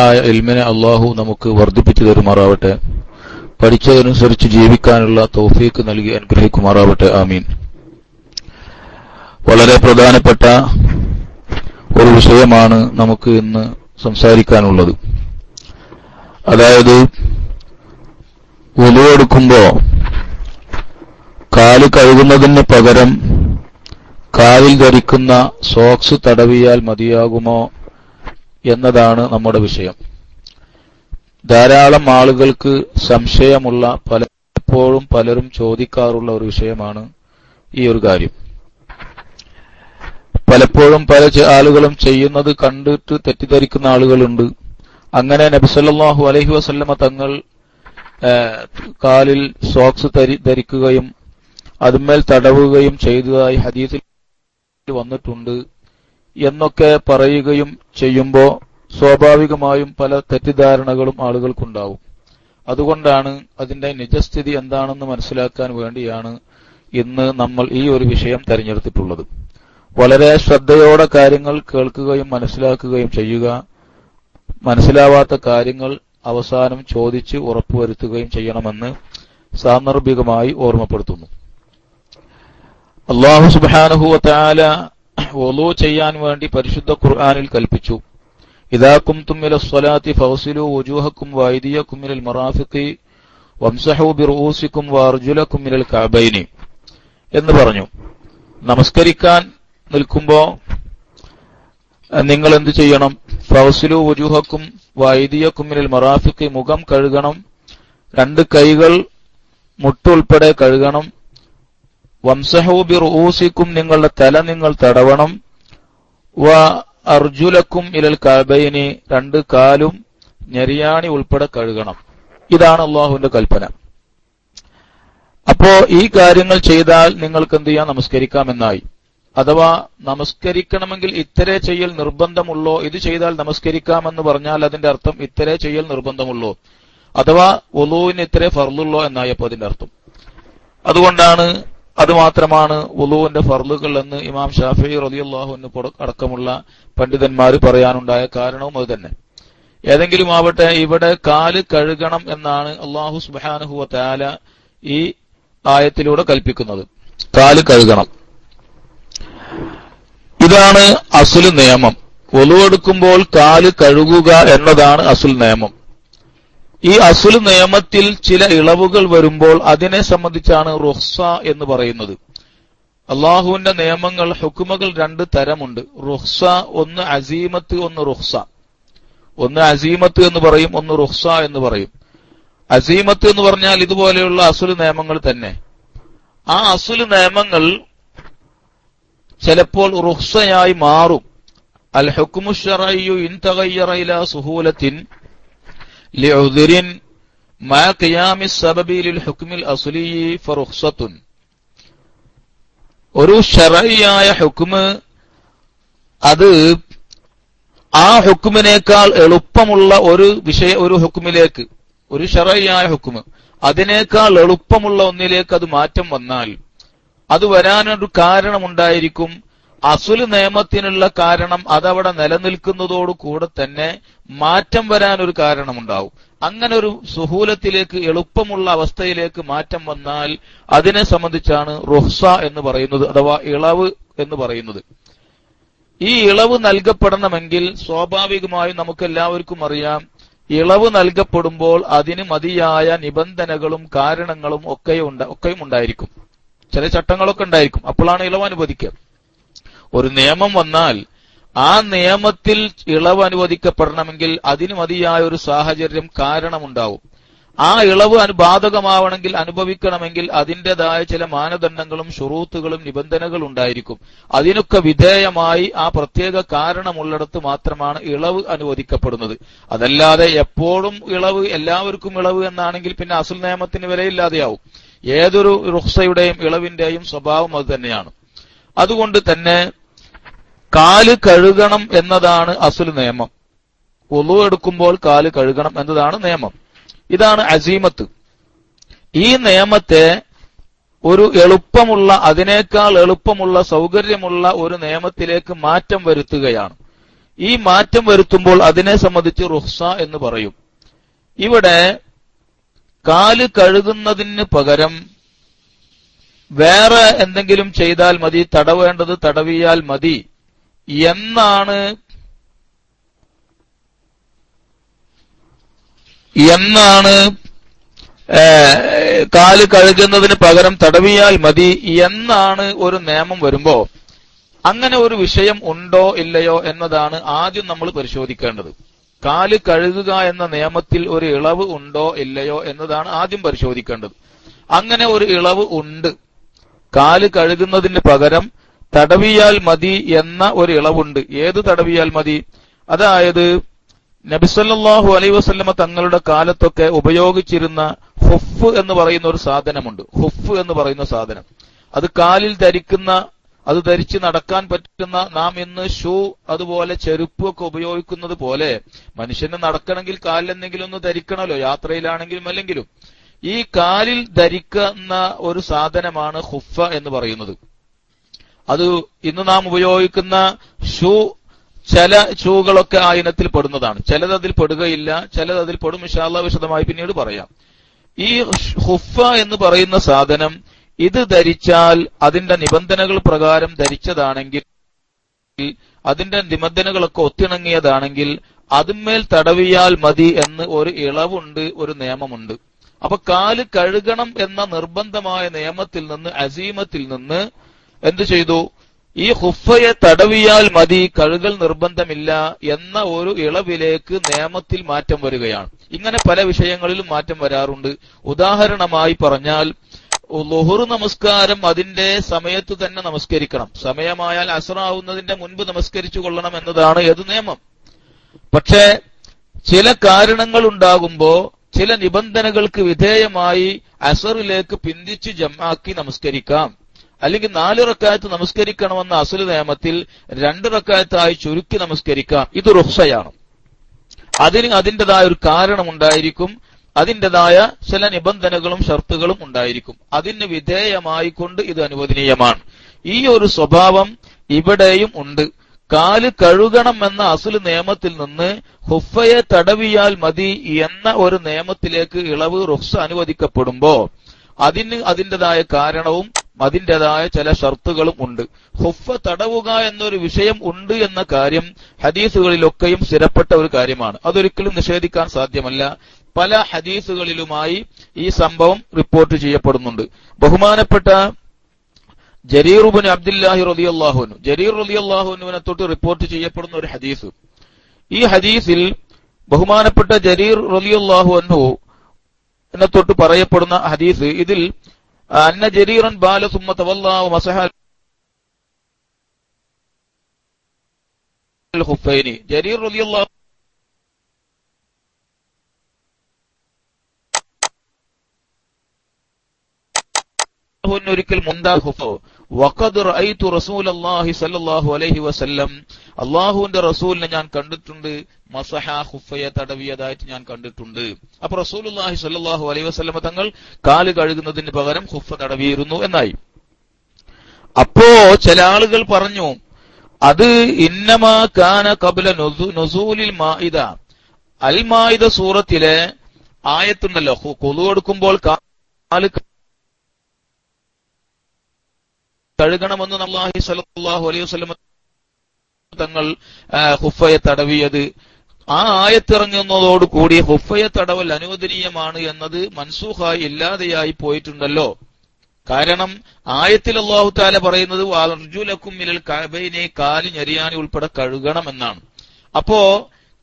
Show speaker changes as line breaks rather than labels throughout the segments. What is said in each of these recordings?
ആയ എൽമിനെ അള്ളാഹു നമുക്ക് വർദ്ധിപ്പിച്ചു തരുമാറാവട്ടെ. പഠിച്ചതനുസരിച്ച് ജീവിക്കാനുള്ള തൗഫീക്ക് നൽകി അനുഗ്രഹിക്കുമാറാവട്ടെ. ആമീൻ. വളരെ പ്രധാനപ്പെട്ട ഒരു വിഷയമാണ് നമുക്ക് ഇന്ന് സംസാരിക്കാനുള്ളത്. അതായത് ഒലിയെടുക്കുമ്പോ കാൽ കഴുകുന്നതിന് പകരം കാലിൽ ധരിക്കുന്ന സോക്സ് തടവിയാൽ മതിയാകുമോ എന്നതാണ് നമ്മുടെ വിഷയം. ധാരാളം ആളുകൾക്ക് സംശയമുള്ള പലപ്പോഴും പലരും ചോദിക്കാറുള്ള ഒരു വിഷയമാണ് ഈ ഒരു കാര്യം. പലപ്പോഴും പല ആളുകളും ചെയ്യുന്നത് കണ്ടിട്ട് തെറ്റിദ്ധരിക്കുന്ന ആളുകളുണ്ട്. അങ്ങനെ നബിസല്ലാഹു അലഹി വസല്ലമ തങ്ങൾ കാലിൽ സോക്സ് ധരിക്കുകയും അതുമേൽ തടവുകയും ചെയ്തതായി ഹദീസിൽ വന്നിട്ടുണ്ട്. എന്നൊക്കെ പറയുകയും ചെയ്യുമ്പോൾ സ്വാഭാവികമായും പല തെറ്റിദ്ധാരണകളും ആളുകൾക്കുണ്ടാവും. അതുകൊണ്ടാണ് അതിന്റെ നിജസ്ഥിതി എന്താണെന്ന് മനസ്സിലാക്കാൻ വേണ്ടിയാണ് ഇന്ന് നമ്മൾ ഈ ഒരു വിഷയം തെരഞ്ഞെടുത്തിട്ടുള്ളത്. വളരെ ശ്രദ്ധയോടെ കാര്യങ്ങൾ കേൾക്കുകയും മനസ്സിലാക്കുകയും ചെയ്യുക മനസ്സിലാവാത്ത കാര്യങ്ങൾ അവസാനം ചോദിച്ച് ഉറപ്പുവരുത്തുകയും ചെയ്യണമെന്ന് സാന്ദർഭികമായി ഓർമ്മപ്പെടുത്തുന്നു. അള്ളാഹു സുബാനുഹുവല ഒലു ചെയ്യാൻ വേണ്ടി പരിശുദ്ധ ഖുർആാനിൽ കൽപ്പിച്ചു. ഇതാക്കും ഇല സ്വലാത്തി ഫൗസിലു ഉജൂഹക്കും വൈദിയക്കും മിനൽ മറാഫിഖി വംസഹു ബിറൂസിക്കും വാർജുലക്കും മിനൽ കാബൈനി എന്ന് പറഞ്ഞു. നമസ്കരിക്കാൻ നിൽക്കുമ്പോ നിങ്ങൾ എന്ത് ചെയ്യണം? ഫൗസിലു ഉജൂഹക്കും വൈദിയക്കും മിനൽ മറാഫിഖി മുഖം കഴുകണം. രണ്ട് കൈകൾ മുട്ടുൾപ്പെടെ കഴുകണം. വംസഹൂബി റൂസിക്കും നിങ്ങളുടെ തല നിങ്ങൾ തടവണം. വ അർജുലക്കും ഇലൽ കബയിന് രണ്ട് കാലും ഞെരിയാണി ഉൾപ്പെടെ കഴുകണം. ഇതാണ് അള്ളാഹുവിന്റെ കൽപ്പന. അപ്പോ ഈ കാര്യങ്ങൾ ചെയ്താൽ നിങ്ങൾക്ക് എന്ത് ചെയ്യാം? നമസ്കരിക്കാമെന്നായി. അഥവാ നമസ്കരിക്കണമെങ്കിൽ ഇത്തരേ ചെയ്യൽ നിർബന്ധമുള്ളോ? ഇത് ചെയ്താൽ നമസ്കരിക്കാമെന്ന് പറഞ്ഞാൽ അതിന്റെ അർത്ഥം ഇത്തരേ ചെയ്യൽ നിർബന്ധമുള്ളോ? അഥവാ ഒലുവിന് ഇത്രേ ഫർലുള്ളോ എന്നായപ്പോ അതിന്റെ അർത്ഥം. അതുകൊണ്ടാണ് അത് മാത്രമാണ് ഉലുവിന്റെ ഫർലുകൾ എന്ന് ഇമാം ഷാഫി റലിയല്ലാഹുവിന് അടക്കമുള്ള പണ്ഡിതന്മാർ പറയാനുണ്ടായ കാരണവും അത് തന്നെ. ഏതെങ്കിലും ആവട്ടെ ഇവിടെ കാൽ കഴുകണം എന്നാണ് അള്ളാഹു സുബാനുഹുവ താല ഈ ആയത്തിലൂടെ കൽപ്പിക്കുന്നത്. കാൽ കഴുകണം. ഇതാണ് അസുൽ നിയമം. ഒലുവെടുക്കുമ്പോൾ കാൽ കഴുകുക എന്നതാണ് അസുൽ നിയമം. ഈ അസുൽ നിയമത്തിൽ ചില ഇളവുകൾ വരുമ്പോൾ അതിനെ സംബന്ധിച്ചാണ് റുഹ്സ എന്ന് പറയുന്നത്. അള്ളാഹുവിന്റെ നിയമങ്ങൾ ഹുക്കുമകൾ രണ്ട് തരമുണ്ട്. റുഹ്സ ഒന്ന് അസീമത്ത് ഒന്ന് റുഹ്സ. ഒന്ന് അസീമത്ത് എന്ന് പറയും ഒന്ന് റുഹ്സ എന്ന് പറയും. അസീമത്ത് എന്ന് പറഞ്ഞാൽ ഇതുപോലെയുള്ള അസുൽ നിയമങ്ങൾ തന്നെ. ആ അസുൽ നിയമങ്ങൾ ചിലപ്പോൾ റുഹ്സയായി മാറും. അൽ ഹുക്കുമുഷറയ്യു ഇൻ തകയ്യറയില സുഹൂലത്തിൻ لعذر ما قيام السبب للحكم الأصلي فرخصة ഒരു ഷറയായ ഹുക്കുമ് അത് ആ ഹുക്കുമിനേക്കാൾ എളുപ്പമുള്ള ഒരു വിഷയ ഒരു ഹുക്കുമിലേക്ക് ഒരു ഷറയായ ഹുക്കുമ് അതിനേക്കാൾ എളുപ്പമുള്ള ഒന്നിലേക്ക് അത് മാറ്റം വന്നാൽ അത് വരാനൊരു കാരണമുണ്ടായിരിക്കും അസുൽ നിയമത്തിനുള്ള കാരണം അതവിടെ നിലനിൽക്കുന്നതോടു കൂടെ തന്നെ മാറ്റം വരാനൊരു കാരണമുണ്ടാവും. അങ്ങനെ ഒരു സുഹൂലത്തിലേക്ക് എളുപ്പമുള്ള അവസ്ഥയിലേക്ക് മാറ്റം വന്നാൽ അതിനെ സംബന്ധിച്ചാണ് റുഹ്സ എന്ന് പറയുന്നത് അഥവാ ഇളവ് എന്ന് പറയുന്നത്. ഈ ഇളവ് നൽകപ്പെടണമെങ്കിൽ സ്വാഭാവികമായും നമുക്ക് എല്ലാവർക്കും അറിയാം ഇളവ് നൽകപ്പെടുമ്പോൾ അതിന് മതിയായ നിബന്ധനകളും കാരണങ്ങളും ഒക്കെ ഒക്കെയും ഉണ്ടായിരിക്കും ചില ചട്ടങ്ങളൊക്കെ ഉണ്ടായിരിക്കും. അപ്പോഴാണ് ഇളവ് അനുവദിക്കുക. ഒരു നിയമം വന്നാൽ ആ നിയമത്തിൽ ഇളവ് അനുവദിക്കപ്പെടണമെങ്കിൽ അതിന് മതിയായ ഒരു സാഹചര്യം കാരണമുണ്ടാവും. ആ ഇളവ് അനുബാധകമാവണമെങ്കിൽ അനുഭവിക്കണമെങ്കിൽ അതിന്റെതായ ചില മാനദണ്ഡങ്ങളും ഷുറൂത്തുകളും നിബന്ധനകളും ഉണ്ടായിരിക്കും. അതിനൊക്കെ വിധേയമായി ആ പ്രത്യേക കാരണമുള്ളിടത്ത് മാത്രമാണ് ഇളവ് അനുവദിക്കപ്പെടുന്നത്. അതല്ലാതെ എപ്പോഴും ഇളവ് എല്ലാവർക്കും ഇളവ് എന്നാണെങ്കിൽ പിന്നെ അസുൽ നിയമത്തിന് വിലയില്ലാതെയാവും. ഏതൊരു റുഹ്സയുടെയും ഇളവിന്റെയും സ്വഭാവം അത് തന്നെയാണ്. അതുകൊണ്ട് തന്നെ കാൽ കഴുകണം എന്നതാണ് അസുൽ നിയമം. ഒളു എടുക്കുമ്പോൾ കാൽ കഴുകണം എന്നതാണ് നിയമം. ഇതാണ് അസീമത്ത്. ഈ നിയമത്തെ ഒരു എളുപ്പമുള്ള അതിനേക്കാൾ എളുപ്പമുള്ള സൗകര്യമുള്ള ഒരു നിയമത്തിലേക്ക് മാറ്റം വരുത്തുകയാണ്. ഈ മാറ്റം വരുത്തുമ്പോൾ അതിനെ സംബന്ധിച്ച് റുഹ്സ എന്ന് പറയും. ഇവിടെ കാൽ കഴുകുന്നതിന് പകരം വേറെ എന്തെങ്കിലും ചെയ്താൽ മതി തടവേണ്ടത് തടവിയാൽ മതി. എന്നാണ് എന്നാണ് കാൽ കഴുകുന്നതിന് പകരം തടവിയാൽ മതി എന്നാണ് ഒരു നിയമം വരുമ്പോ. അങ്ങനെ ഒരു വിഷയം ഉണ്ടോ ഇല്ലയോ എന്നതാണ് ആദ്യം നമ്മൾ പരിശോധിക്കേണ്ടത്. കാൽ കഴുകുക എന്ന നിയമത്തിൽ ഒരു ഇളവ് ഉണ്ടോ ഇല്ലയോ എന്നതാണ് ആദ്യം പരിശോധിക്കേണ്ടത്. അങ്ങനെ ഒരു ഇളവ് ഉണ്ട്. കാൽ കഴുകുന്നതിന് പകരം തടവിയാൽ മതി എന്ന ഒരു ഇളവുണ്ട്. ഏത് തടവിയാൽ മതി? അതായത് നബിസല്ലാഹു അലൈ വസ്ലമ തങ്ങളുടെ കാലത്തൊക്കെ ഉപയോഗിച്ചിരുന്ന ഹുഫ് എന്ന് പറയുന്ന ഒരു സാധനമുണ്ട്. ഹുഫ് എന്ന് പറയുന്ന സാധനം. അത് കാലിൽ ധരിക്കുന്ന അത് ധരിച്ച് നടക്കാൻ പറ്റുന്ന നാം ഇന്ന് ഷൂ അതുപോലെ ചെരുപ്പ് ഒക്കെ ഉപയോഗിക്കുന്നത് പോലെ മനുഷ്യന് നടക്കണമെങ്കിൽ കാലിൽ എന്തെങ്കിലും ഒന്ന് ധരിക്കണമല്ലോ. യാത്രയിലാണെങ്കിലും അല്ലെങ്കിലും. ഈ കാലിൽ ധരിക്കുന്ന ഒരു സാധനമാണ് ഹുഫ എന്ന് പറയുന്നത്. അത് ഇന്ന് നാം ഉപയോഗിക്കുന്ന ഷൂ ചില ഷൂകളൊക്കെ ആ ഇനത്തിൽ പെടുന്നതാണ്. ചിലത് അതിൽ പെടുകയില്ല ചിലത് അതിൽ പെടും ഇഷാല്ല വിശദമായി പിന്നീട് പറയാം. ഈ ഹുഫ എന്ന് പറയുന്ന സാധനം ഇത് ധരിച്ചാൽ അതിന്റെ നിബന്ധനകൾ പ്രകാരം ധരിച്ചതാണെങ്കിൽ അതിന്റെ നിബന്ധനകളൊക്കെ ഒത്തിണങ്ങിയതാണെങ്കിൽ അതിന്മേൽ തടവിയാൽ മതി എന്ന് ഒരു ഇളവുണ്ട് ഒരു നിയമമുണ്ട്. അപ്പൊ കാൽ കഴുകണം എന്ന നിർബന്ധമായ നിയമത്തിൽ നിന്ന് അസീമത്തിൽ നിന്ന് എന്തു ചെയ്തു? ഈ ഹുഫയെ തടവിയാൽ മതി കഴുകൽ നിർബന്ധമില്ല എന്ന ഒരു ഇളവിലേക്ക് നിയമത്തിൽ മാറ്റം വരികയാണ്. ഇങ്ങനെ പല വിഷയങ്ങളിലും മാറ്റം വരാറുണ്ട്. ഉദാഹരണമായി പറഞ്ഞാൽ ലുഹുർ നമസ്കാരം അതിന്റെ സമയത്ത് തന്നെ നമസ്കരിക്കണം. സമയമായാൽ അസറാവുന്നതിന്റെ മുൻപ് നമസ്കരിച്ചു കൊള്ളണം എന്നതാണ് ഏത് നിയമം? പക്ഷേ ചില കാരണങ്ങൾ ഉണ്ടാകുമ്പോ ചില നിബന്ധനകൾക്ക് വിധേയമായി അസറിലേക്ക് പിന്തിച്ച് ജമാക്കി നമസ്കരിക്കാം. അല്ലെങ്കിൽ നാല് റക്കായത്ത് നമസ്കരിക്കണമെന്ന അസുൽ നിയമത്തിൽ രണ്ട് റക്കായത്തായി ചുരുക്കി നമസ്കരിക്കാം. ഇത് റുഹ്സയാണ്. അതിന് അതിന്റെതായ ഒരു കാരണമുണ്ടായിരിക്കും. അതിന്റെതായ ചില നിബന്ധനകളും ഷർത്തുകളും ഉണ്ടായിരിക്കും. അതിന് വിധേയമായിക്കൊണ്ട് ഇത് അനുവദനീയമാണ്. ഈ ഒരു സ്വഭാവം ഇവിടെയും ഉണ്ട്. കാൽ കഴുകണം എന്ന അസുൽ നിയമത്തിൽ നിന്ന് ഹുഫയെ തടവിയാൽ മതി എന്ന ഒരു നിയമത്തിലേക്ക് ഇളവ് റുഹ്സ അനുവദിക്കപ്പെടുമ്പോ അതിന് അതിന്റെതായ കാരണവും അതിന്റെതായ ചില ഷർത്തുകളും ഉണ്ട്. ഹുഫ തടവുക എന്നൊരു വിഷയം ഉണ്ട് എന്ന കാര്യം ഹദീസുകളിലൊക്കെയും സ്ഥിരപ്പെട്ട ഒരു കാര്യമാണ്. അതൊരിക്കലും നിഷേധിക്കാൻ സാധ്യമല്ല. പല ഹദീസുകളിലുമായി ഈ സംഭവം റിപ്പോർട്ട് ചെയ്യപ്പെടുന്നുണ്ട്. ബഹുമാനപ്പെട്ട ജരീറുബിൻ അബ്ദുല്ലാഹി റബി അള്ളാഹുനു ജരീർ റബി അള്ളാഹുനുവിനെ തൊട്ട് റിപ്പോർട്ട് ചെയ്യപ്പെടുന്ന ഒരു ഹദീസ്. ഈ ഹദീസിൽ ബഹുമാനപ്പെട്ട ജരീർ റബി അള്ളാഹു എന്നെ തൊട്ട് പറയപ്പെടുന്ന ഹദീസ് ഇതിൽ അന്ന ജരീറൻ ബാല സുമ്മ തവല്ലാഹു മസഹ ഹുഫൈനി ജരീർ റലി ഒരിക്കൽ മുന്താ ഹുഫോ വഖദ് റഅയ്തു റസൂലല്ലാഹി സല്ലല്ലാഹു അലൈഹി വസല്ലം അള്ളാഹുവിന്റെ റസൂലിനെ ഞാൻ കണ്ടിട്ടുണ്ട് മസഹ ഹുഫയെ തടവിയതായിട്ട് ഞാൻ കണ്ടിട്ടുണ്ട്. അപ്പൊ റസൂലുള്ളാഹി സല്ലാഹു അലൈഹി വസല്ലം തങ്ങൾ കാൽ കഴുകുന്നതിന് പകരം ഹുഫ തടവിയിരുന്നു എന്നായി. അപ്പോ ചില ആളുകൾ പറഞ്ഞു അത് ഇന്നമാ കാന കബല നൊസൂലിൽ മായിദ അൽ സൂറത്തിലെ ആയത്തുണ്ടല്ലോ കൊതു കൊടുക്കുമ്പോൾ കാൽ കഴുകണമെന്ന് അള്ളാഹി സലാഹു അലൈഹി വസ്ലം തങ്ങൾ ഹുഫയെ തടവിയത്. ആ ആയത്തിറങ്ങുന്നതോടുകൂടി ഹുഫയെ തടവൽ അനുവദനീയമാണ് എന്നത് മൻസൂഖായി ഇല്ലാതെയായി പോയിട്ടുണ്ടല്ലോ. കാരണം ആയത്തിൽ അള്ളാഹു താല പറയുന്നത് അർജുലക്കും മിലൽ കബൈനെ കാൽ ഉൾപ്പെടെ കഴുകണമെന്നാണ്. അപ്പോ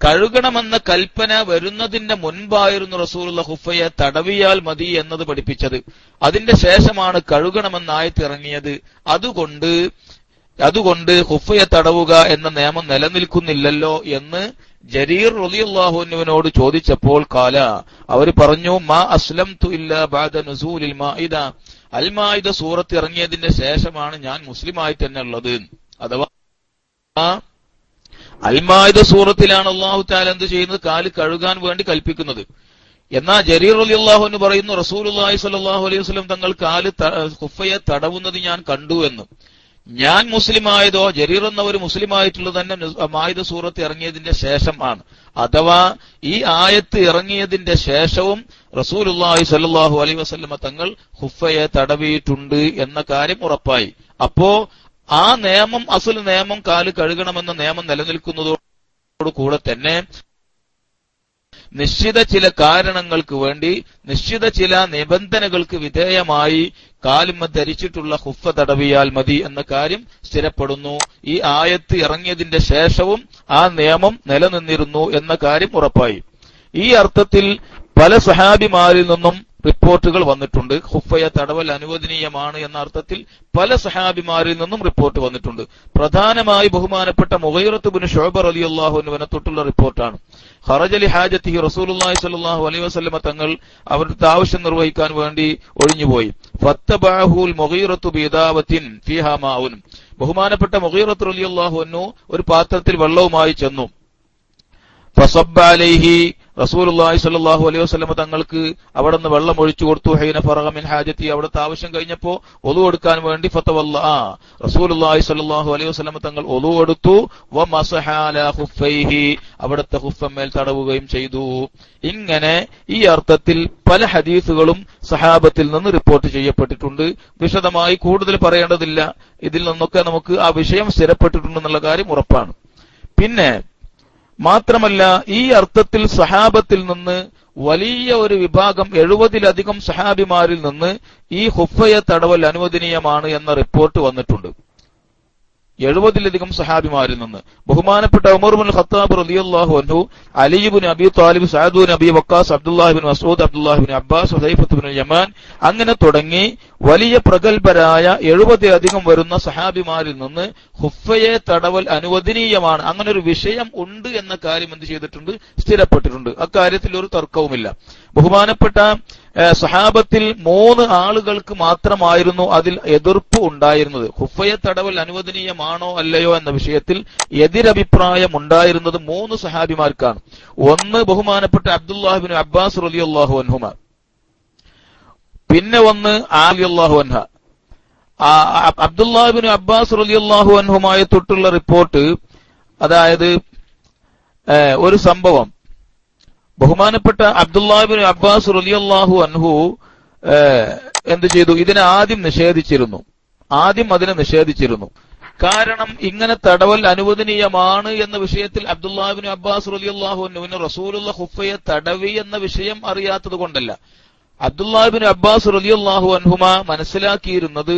കഴുകണമെന്ന കൽപ്പന വരുന്നതിന്റെ മുൻപായിരുന്നു റസൂലുള്ള ഹുഫയെ തടവിയാൽ മതി എന്നത് പഠിപ്പിച്ചത്. അതിന്റെ ശേഷമാണ് കഴുകണമെന്ന ആയത്തിറങ്ങിയത് അതുകൊണ്ട് അതുകൊണ്ട് ഹുഫയെ തടവുക എന്ന നിയമം നിലനിൽക്കുന്നില്ലല്ലോ എന്ന് ജരീർ റലിയുള്ളാഹുവിനോട് ചോദിച്ചപ്പോൾ കാല അവർ പറഞ്ഞു മാ അസ്ലം തു ഇല്ല ബാദ നുസൂലിൽ മാഇദ. അൽമായിദ സൂറത്ത് ശേഷമാണ് ഞാൻ മുസ്ലിമായി തന്നെ ഉള്ളത്. അഥവാ അൽമായുധ സൂറത്തിലാണ് അള്ളാഹു താല എന്ത് ചെയ്യുന്നത്? കാൽ കഴുകാൻ വേണ്ടി കൽപ്പിക്കുന്നത്. എന്നാ ജരീർ അലി അള്ളാഹു എന്ന് പറയുന്നു റസൂൽ അള്ളാഹി സലാഹു അലൈഹി വസ്ലം തങ്ങൾ കാൽ ഹുഫയെ തടവുന്നത് ഞാൻ കണ്ടു എന്ന്. ഞാൻ മുസ്ലിമായതോ ജരീർ എന്നവർ മുസ്ലിമായിട്ടുള്ളത് തന്നെ മായുധ സൂറത്ത് ഇറങ്ങിയതിന്റെ ശേഷം ആണ്. അഥവാ ഈ ആയത്ത് ഇറങ്ങിയതിന്റെ ശേഷവും റസൂലുള്ളാഹി സ്വല്ലല്ലാഹു അലൈഹി വസ്ലമ തങ്ങൾ ഹുഫയെ തടവിയിട്ടുണ്ട് എന്ന കാര്യം ഉറപ്പായി. അപ്പോ ആ നിയമം അസുൽ നിയമം കാൽ കഴുകണമെന്ന നിയമം നിലനിൽക്കുന്നതോട് കൂടെ തന്നെ നിശ്ചിത ചില കാരണങ്ങൾക്ക് വേണ്ടി നിശ്ചിത ചില നിബന്ധനകൾക്ക് വിധേയമായി കാലുമ ധരിച്ചിട്ടുള്ള ഹുഫ തടവിയാൽ മതി എന്ന കാര്യം സ്ഥിരപ്പെടുന്നു. ഈ ആയത്ത് ഇറങ്ങിയതിന്റെ ശേഷവും ആ നിയമം നിലനിന്നിരുന്നു എന്ന കാര്യം ഉറപ്പായി. ഈ അർത്ഥത്തിൽ പല സഹാബിമാരിൽ നിന്നും റിപ്പോർട്ടുകൾ വന്നിട്ടുണ്ട്. ഹുഫയ തടവൽ അനുവദനീയമാണ് എന്ന അർത്ഥത്തിൽ പല സഹാബിമാരിൽ നിന്നും റിപ്പോർട്ട് വന്നിട്ടുണ്ട്. പ്രധാനമായി ബഹുമാനപ്പെട്ട മുഗൈറത്ത് ബിൻ ഷോബർ അലി അള്ളാഹുവിനെ തൊട്ടുള്ള റിപ്പോർട്ടാണ്. ഹറജലി ഹാജത്തി റസൂലുള്ളാഹി സ്വല്ലല്ലാഹു അലൈ വസ്ലമ തങ്ങൾ അവരുടെ ആവശ്യം നിർവഹിക്കാൻ വേണ്ടി ഒഴിഞ്ഞുപോയി. ഫത്തബാഹുൽ ബഹുമാനപ്പെട്ട മുഹീറത്ത് അലി അൻഹു ഒരു പാത്രത്തിൽ വെള്ളവുമായി ചെന്നു. റസൂലുള്ളാഹി സ്വല്ലല്ലാഹു അലൈഹി വസല്ലം തങ്ങൾക്ക് അവിടെ നിന്ന് വെള്ളം ഒഴിച്ചു കൊടുത്തു. ഹൈന ഫറഗ മിൻ ഹാജത്തി അവിടുത്തെ ആവശ്യം കഴിഞ്ഞപ്പോ ഒതു കൊടുക്കാൻ വേണ്ടി ഫതവല്ല. റസൂലുള്ളാഹി സ്വല്ലല്ലാഹു അലൈഹി വസല്ലം തങ്ങൾ ഒതു കൊടുത്തു. വ അവിടുത്തെ ഹുഫമ്മേൽ തടവുകയും ചെയ്തു. ഇങ്ങനെ ഈ അർത്ഥത്തിൽ പല ഹദീസുകളും സഹാബത്തിൽ നിന്ന് റിപ്പോർട്ട് ചെയ്യപ്പെട്ടിട്ടുണ്ട്. വിശദമായി കൂടുതൽ പറയേണ്ടതില്ല. ഇതിൽ നിന്നൊക്കെ നമുക്ക് ആ വിഷയം സ്ഥിരപ്പെട്ടിട്ടുണ്ടെന്നുള്ള കാര്യം ഉറപ്പാണ്. പിന്നെ മാത്രമല്ല ഈ അർത്ഥത്തിൽ സഹാബത്തിൽ നിന്ന് വലിയ ഒരു വിഭാഗം എഴുപതിലധികം സഹാബിമാരിൽ നിന്ന് ഈ ഹുഫയ തടവൽ അനുവദനീയമാണ് എന്ന റിപ്പോർട്ട് വന്നിട്ടുണ്ട്. എഴുപതിലധികം സഹാബിമാരിൽ നിന്ന്. ബഹുമാനപ്പെട്ട ഉമർ ബിൻ ഖത്താബ് റളിയല്ലാഹു അൻഹു അലിബുൻ അബി താലിബ് സഅദുൻ അബി വക്കാസ് അബ്ദുല്ലാഹിബിൻ മസൂദ് അബ്ദുല്ലാഹിബിൻ അബ്ബാസ് ഹുദൈഫത്ത് ബിൻ യമാൻ അങ്ങനെ തുടങ്ങി വലിയ പ്രഗത്ഭരായ എഴുപതിലധികം വരുന്ന സഹാബിമാരിൽ നിന്ന് ഹുഫയെ തടവൽ അനുവദനീയമാണ്. അങ്ങനെ ഒരു വിഷയം ഉണ്ട് എന്ന കാര്യം എന്ത് ചെയ്തിട്ടുണ്ട്? സ്ഥിരപ്പെട്ടിട്ടുണ്ട്. അക്കാര്യത്തിൽ ഒരു തർക്കവുമില്ല. ബഹുമാനപ്പെട്ട സഹാബത്തിൽ മൂന്ന് ആളുകൾക്ക് മാത്രമായിരുന്നു അതിൽ എതിർപ്പ് ഉണ്ടായിരുന്നത്. ഹുഫയ തടവൽ അനുവദനീയമാണോ അല്ലയോ എന്ന വിഷയത്തിൽ എതിരഭിപ്രായം ഉണ്ടായിരുന്നത് മൂന്ന് സഹാബിമാർക്കാണ് ഒന്ന് ബഹുമാനപ്പെട്ട അബ്ദുല്ലാഹിബിൻ അബ്ബാസ് റളിയല്ലാഹു അൻഹുമ. പിന്നെ ഒന്ന് ആലിയല്ലാഹു അൻഹ. അബ്ദുല്ലാഹിബിൻ അബ്ബാസ് റളിയല്ലാഹു അൻഹുമായി തൊട്ടുള്ള റിപ്പോർട്ട് അതായത് ഒരു സംഭവം. ബഹുമാനപ്പെട്ട അബ്ദുല്ലാബിൻ അബ്ബാസ് റളിയല്ലാഹു അൻഹു എന്ത് ചെയ്തു? ഇതിനെ ആദ്യം നിഷേധിച്ചിരുന്നു. ആദ്യം അതിനെ നിഷേധിച്ചിരുന്നു. കാരണം ഇങ്ങനെ തടവൽ അനുവദനീയമാണ് എന്ന വിഷയത്തിൽ അബ്ദുല്ലാബിൻ അബ്ബാസ് റളിയല്ലാഹു അനുവിന് റസൂലുള്ള ഹുഫയെ തടവി എന്ന വിഷയം അറിയാത്തത് കൊണ്ടല്ല അബ്ദുല്ലാബിൻ അബ്ബാസ് റളിയല്ലാഹു അൻഹുമ മനസ്സിലാക്കിയിരുന്നത്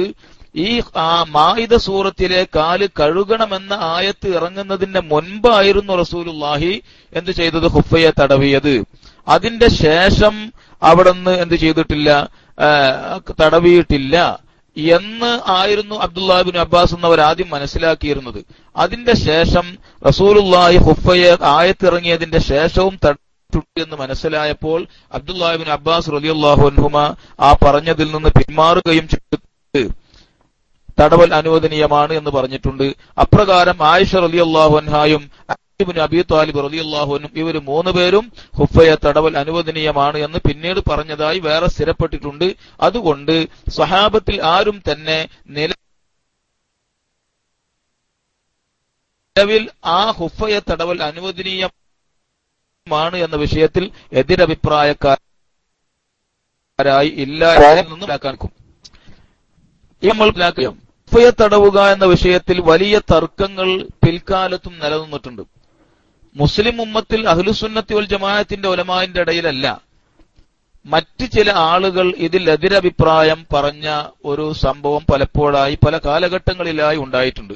ഈ ആ മായിദ സൂറത്തിലെ കാൽ കഴുകണമെന്ന ആയത്ത് ഇറങ്ങുന്നതിന്റെ മുൻപായിരുന്നു റസൂലുല്ലാഹി എന്ത് ചെയ്തത്? ഹുഫയെ തടവിയത്. അതിന്റെ ശേഷം അവിടുന്ന് എന്ത് ചെയ്തിട്ടില്ല? തടവിയിട്ടില്ല എന്ന് ആയിരുന്നു അബ്ദുല്ലാഹിബിൻ അബ്ബാസ് എന്നവർ ആദ്യം മനസ്സിലാക്കിയിരുന്നത്. അതിന്റെ ശേഷം റസൂലുല്ലാഹി ഹുഫയെ ആയത്തിറങ്ങിയതിന്റെ ശേഷവും എന്ന് മനസ്സിലായപ്പോൾ അബ്ദുല്ലാഹിബിൻ അബ്ബാസ് റളിയല്ലാഹു അൻഹുമ ആ പറഞ്ഞതിൽ നിന്ന് പിന്മാറുകയും ചെയ്തു. തടവൽ അനുവദനീയമാണ് എന്ന് പറഞ്ഞിട്ടുണ്ട്. അപ്രകാരം ആയിഷ റളിയല്ലാഹു അൻഹായും അലിബിൻ അബി താലിബ് റളിയല്ലാഹു അൻഹും ഇവർ മൂന്ന് പേരും ഹുഫയ തടവൽ അനുവദനീയമാണ് എന്ന് പിന്നീട് പറഞ്ഞതായി വേറെ സ്ഥിരപ്പെട്ടിട്ടുണ്ട്. അതുകൊണ്ട് സ്വഹാബത്തിൽ ആരും തന്നെ നിലവിൽ ആ ഹുഫയ തടവൽ അനുവദനീയമാണ് എന്ന വിഷയത്തിൽ എതിരഭിപ്രായക്കാരായി ഇല്ല എന്ന് മനസ്സിലാക്കാൻ നമ്മൾ മനസ്സിലാക്കുകയും ഉഫയ തടവുക എന്ന വിഷയത്തിൽ വലിയ തർക്കങ്ങൾ പിൽക്കാലത്തും നിലനിന്നിട്ടുണ്ട്. മുസ്ലിം ഉമ്മത്തിൽ അഹ്ലുസുന്നത്തി വൽ ജമാഅത്തിന്റെ ഒലമാന്റെ ഇടയിലല്ല. മറ്റ് ചില ആളുകൾ ഇതിൽ എതിരഭിപ്രായം പറഞ്ഞ ഒരു സംഭവം പലപ്പോഴായി പല കാലഘട്ടങ്ങളിലായി ഉണ്ടായിട്ടുണ്ട്.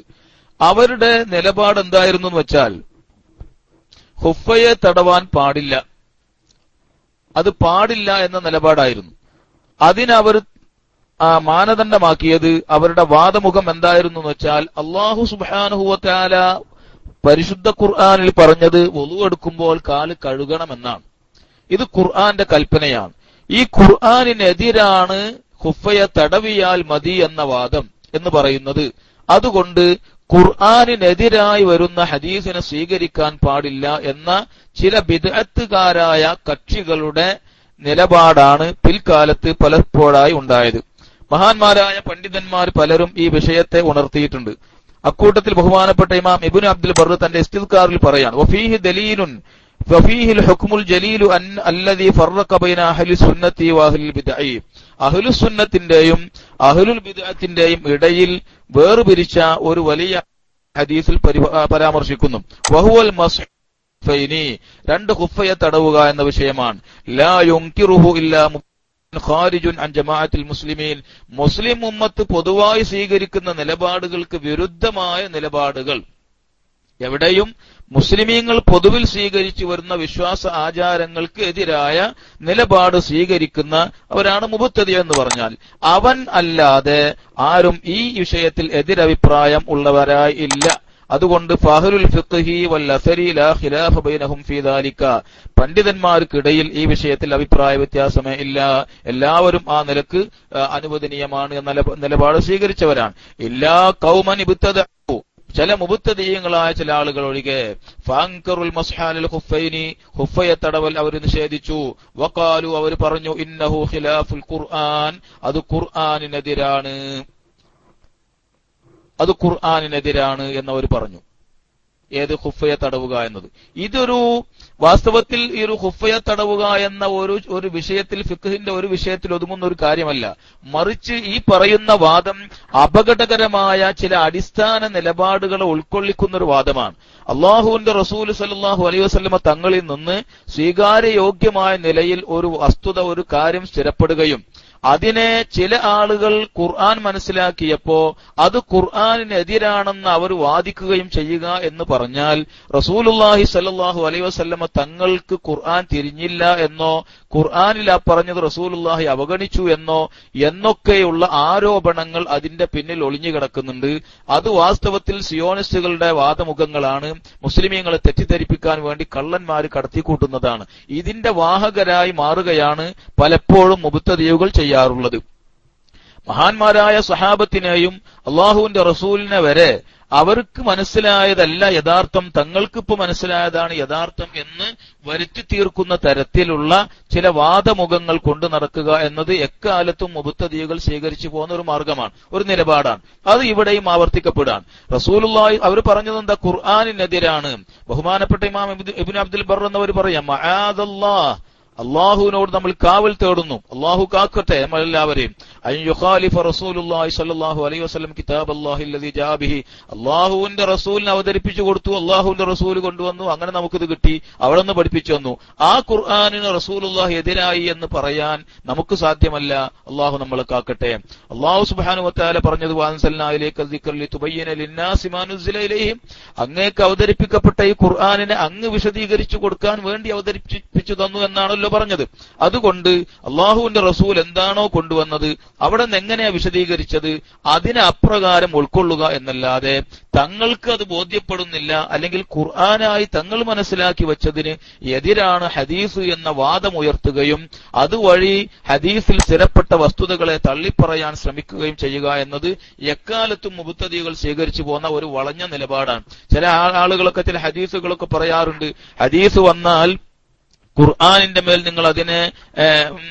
അവരുടെ നിലപാട് എന്തായിരുന്നു എന്ന് വെച്ചാൽ ഹുഫയെ തടവാൻ പാടില്ല. അത് പാടില്ല എന്ന നിലപാടായിരുന്നു. അതിനവർ ആ മാനദണ്ഡമാക്കിയത് അവരുടെ വാദമുഖം എന്തായിരുന്നു എന്ന് വെച്ചാൽ അള്ളാഹു സുബാനുഹുവത്താല പരിശുദ്ധ ഖുർആാനിൽ പറഞ്ഞത് ഒതു എടുക്കുമ്പോൾ കാൽ കഴുകണമെന്നാണ്. ഇത് ഖുർആന്റെ കൽപ്പനയാണ്. ഈ ഖുർആാനിനെതിരാണ് ഹുഫയെ തടവിയാൽ മതി എന്ന വാദം എന്ന് പറയുന്നത്. അതുകൊണ്ട് ഖുർആാനിനെതിരായി വരുന്ന ഹദീസിനെ സ്വീകരിക്കാൻ പാടില്ല എന്ന ചില ബിദഅത്തുകാരായ കക്ഷികളുടെ നിലപാടാണ് പിൽക്കാലത്ത് പലപ്പോഴായി ഉണ്ടായത്. മഹാന്മാരായ പണ്ഡിതന്മാർ പലരും ഈ വിഷയത്തെ ഉണർത്തിയിട്ടുണ്ട്. അക്കൂട്ടത്തിൽ ബഹുമാനപ്പെട്ട ഇമാം ഇബുൻ അബ്ദുൽ ബർ തന്റെ ഇസ്തിൽക്കാറിൽ പറയാണ് വഫീഹി ദലീലുൻ വഫീഹിൽ ഹുക്മുൽ ജലീലു അൻ അല്ലദീ ഫർറഖ ബൈന അഹ്ലി സുന്നത്തി വഅഹ്ലിൽ ബിദ്അഇ അഹ്ലു സുന്നത്തിന്റെയും അഹ്ലുൽ ബിദ്അത്തിന്റെയും ഇടയിൽ വേർപിരിച്ച ഒരു വലിയ ഹദീസിൽ പരാമർശിക്കുന്നു. വഹുവൽ മസ് രണ്ട് ഹുഫയെ തടവുക എന്ന വിഷയമാണ്. ലാ യുൻകിറുഹു ഇല്ലാ ഖാരിജുൻ അൻ ജമാഅത്തിൽ മുസ്ലിമീൻ. മുസ്ലിം ഉമ്മത്ത് പൊതുവായി സ്വീകരിക്കുന്ന നിലപാടുകൾക്ക് വിരുദ്ധമായ നിലപാടുകൾ. എവിടെയും മുസ്ലിമീങ്ങൾ പൊതുവിൽ സ്വീകരിച്ചു വരുന്ന വിശ്വാസ ആചാരങ്ങൾക്ക് എതിരായ നിലപാട് സ്വീകരിക്കുന്ന അവരാണ് മുബത്തതി എന്ന് പറഞ്ഞാൽ. അവൻ അല്ലാതെ ആരും ഈ വിഷയത്തിൽ എതിരഭിപ്രായം ഉള്ളവരായി ഇല്ല. അതുകൊണ്ട് ഫഹലുൽ ഫിഖ്ഹി വൽ അസരി ലാ ഖിലാഫ ബൈനഹും ഫീ ദാലിക പണ്ഡിതന്മാർക്കിടയിൽ ഈ വിഷയത്തിൽ അഭിപ്രായ വ്യത്യാസമേ ഇല്ല. എല്ലാവരും ആ നിലയ്ക്ക് അനുവദനീയമാണ് എന്ന നിലപ- നിലപാട് സ്വീകരിച്ചവരാണ്. എല്ലാ കൗമൻ ഇബ്തദ ചില മുബുത്തദീയങ്ങളായ ചില ആളുകൾ ഒഴികെ ഫാങ്കറുൽ മസ്ഹാലിൽ ഹുഫൈനി ഹുഫയെ തടവൽ അവർ നിഷേധിച്ചു. വക്കാലു അവർ പറഞ്ഞു ഇന്നഹു ഖിലാഫുൽ ഖുർആൻ. അത് ഖുർആനിനെതിരാണ്. അത് ഖുർആനിനെതിരാണ് എന്നവർ പറഞ്ഞു. ഏത് ഹുഫയെ തടവുക എന്നത്. ഇതൊരു വാസ്തവത്തിൽ ഈ ഒരു ഹുഫയെ തടവുക എന്ന ഒരു ഒരു വിഷയത്തിൽ ഫിഖഹിന്റെ ഒരു വിഷയത്തിൽ ഒതുങ്ങുന്ന ഒരു കാര്യമല്ല. മറിച്ച് ഈ പറയുന്ന വാദം അപകടകരമായ ചില അടിസ്ഥാന നിലപാടുകളെ ഉൾക്കൊള്ളിക്കുന്ന ഒരു വാദമാണ്. അള്ളാഹുവിന്റെ റസൂൽ സല്ലാഹു അലൈഹി വസല്ലമ തങ്ങളിൽ നിന്ന് സ്വീകാര്യയോഗ്യമായ നിലയിൽ ഒരു വസ്തുത ഒരു കാര്യം സ്ഥിരപ്പെടുകയും അതിനെ ചില ആളുകൾ ഖുർആൻ മനസ്സിലാക്കിയപ്പോ അത് ഖുർആാനിനെതിരാണെന്ന് അവർ വാദിക്കുകയും ചെയ്യുക എന്ന് പറഞ്ഞാൽ റസൂലുല്ലാഹി സല്ലാഹു അലൈഹി വസല്ലമ തങ്ങൾക്ക് ഖുർആൻ തിരിഞ്ഞില്ല എന്നോ ഖുർആാനിൽ ആ പറഞ്ഞത് റസൂലുല്ലാഹി അവഗണിച്ചു എന്നോ എന്നൊക്കെയുള്ള ആരോപണങ്ങൾ അതിന്റെ പിന്നിൽ ഒളിഞ്ഞു കിടക്കുന്നുണ്ട്. അത് വാസ്തവത്തിൽ സിയോണിസ്റ്റുകളുടെ വാദമുഖങ്ങളാണ്. മുസ്ലിമീങ്ങളെ തെറ്റിദ്ധരിപ്പിക്കാൻ വേണ്ടി കള്ളന്മാർ കടത്തിക്കൂട്ടുന്നതാണ്. ഇതിന്റെ വാഹകരായി മാറുകയാണ് പലപ്പോഴും മുബത്തതിയുകൾ ചെയ്യാറുള്ളത് മഹാന്മാരായ സഹാബത്തിനെയും അള്ളാഹുവിന്റെ റസൂലിനെ വരെ അവർക്ക് മനസ്സിലായതല്ല യഥാർത്ഥം തങ്ങൾക്കിപ്പോ മനസ്സിലായതാണ് യഥാർത്ഥം എന്ന് വരുത്തി തീർക്കുന്ന തരത്തിലുള്ള ചില വാദമുഖങ്ങൾ കൊണ്ടു നടക്കുക എന്നത് എക്കാലത്തും മുബുത്തതികൾ സ്വീകരിച്ചു പോകുന്ന ഒരു മാർഗമാണ് ഒരു നിലപാടാണ്. അത് ഇവിടെയും ആവർത്തിക്കപ്പെടാൻ. റസൂലുള്ളാഹി അവർ പറഞ്ഞത് എന്താ ഖുർആാനിനെതിരാണ്. ബഹുമാനപ്പെട്ട ഇമാം ഇബ്നു അബ്ദുൽ ബർ എന്നവർ പറയാം അള്ളാഹുവിനോട് നമ്മൾ കാവൽ തേടുന്നു. അള്ളാഹു കാക്കട്ടെ നമ്മളെല്ലാവരെയും. അള്ളാഹുവിന്റെ റസൂലിനെ അവതരിപ്പിച്ചു കൊടുത്തു. അള്ളാഹുവിന്റെ റസൂൽ കൊണ്ടുവന്നു. അങ്ങനെ നമുക്കിത് കിട്ടി. അവിടെ നിന്ന് പഠിപ്പിച്ചു വന്നു ആ ഖുർആാനിന് റസൂലുള്ളാഹി എതിരായി എന്ന് പറയാൻ നമുക്ക് സാധ്യമല്ല. അള്ളാഹു നമ്മളെ കാക്കട്ടെ. അള്ളാഹു സുബ്ഹാനഹു വതആല പറഞ്ഞത് അങ്ങേക്ക് അവതരിപ്പിക്കപ്പെട്ട ഈ ഖുർആാനിനെ അങ്ങ് വിശദീകരിച്ചു കൊടുക്കാൻ വേണ്ടി അവതരിപ്പിച്ചു തന്നു എന്നാണല്ലോ പറഞ്ഞത്. അതുകൊണ്ട് അള്ളാഹുവിന്റെ റസൂൽ എന്താണോ കൊണ്ടുവന്നത് അവിടെ നിന്ന് എങ്ങനെയാ വിശദീകരിച്ചത് അതിനെ അപ്രകാരം ഉൾക്കൊള്ളുക എന്നല്ലാതെ തങ്ങൾക്ക് അത് ബോധ്യപ്പെടുന്നില്ല അല്ലെങ്കിൽ ഖുർആനായി തങ്ങൾ മനസ്സിലാക്കി വെച്ചതിന് എതിരാണ് ഹദീസ് എന്ന വാദം ഉയർത്തുകയും അതുവഴി ഹദീസിൽ സ്ഥിരപ്പെട്ട വസ്തുതകളെ തള്ളിപ്പറയാൻ ശ്രമിക്കുകയും ചെയ്യുക എന്നത് എക്കാലത്തും മുബുത്തതികൾ സ്വീകരിച്ചു പോകുന്ന ഒരു വളഞ്ഞ നിലപാടാണ്. ചില ആളുകളൊക്കെ ചില ഹദീസുകളൊക്കെ പറയാറുണ്ട് ഹദീസ് വന്നാൽ ഖുർആാനിന്റെ മേൽ നിങ്ങൾ അതിനെ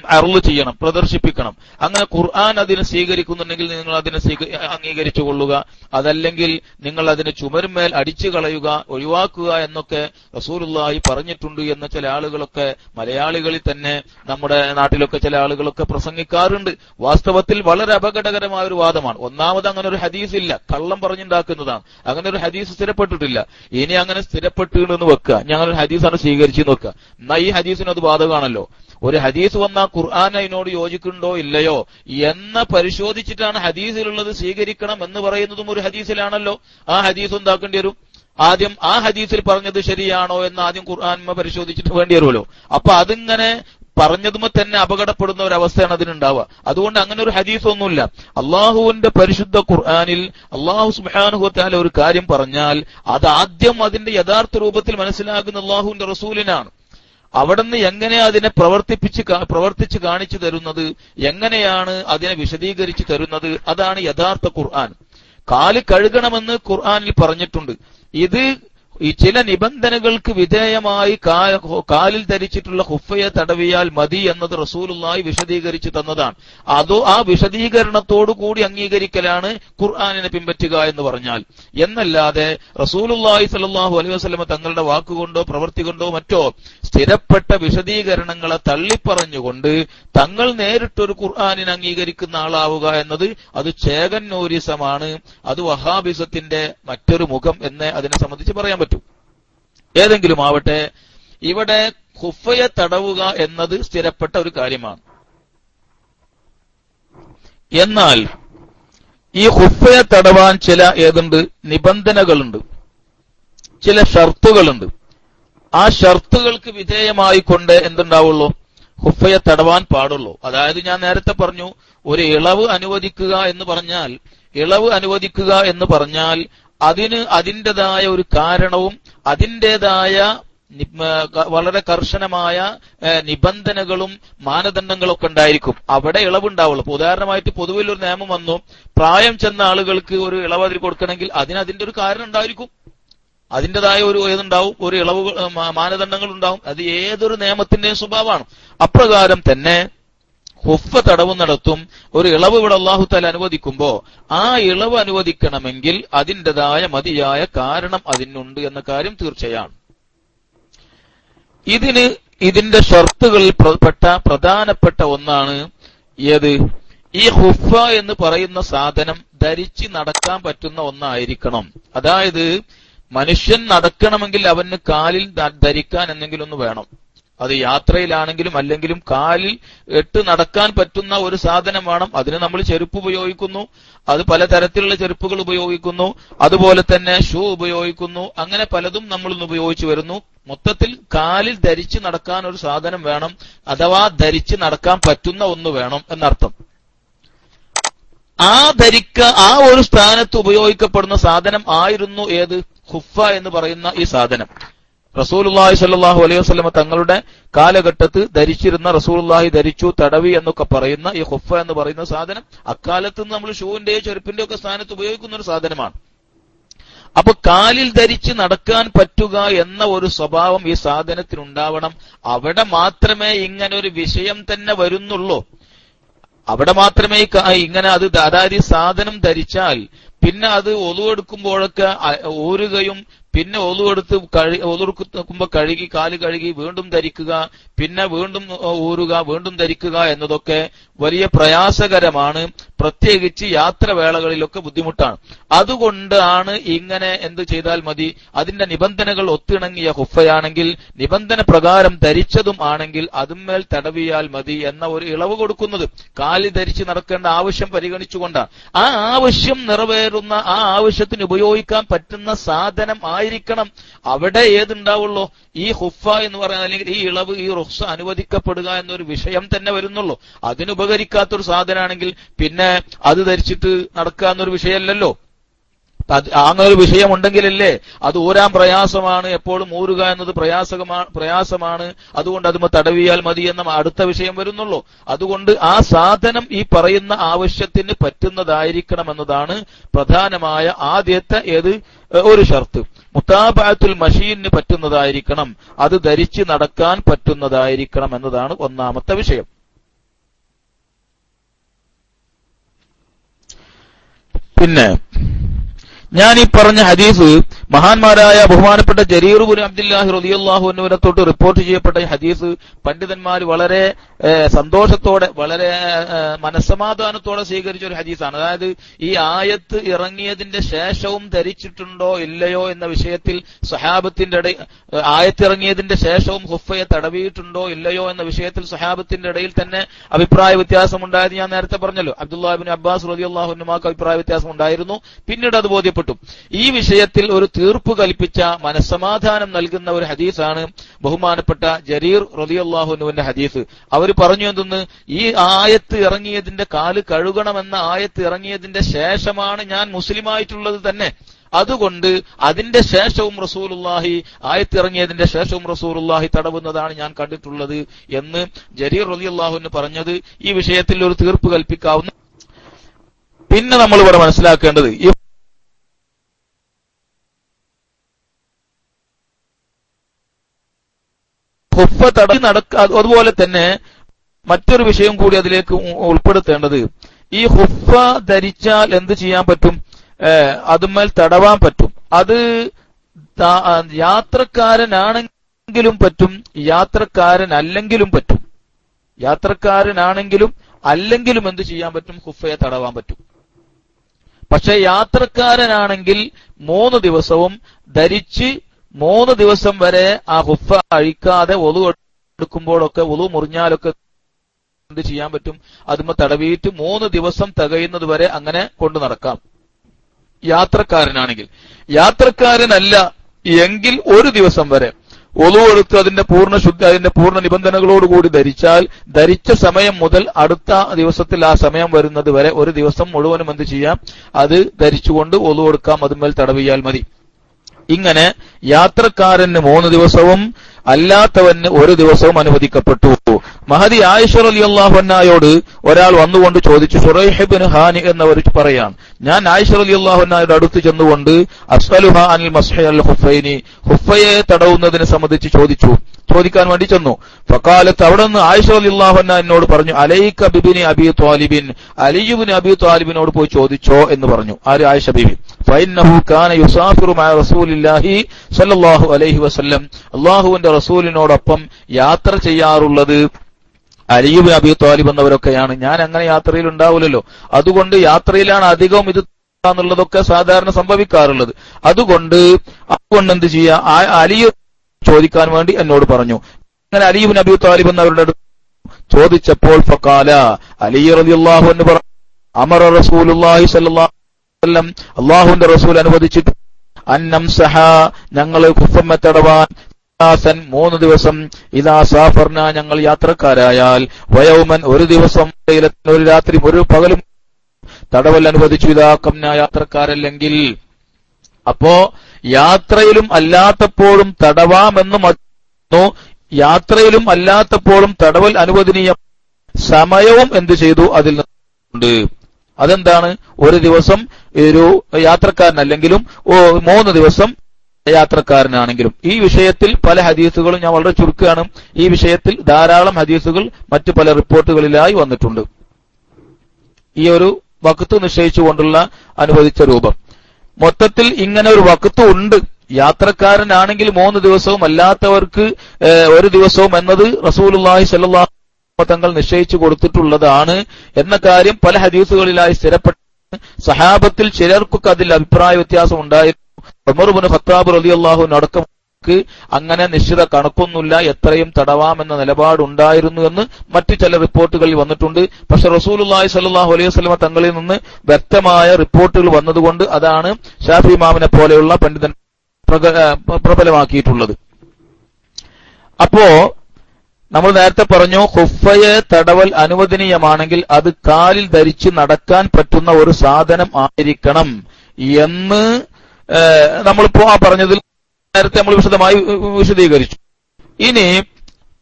അറുൾ ചെയ്യണം പ്രദർശിപ്പിക്കണം. അങ്ങനെ ഖുർആൻ അതിനെ സ്വീകരിക്കുന്നുണ്ടെങ്കിൽ നിങ്ങൾ അതിനെ അംഗീകരിച്ചു കൊള്ളുക. അതല്ലെങ്കിൽ നിങ്ങൾ അതിനെ ചുമരുമേൽ അടിച്ചു കളയുക ഒഴിവാക്കുക എന്നൊക്കെ റസൂലുള്ളാഹി പറഞ്ഞിട്ടുണ്ട് എന്ന ചില ആളുകളൊക്കെ മലയാളികളിൽ തന്നെ നമ്മുടെ നാട്ടിലൊക്കെ ചില ആളുകളൊക്കെ പ്രസംഗിക്കാറുണ്ട്. വാസ്തവത്തിൽ വളരെ അപകടകരമായ ഒരു വാദമാണ്. ഒന്നാമത് അങ്ങനെ ഒരു ഹദീസ് ഇല്ല. കള്ളം പറഞ്ഞുണ്ടാക്കുന്നതാണ്. അങ്ങനെ ഒരു ഹദീസ് സ്ഥിരപ്പെട്ടിട്ടില്ല. ഇനി അങ്ങനെ സ്ഥിരപ്പെട്ടിരുന്നു വെക്കുക. ഞങ്ങൾ ഹദീസാണ് സ്വീകരിച്ചു നോക്കുക ഹദീസിന് അത് ബാധകമാണല്ലോ. ഒരു ഹദീസ് വന്ന ഖുർആൻ അതിനോട് യോജിക്കുന്നുണ്ടോ ഇല്ലയോ എന്ന് പരിശോധിച്ചിട്ടാണ് ഹദീസിലുള്ളത് സ്വീകരിക്കണം എന്ന് പറയുന്നതും ഒരു ഹദീസിലാണല്ലോ. ആ ഹദീസ് എന്താക്കേണ്ടി വരും? ആദ്യം ആ ഹദീസിൽ പറഞ്ഞത് ശരിയാണോ എന്ന് ആദ്യം ഖുർആൻ പരിശോധിച്ചിട്ട് വേണ്ടി വരുമല്ലോ. അപ്പൊ അതിങ്ങനെ പറഞ്ഞതുമേ തന്നെ അപകടപ്പെടുന്ന ഒരു അവസ്ഥയാണ് അതിനുണ്ടാവുക. അതുകൊണ്ട് അങ്ങനെ ഒരു ഹദീസ് ഒന്നുമില്ല. അള്ളാഹുവിന്റെ പരിശുദ്ധ ഖുർആാനിൽ അള്ളാഹു സുബാനുഹത്താല ഒരു കാര്യം പറഞ്ഞാൽ അത് ആദ്യം അതിന്റെ യഥാർത്ഥ രൂപത്തിൽ മനസ്സിലാക്കുന്ന അള്ളാഹുവിന്റെ റസൂലിനാണ്. അവിടുന്ന് എങ്ങനെ അതിനെ പ്രവർത്തിപ്പിച്ച് പ്രവർത്തിച്ച് കാണിച്ചു തരുന്നത് എങ്ങനെയാണ് അതിനെ വിശദീകരിച്ചു തരുന്നത് അതാണ് യഥാർത്ഥ ഖുർആൻ. കാൽ കഴുകണമെന്ന് ഖുർആനിൽ പറഞ്ഞിട്ടുണ്ട്. ഇത് ഈ ചില നിബന്ധനകൾക്ക് വിധേയമായി കാലിൽ ധരിച്ചിട്ടുള്ള ഹുഫയെ തടവിയാൽ മതി എന്നത് റസൂലുള്ളായി വിശദീകരിച്ചു തന്നതാണ്. അതോ ആ വിശദീകരണത്തോടു കൂടി അംഗീകരിക്കലാണ് ഖുർആാനിനെ പിൻപറ്റുക എന്ന് പറഞ്ഞാൽ. എന്നല്ലാതെ റസൂലുള്ളാഹി സലാഹു അലൈഹി വസ്ലമ തങ്ങളുടെ വാക്കുകൊണ്ടോ പ്രവൃത്തി കൊണ്ടോ മറ്റോ സ്ഥിരപ്പെട്ട വിശദീകരണങ്ങളെ തള്ളിപ്പറഞ്ഞുകൊണ്ട് തങ്ങൾ നേരിട്ടൊരു ഖുർആാനിനെ അംഗീകരിക്കുന്ന ആളാവുക എന്നത് അത് ചേകന്നൂരിസമാണ് അത് വഹാബിസത്തിന്റെ മറ്റൊരു മുഖം എന്ന് അതിനെ സംബന്ധിച്ച് പറയാൻ പറ്റും. ഏതെങ്കിലും ആവട്ടെ ഇവിടെ ഖുഫയെ തടവുക എന്നത് സ്ഥിരപ്പെട്ട ഒരു കാര്യമാണ്. എന്നാൽ ഈ ഹുഫയെ തടവാൻ ചില ഏതുണ്ട്? നിബന്ധനകളുണ്ട്. ചില ഷർത്തുകളുണ്ട്. ആ ഷർത്തുകൾക്ക് വിധേയമായിക്കൊണ്ട് എന്തുണ്ടാവുള്ളൂ? ഹുഫയെ തടവാൻ പാടുള്ളൂ. അതായത് ഞാൻ നേരത്തെ പറഞ്ഞു ഒരു ഇളവ് അനുവദിക്കുക എന്ന് പറഞ്ഞാൽ ഇളവ് അനുവദിക്കുക എന്ന് പറഞ്ഞാൽ അതിന് അതിന്റെതായ ഒരു കാരണവും അതിന്റെതായ വളരെ കർശനമായ നിബന്ധനകളും മാനദണ്ഡങ്ങളൊക്കെ ഉണ്ടായിരിക്കും. അവിടെ ഇളവുണ്ടാവുള്ളൂ. അപ്പൊ ഉദാഹരണമായിട്ട് പൊതുവിൽ ഒരു നിയമം വന്നു. പ്രായം ചെന്ന ആളുകൾക്ക് ഒരു ഇളവ് അതിൽ കൊടുക്കണമെങ്കിൽ അതിന് അതിന്റെ ഒരു കാരണം ഉണ്ടായിരിക്കും. അതിന്റെതായ ഒരു ഏതുണ്ടാവും ഒരു ഇളവ് മാനദണ്ഡങ്ങൾ ഉണ്ടാവും അത് ഏതൊരു നിയമത്തിന്റെയും സ്വഭാവമാണ്. അപ്രകാരം തന്നെ ഹുഫ തടവുന്നിടത്തും ഒരു ഇളവ് ഇവിടെ അള്ളാഹു താല അനുവദിക്കുമ്പോ ആ ഇളവ് അനുവദിക്കണമെങ്കിൽ അതിന്റെതായ മതിയായ കാരണം അതിനുണ്ട് എന്ന കാര്യം തീർച്ചയാണ്. ഇതിന് ഇതിന്റെ ഷർത്തുകളിൽ പെട്ട പ്രധാനപ്പെട്ട ഒന്നാണ് ഏത്? ഈ ഹുഫ എന്ന് പറയുന്ന സാധനം ധരിച്ച് നടക്കാൻ പറ്റുന്ന ഒന്നായിരിക്കണം. അതായത് മനുഷ്യൻ നടക്കണമെങ്കിൽ അവന് കാലിൽ ധരിക്കാൻ എന്തെങ്കിലും ഒന്ന് വേണം. അത് യാത്രയിലാണെങ്കിലും അല്ലെങ്കിലും കാലിൽ ഇട്ട് നടക്കാൻ പറ്റുന്ന ഒരു സാധനം വേണം. അതിന് നമ്മൾ ചെരുപ്പ് ഉപയോഗിക്കുന്നു. അത് പലതരത്തിലുള്ള ചെരുപ്പുകൾ ഉപയോഗിക്കുന്നു. അതുപോലെ തന്നെ ഷൂ ഉപയോഗിക്കുന്നു. അങ്ങനെ പലതും നമ്മൾ ഇന്ന് ഉപയോഗിച്ചു വരുന്നു. മൊത്തത്തിൽ കാലിൽ ധരിച്ച് നടക്കാൻ ഒരു സാധനം വേണം അഥവാ ധരിച്ച് നടക്കാൻ പറ്റുന്ന ഒന്ന് വേണം എന്നർത്ഥം. ആ ധരിക്ക ആ ഒരു സ്ഥാനത്ത് ഉപയോഗിക്കപ്പെടുന്ന സാധനം ആയിരുന്നു ഏത്? ഹുഫ എന്ന് പറയുന്ന ഈ സാധനം. റസൂലുള്ളാഹി സല്ലാഹു അലൈഹി വസ്ലമ തങ്ങളുടെ കാലഘട്ടത്ത് ധരിച്ചിരുന്ന റസൂലുള്ളാഹി ധരിച്ചു തടവി എന്നൊക്കെ പറയുന്ന ഈ ഹുഫ എന്ന് പറയുന്ന സാധനം അക്കാലത്ത് നമ്മൾ ഷൂവിന്റെയോ ചെരുപ്പിന്റെയോ ഒക്കെ സ്ഥാനത്ത് ഉപയോഗിക്കുന്ന ഒരു സാധനമാണ്. അപ്പൊ കാലിൽ ധരിച്ച് നടക്കാൻ പറ്റുക എന്ന ഒരു സ്വഭാവം ഈ സാധനത്തിനുണ്ടാവണം. അവിടെ മാത്രമേ ഇങ്ങനെ ഒരു വിഷയം തന്നെ വരുന്നുള്ളൂ. അവിടെ മാത്രമേ ഇങ്ങനെ അത് അതായത് സാധനം ധരിച്ചാൽ പിന്നെ അത് ഒതുവെടുക്കുമ്പോഴൊക്കെ ഊരുകയും പിന്നെ ഒലുവെടുത്ത് കഴി ഒതുക്കുമ്പോ കഴുകി കാൽ കഴുകി വീണ്ടും ധരിക്കുക പിന്നെ വീണ്ടും ഊരുക വീണ്ടും ധരിക്കുക എന്നതൊക്കെ വലിയ പ്രയാസകരമാണ്. പ്രത്യേകിച്ച് യാത്രവേളകളിലൊക്കെ ബുദ്ധിമുട്ടാണ്. അതുകൊണ്ടാണ് ഇങ്ങനെ എന്ത് ചെയ്താൽ മതി. അതിന്റെ നിബന്ധനകൾ ഒത്തിണങ്ങിയ ഹുഫയാണെങ്കിൽ നിബന്ധന പ്രകാരം ധരിച്ചതും ആണെങ്കിൽ അതുമേൽ തടവിയാൽ മതി എന്ന ഒരു ഇളവ് കൊടുക്കുന്നത്. കാലി ധരിച്ച് നടക്കേണ്ട ആവശ്യം പരിഗണിച്ചുകൊണ്ടാണ്. ആ ആവശ്യം നിറവേറുന്ന ആ ആവശ്യത്തിന് ഉപയോഗിക്കാൻ പറ്റുന്ന സാധനം ആയിരിക്കണം. അവിടെ ഏതുണ്ടാവുള്ളൂ? ഈ ഹുഫ എന്ന് പറയുന്നത് അല്ലെങ്കിൽ ഈ ഇളവ് ഈ റുഹ്സ അനുവദിക്കപ്പെടുക എന്നൊരു വിഷയം തന്നെ വരുന്നുള്ളൂ. അതിനുപകരിക്കാത്തൊരു സാധനമാണെങ്കിൽ പിന്നെ അത് ധരിച്ചിട്ട് നടക്കുക എന്നൊരു വിഷയമല്ലല്ലോ. അങ്ങനെ ഒരു വിഷയമുണ്ടെങ്കിലല്ലേ അത് ഊരാൻ പ്രയാസമാണ് എപ്പോഴും ഊരുക എന്നത് പ്രയാസകമാണ് പ്രയാസമാണ്. അതുകൊണ്ട് അതുമ തടവിയാൽ മതി എന്ന അടുത്ത വിഷയം വരുന്നുള്ളൂ. അതുകൊണ്ട് ആ സാധനം ഈ പറയുന്ന ആവശ്യത്തിന് പറ്റുന്നതായിരിക്കണം എന്നതാണ് പ്രധാനമായ ആദ്യത്തെ ഏത്? ഒരു ഷർത്ത്. മുത്താബാത്തുൽ മഷീന് പറ്റുന്നതായിരിക്കണം. അത് ധരിച്ച് നടക്കാൻ പറ്റുന്നതായിരിക്കണം എന്നതാണ് ഒന്നാമത്തെ വിഷയം. പിന്നെ ഞാൻ ഈ പറഞ്ഞ ഹദീസ് മഹാന്മാരായ ബഹുമാനപ്പെട്ട ജരീറുബുൻ അബ്ദുല്ലാഹി റളിയല്ലാഹു എന്നിവരെ തൊട്ട് റിപ്പോർട്ട് ചെയ്യപ്പെട്ട ഹദീസ് പണ്ഡിതന്മാർ വളരെ സന്തോഷത്തോടെ വളരെ മനസ്സമാധാനത്തോടെ സ്വീകരിച്ച ഒരു ഹദീസാണ്. അതായത് ഈ ആയത്ത് ഇറങ്ങിയതിന്റെ ശേഷവും ധരിച്ചിട്ടുണ്ടോ ഇല്ലയോ എന്ന വിഷയത്തിൽ സഹാബത്തിന്റെ ഇടയിൽ ആയത്ത് ഇറങ്ങിയതിന്റെ ശേഷവും ഹുഫയെ തടവിയിട്ടുണ്ടോ ഇല്ലയോ എന്ന വിഷയത്തിൽ സഹാബത്തിന്റെ ഇടയിൽ തന്നെ അഭിപ്രായ വ്യത്യാസമുണ്ടായത് ഞാൻ നേരത്തെ പറഞ്ഞല്ലോ അബ്ദുല്ലാഹിബിൻ അബ്ബാസ് റളിയല്ലാഹുനുമാക്ക് അഭിപ്രായ വ്യത്യാസം ഉണ്ടായിരുന്നു പിന്നീട് അത് ബോധ്യപ്പെട്ടു. ഈ വിഷയത്തിൽ ഒരു തീർപ്പ് കൽപ്പിച്ച മനസ്സമാധാനം നൽകുന്ന ഒരു ഹദീസാണ് ബഹുമാനപ്പെട്ട ജരീർ റളിയല്ലാഹുനുവിന്റെ ഹദീസ്. അവർ പറഞ്ഞു എന്തെന്ന്? ഈ ആയത്ത് ഇറങ്ങിയതിന്റെ കാൽ കഴുകണമെന്ന ആയത്ത് ഇറങ്ങിയതിന്റെ ശേഷമാണ് ഞാൻ മുസ്ലിമായിട്ടുള്ളത് തന്നെ. അതുകൊണ്ട് അതിന്റെ ശേഷവും റസൂലുള്ളാഹി ആയത്തിറങ്ങിയതിന്റെ ശേഷവും റസൂലുള്ളാഹി തടവുന്നതാണ് ഞാൻ കണ്ടിട്ടുള്ളത് എന്ന് ജരീർ റളിയല്ലാഹുവിന് പറഞ്ഞത്. ഈ വിഷയത്തിൽ ഒരു തീർപ്പ് കൽപ്പിക്കാവുന്ന പിന്നെ നമ്മൾ ഇവിടെ മനസ്സിലാക്കേണ്ടത് ഹുഫ തടവി നടക്ക അതുപോലെ തന്നെ മറ്റൊരു വിഷയം കൂടി അതിലേക്ക് ഉൾപ്പെടുത്തേണ്ടത്. ഈ ഹുഫ ധരിച്ചാൽ എന്ത് ചെയ്യാൻ പറ്റും? അതുമേൽ തടവാൻ പറ്റും. അത് യാത്രക്കാരനാണെങ്കിലും പറ്റും യാത്രക്കാരനല്ലെങ്കിലും പറ്റും. യാത്രക്കാരനാണെങ്കിലും അല്ലെങ്കിലും എന്ത് ചെയ്യാൻ പറ്റും? ഹുഫയെ തടവാൻ പറ്റും. പക്ഷെ യാത്രക്കാരനാണെങ്കിൽ മൂന്ന് ദിവസവും ധരിച്ച് മൂന്ന് ദിവസം വരെ ആ ഹുഫ അഴിക്കാതെ ഒതു എടുക്കുമ്പോഴൊക്കെ ഒതു മുറിഞ്ഞാലൊക്കെ എന്ത് ചെയ്യാൻ പറ്റും? അതുമ്പോ തടവിയിട്ട് മൂന്ന് ദിവസം തികയുന്നത് വരെ അങ്ങനെ കൊണ്ടു നടക്കാം. യാത്രക്കാരനാണെങ്കിൽ. യാത്രക്കാരനല്ല എങ്കിൽ ഒരു ദിവസം വരെ. ഒളു എടുത്ത് അതിന്റെ പൂർണ ശുദ്ധി അതിന്റെ പൂർണ നിബന്ധനകളോടുകൂടി ധരിച്ചാൽ ധരിച്ച സമയം മുതൽ അടുത്ത ദിവസത്തിൽ ആ സമയം വരുന്നത് വരെ ഒരു ദിവസം മുഴുവനും എന്ത് ചെയ്യാം? അത് ധരിച്ചുകൊണ്ട് ഒളു കൊടുക്കാം അതുമേൽ തടവിയാൽ മതി. ഇങ്ങനെ യാത്രക്കാരന് മൂന്ന് ദിവസവും അല്ലാത്തവന് ഒരു ദിവസവും അനുവദിക്കപ്പെട്ടു. മഹദി ആയിഷർ അലി അള്ളാഹുനായോട് ഒരാൾ വന്നുകൊണ്ട് ചോദിച്ചു സുറൈഹിബിൻ ഹാനി എന്നവർ പറയാണ് ഞാൻ ആയിഷർ അലി അള്ളാഹുനായുടെ അടുത്ത് ചെന്നുകൊണ്ട് അസ്അലുഹ അനിൽ ഹുഫൈനി. ഹുഫയെ തടവുന്നതിനെ സംബന്ധിച്ച് ചോദിച്ചു. ചോദിക്കാൻ വേണ്ടി ചെന്നു. ഫക്കാലത്ത് അവിടെ നിന്ന് ആയിഷ അലി അള്ളാഹുന എന്നോട് പറഞ്ഞു അലൈക്ക ബിബിനി അബി ത്വാലിബിൻ. അലിയുബിൻ അബി ത്വാലിബിനോട് പോയി ചോദിച്ചോ എന്ന് പറഞ്ഞു. ആര് ആയിഷ ബിബി? അലൈഹി വസല്ലം. അള്ളാഹുവിന്റെ റസൂലിനോടൊപ്പം യാത്ര ചെയ്യാറുള്ളത് അലിയുബിൻ അബി താലിബ് എന്നവരൊക്കെയാണ്. ഞാൻ അങ്ങനെ യാത്രയിൽ ഉണ്ടാവില്ലല്ലോ അതുകൊണ്ട് യാത്രയിലാണ് അധികവും ഇത് എന്നുള്ളതൊക്കെ സാധാരണ സംഭവിക്കാറുള്ളത്. അതുകൊണ്ട് അതുകൊണ്ട് എന്ത് ചെയ്യുക? അലിയു ചോദിക്കാൻ വേണ്ടി എന്നോട് പറഞ്ഞു. അങ്ങനെ അലീബ് നബി താലിബ് എന്നവരുടെ അടുത്ത് ചോദിച്ചപ്പോൾ ഫക്കാല അലി എന്ന് പറഞ്ഞു റസൂൽ അനുവദിച്ചിട്ട് അന്നം സഹ ഞങ്ങൾ കുഫമ്മ തടവാൻ മൂന്ന് ദിവസം ഇതാ സാഫർന ഞങ്ങൾ യാത്രക്കാരായാൽ വയൗമൻ ഒരു ദിവസം ഒരു രാത്രി ഒരു പകലും തടവൽ അനുവദിച്ചു. ഇതാക്കം യാത്രക്കാരല്ലെങ്കിൽ. അപ്പോ യാത്രയിലും അല്ലാത്തപ്പോഴും തടവാമെന്നും യാത്രയിലും അല്ലാത്തപ്പോഴും തടവൽ അനുവദനീയ. സമയവും എന്ത് ചെയ്തു? അതിൽ നിന്നുണ്ട്. അതെന്താണ്? ഒരു ദിവസം ഒരു യാത്രക്കാരനല്ലെങ്കിലും മൂന്ന് ദിവസം യാത്രക്കാരനാണെങ്കിലും. ഈ വിഷയത്തിൽ പല ഹദീസുകളും ഞാൻ വളരെ ചുരുക്കുകയാണ്. ഈ വിഷയത്തിൽ ധാരാളം ഹദീസുകൾ മറ്റു പല റിപ്പോർട്ടുകളിലായി വന്നിട്ടുണ്ട്. ഈ ഒരു വക്കത്ത് നിശ്ചയിച്ചുകൊണ്ടുള്ള അനുവദിച്ച രൂപം. മൊത്തത്തിൽ ഇങ്ങനെ ഒരു വക്കത്ത് ഉണ്ട്. യാത്രക്കാരനാണെങ്കിൽ മൂന്ന് ദിവസവും അല്ലാത്തവർക്ക് ഒരു ദിവസവും എന്നത് സ്വല്ലല്ലാഹു അലൈഹി തങ്ങൾ നിശ്ചയിച്ചു കൊടുത്തിട്ടുള്ളതാണ് എന്ന കാര്യം പല ഹദീസുകളിലായി സ്ഥിരപ്പെട്ട സഹാബത്തിൽ ചിലർക്കൊക്കെ അതിൽ അഭിപ്രായ വ്യത്യാസം ഉണ്ടായിരുന്നു. ഉമർബിന് ഖത്താബ് റളിയല്ലാഹു അടക്കം അങ്ങനെ നിശ്ചിത കണക്കൊന്നുമില്ല എത്രയും തടവാമെന്ന നിലപാടുണ്ടായിരുന്നു എന്ന് മറ്റു ചില റിപ്പോർട്ടുകളിൽ വന്നിട്ടുണ്ട്. പക്ഷെ റസൂലുള്ളാഹി സ്വല്ലല്ലാഹു അലൈഹി വസല്ലമ തങ്ങളിൽ നിന്ന് വ്യക്തമായ റിപ്പോർട്ടുകൾ വന്നതുകൊണ്ട് അതാണ് ഷാഫി ഇമാമിനെ പോലെയുള്ള പണ്ഡിതൻ പ്രബലമാക്കിയിട്ടുള്ളത്. അപ്പോ നമ്മൾ നേരത്തെ പറഞ്ഞു ഹുഫയെ തടവൽ അനുവദനീയമാണെങ്കിൽ അത് കാലിൽ ധരിച്ച് നടക്കാൻ പറ്റുന്ന ഒരു സാധനം ആയിരിക്കണം എന്ന് നമ്മളിപ്പോ ആ പറഞ്ഞതിൽ നേരത്തെ നമ്മൾ വിശദമായി വിശദീകരിച്ചു. ഇനി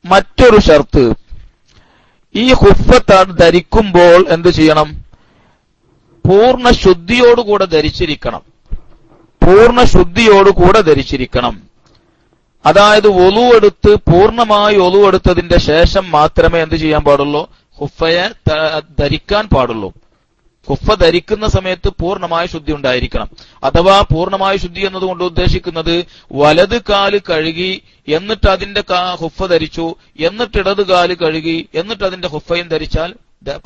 മറ്റൊരു ഷർത്ത്. ഈ ഹുഫത്ത് ധരിക്കുമ്പോൾ എന്ത് ചെയ്യണം? പൂർണ ശുദ്ധിയോടുകൂടെ ധരിച്ചിരിക്കണം. പൂർണ ശുദ്ധിയോടുകൂടെ ധരിച്ചിരിക്കണം. അതായത് ഒലു എടുത്ത് പൂർണമായി ഒലു എടുത്തതിന്റെ ശേഷം മാത്രമേ എന്ത് ചെയ്യാൻ പാടുള്ളൂ? ഹുഫയെ ധരിക്കാൻ പാടുള്ളൂ. ഹുഫ ധരിക്കുന്ന സമയത്ത് പൂർണമായ ശുദ്ധി ഉണ്ടായിരിക്കണം. അഥവാ പൂർണമായ ശുദ്ധി എന്നതുകൊണ്ട് ഉദ്ദേശിക്കുന്നത് വലത് കാൽ കഴുകി എന്നിട്ട് അതിന്റെ ഹുഫ ധരിച്ചു എന്നിട്ട് ഇടത് കാൽ കഴുകി എന്നിട്ട് അതിന്റെ ഹുഫയും ധരിച്ചാൽ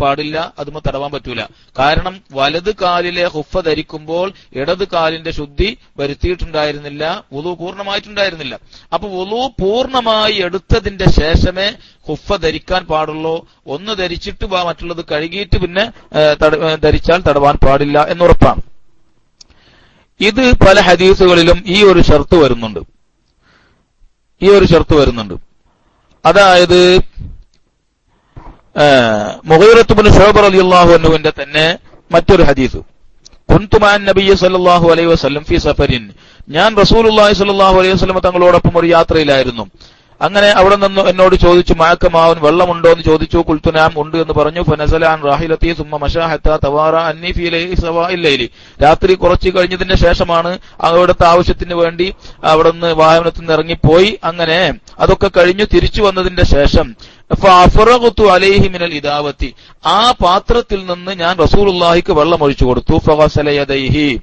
പാടില്ല അതുമ തടവാൻ പറ്റൂല. കാരണം വലത് കാലിലെ ഹുഫ ധരിക്കുമ്പോൾ ഇടത് കാലിന്റെ ശുദ്ധി വരുത്തിയിട്ടുണ്ടായിരുന്നില്ല ഉളു പൂർണമായിട്ടുണ്ടായിരുന്നില്ല. അപ്പൊ ഉളു പൂർണമായി എടുത്തതിന്റെ ശേഷമേ ഹുഫ ധരിക്കാൻ പാടുള്ളൂ. ഒന്ന് ധരിച്ചിട്ട് മറ്റുള്ളത് കഴുകിയിട്ട് പിന്നെ ധരിച്ചാൽ തടവാൻ പാടില്ല എന്നുറപ്പാണ്. ഇത് പല ഹദീസുകളിലും ഈ ഒരു ഷർത്ത് വരുന്നുണ്ട്. ഈ ഒരു ഷർത്ത് വരുന്നുണ്ട്. അതായത് മുഹീറത്തുബിൻ ഷോബർ അലി അള്ളാഹു എന്നുവിന്റെ തന്നെ മറ്റൊരു ഹദീസ്. കുന്തുമാൻ നബിയ സല്ലല്ലാഹു അലൈഹി വസ്ലം ഫി സഫരിൻ. ഞാൻ റസൂലുള്ളാഹി സല്ലാഹു അലൈഹി വസ്ലം തങ്ങളോടൊപ്പം ഒരു യാത്രയിലായിരുന്നു. അങ്ങനെ അവിടെ നിന്ന് എന്നോട് ചോദിച്ചു മഴക്കമാവൻ വെള്ളമുണ്ടോ എന്ന് ചോദിച്ചു കുൽത്തുനാം ഉണ്ട് എന്ന് പറഞ്ഞു. ഫനസലാൻ റാഹിലത്തി സുമ്മ മഷാഹത്ത തവാറ അന്നീഫിയിലി രാത്രി കുറച്ച് കഴിഞ്ഞതിന്റെ ശേഷമാണ് അവിടുത്തെ ആവശ്യത്തിന് വേണ്ടി അവിടെ നിന്ന് വാഹനത്തിൽ നിന്ന് ഇറങ്ങിപ്പോയി. അങ്ങനെ അതൊക്കെ കഴിഞ്ഞു തിരിച്ചു വന്നതിന്റെ ശേഷം ഫഅഫറഗതു അലൈഹി മിനൽ ഇദാവത്തി. ആ പാത്രത്തിൽ നിന്ന് ഞാൻ റസൂലുള്ളാഹിക്ക് വെള്ളം ഒഴിച്ചു കൊടുത്തു. ഫഗസല യദൈഹി.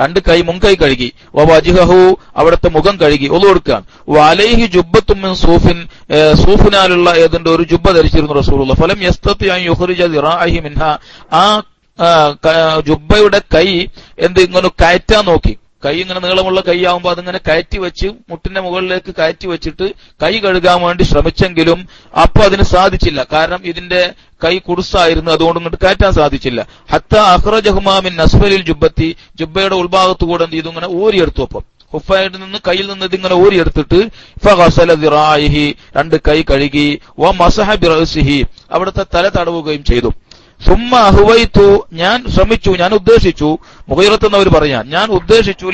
രണ്ട് കൈ മുൻകൈ കഴുകി. വജിഹു അവിടുത്തെ മുഖം കഴുകി ഒതു കൊടുക്കാൻ. വലൈഹി ജുബത്തും സൂഫിൻ സൂഫിനാലുള്ള ഏതിന്റെ ഒരു ജുബ്ബ ധരിച്ചിരുന്നു റസൂലുള്ള. ഫലം യസ്തത്തിൻഹ ആ ജുബ്ബയുടെ കൈ എന്ത് ഇങ്ങനെ കയറ്റാൻ നോക്കി. കൈ ഇങ്ങനെ നീളമുള്ള കൈയാവുമ്പോൾ അതിങ്ങനെ കയറ്റി വെച്ച് മുട്ടിന്റെ മുകളിലേക്ക് കയറ്റി വെച്ചിട്ട് കൈ കഴുകാൻ വേണ്ടി ശ്രമിച്ചെങ്കിലും അപ്പൊ അതിന് സാധിച്ചില്ല. കാരണം ഇതിന്റെ കൈ കുടുസായിരുന്നു അതുകൊണ്ട് ഇങ്ങോട്ട് കയറ്റാൻ സാധിച്ചില്ല. ഹത്ത അഹ്റജഹുമാമിൻ നസ്ഫലിൽ ജുബത്തി ജുബയുടെ ഉൾഭാഗത്തു കൂടെ എന്ത് ചെയ്തു? ഇങ്ങനെ ഊരിയെടുത്തു അപ്പം. ഹുഫായിട്ട് നിന്ന് കയ്യിൽ നിന്ന് ഇതിങ്ങനെ ദിറായിഹി രണ്ട് കൈ കഴുകി വ മസഹ അവിടുത്തെ തല തടവുകയും ചെയ്തു. സുമ്മ അഹുവൈത്തു ഞാൻ ശ്രമിച്ചു ഞാൻ ഉദ്ദേശിച്ചു. മുഖയിറത്തുന്നവർ പറയാം ഞാൻ ഉദ്ദേശിച്ചു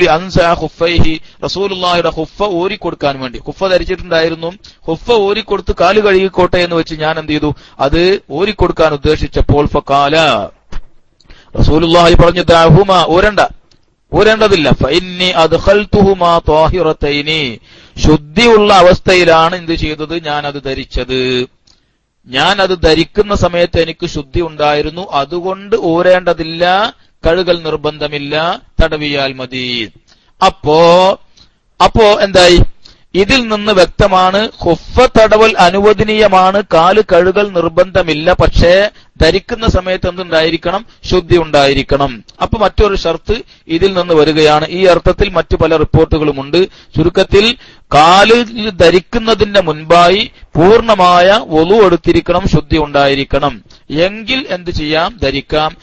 റസൂലുള്ളാഹിയുടെ ഹുഫ കൊടുക്കാൻ വേണ്ടി. ഹുഫ ധരിച്ചിട്ടുണ്ടായിരുന്നു. ഹുഫ ഓരിക്കൊടുത്ത് കാൽ കഴുകിക്കോട്ടെ എന്ന് വെച്ച് ഞാൻ എന്ത് ചെയ്തു? അത് ഓരിക്കൊടുക്കാൻ ഉദ്ദേശിച്ചപ്പോൾ ഫക്കാല റസൂലുള്ളാഹി പറഞ്ഞു ദാഹുമ ഊരണ്ട. ഊരേണ്ടതില്ല. ഫൈനി അദ്ഹൽത്തുഹുമാ ത്വാഹിറത്തൈനി ശുദ്ധിയുള്ള അവസ്ഥയിലാണ് എന്ത് ചെയ്തത്? ഞാൻ അത് ധരിച്ചത്. ഞാൻ അത് ധരിക്കുന്ന സമയത്ത് എനിക്ക് ശുദ്ധി ഉണ്ടായിരുന്നു. അതുകൊണ്ട് ഊരേണ്ടതില്ല കഴുകൽ നിർബന്ധമില്ല തടവിയാൽ മതി. അപ്പോ അപ്പോ എന്തായി? ഇതിൽ നിന്ന് വ്യക്തമാണ് ഹുഫ തടവൽ അനുവദനീയമാണ് കാൽ കഴുകൽ നിർബന്ധമില്ല പക്ഷേ ധരിക്കുന്ന സമയത്ത് എന്തുണ്ടായിരിക്കണം? ശുദ്ധി ഉണ്ടായിരിക്കണം. അപ്പൊ മറ്റൊരു ഷർത്ത് ഇതിൽ നിന്ന് വരികയാണ്. ഈ അർത്ഥത്തിൽ മറ്റു പല റിപ്പോർട്ടുകളുമുണ്ട്. ചുരുക്കത്തിൽ കാൽ ധരിക്കുന്നതിന്റെ മുൻപായി പൂർണമായ ഒലു എടുത്തിരിക്കണം ശുദ്ധി ഉണ്ടായിരിക്കണം. എങ്കിൽ എന്ത് ചെയ്യാം? ധരിക്കാം.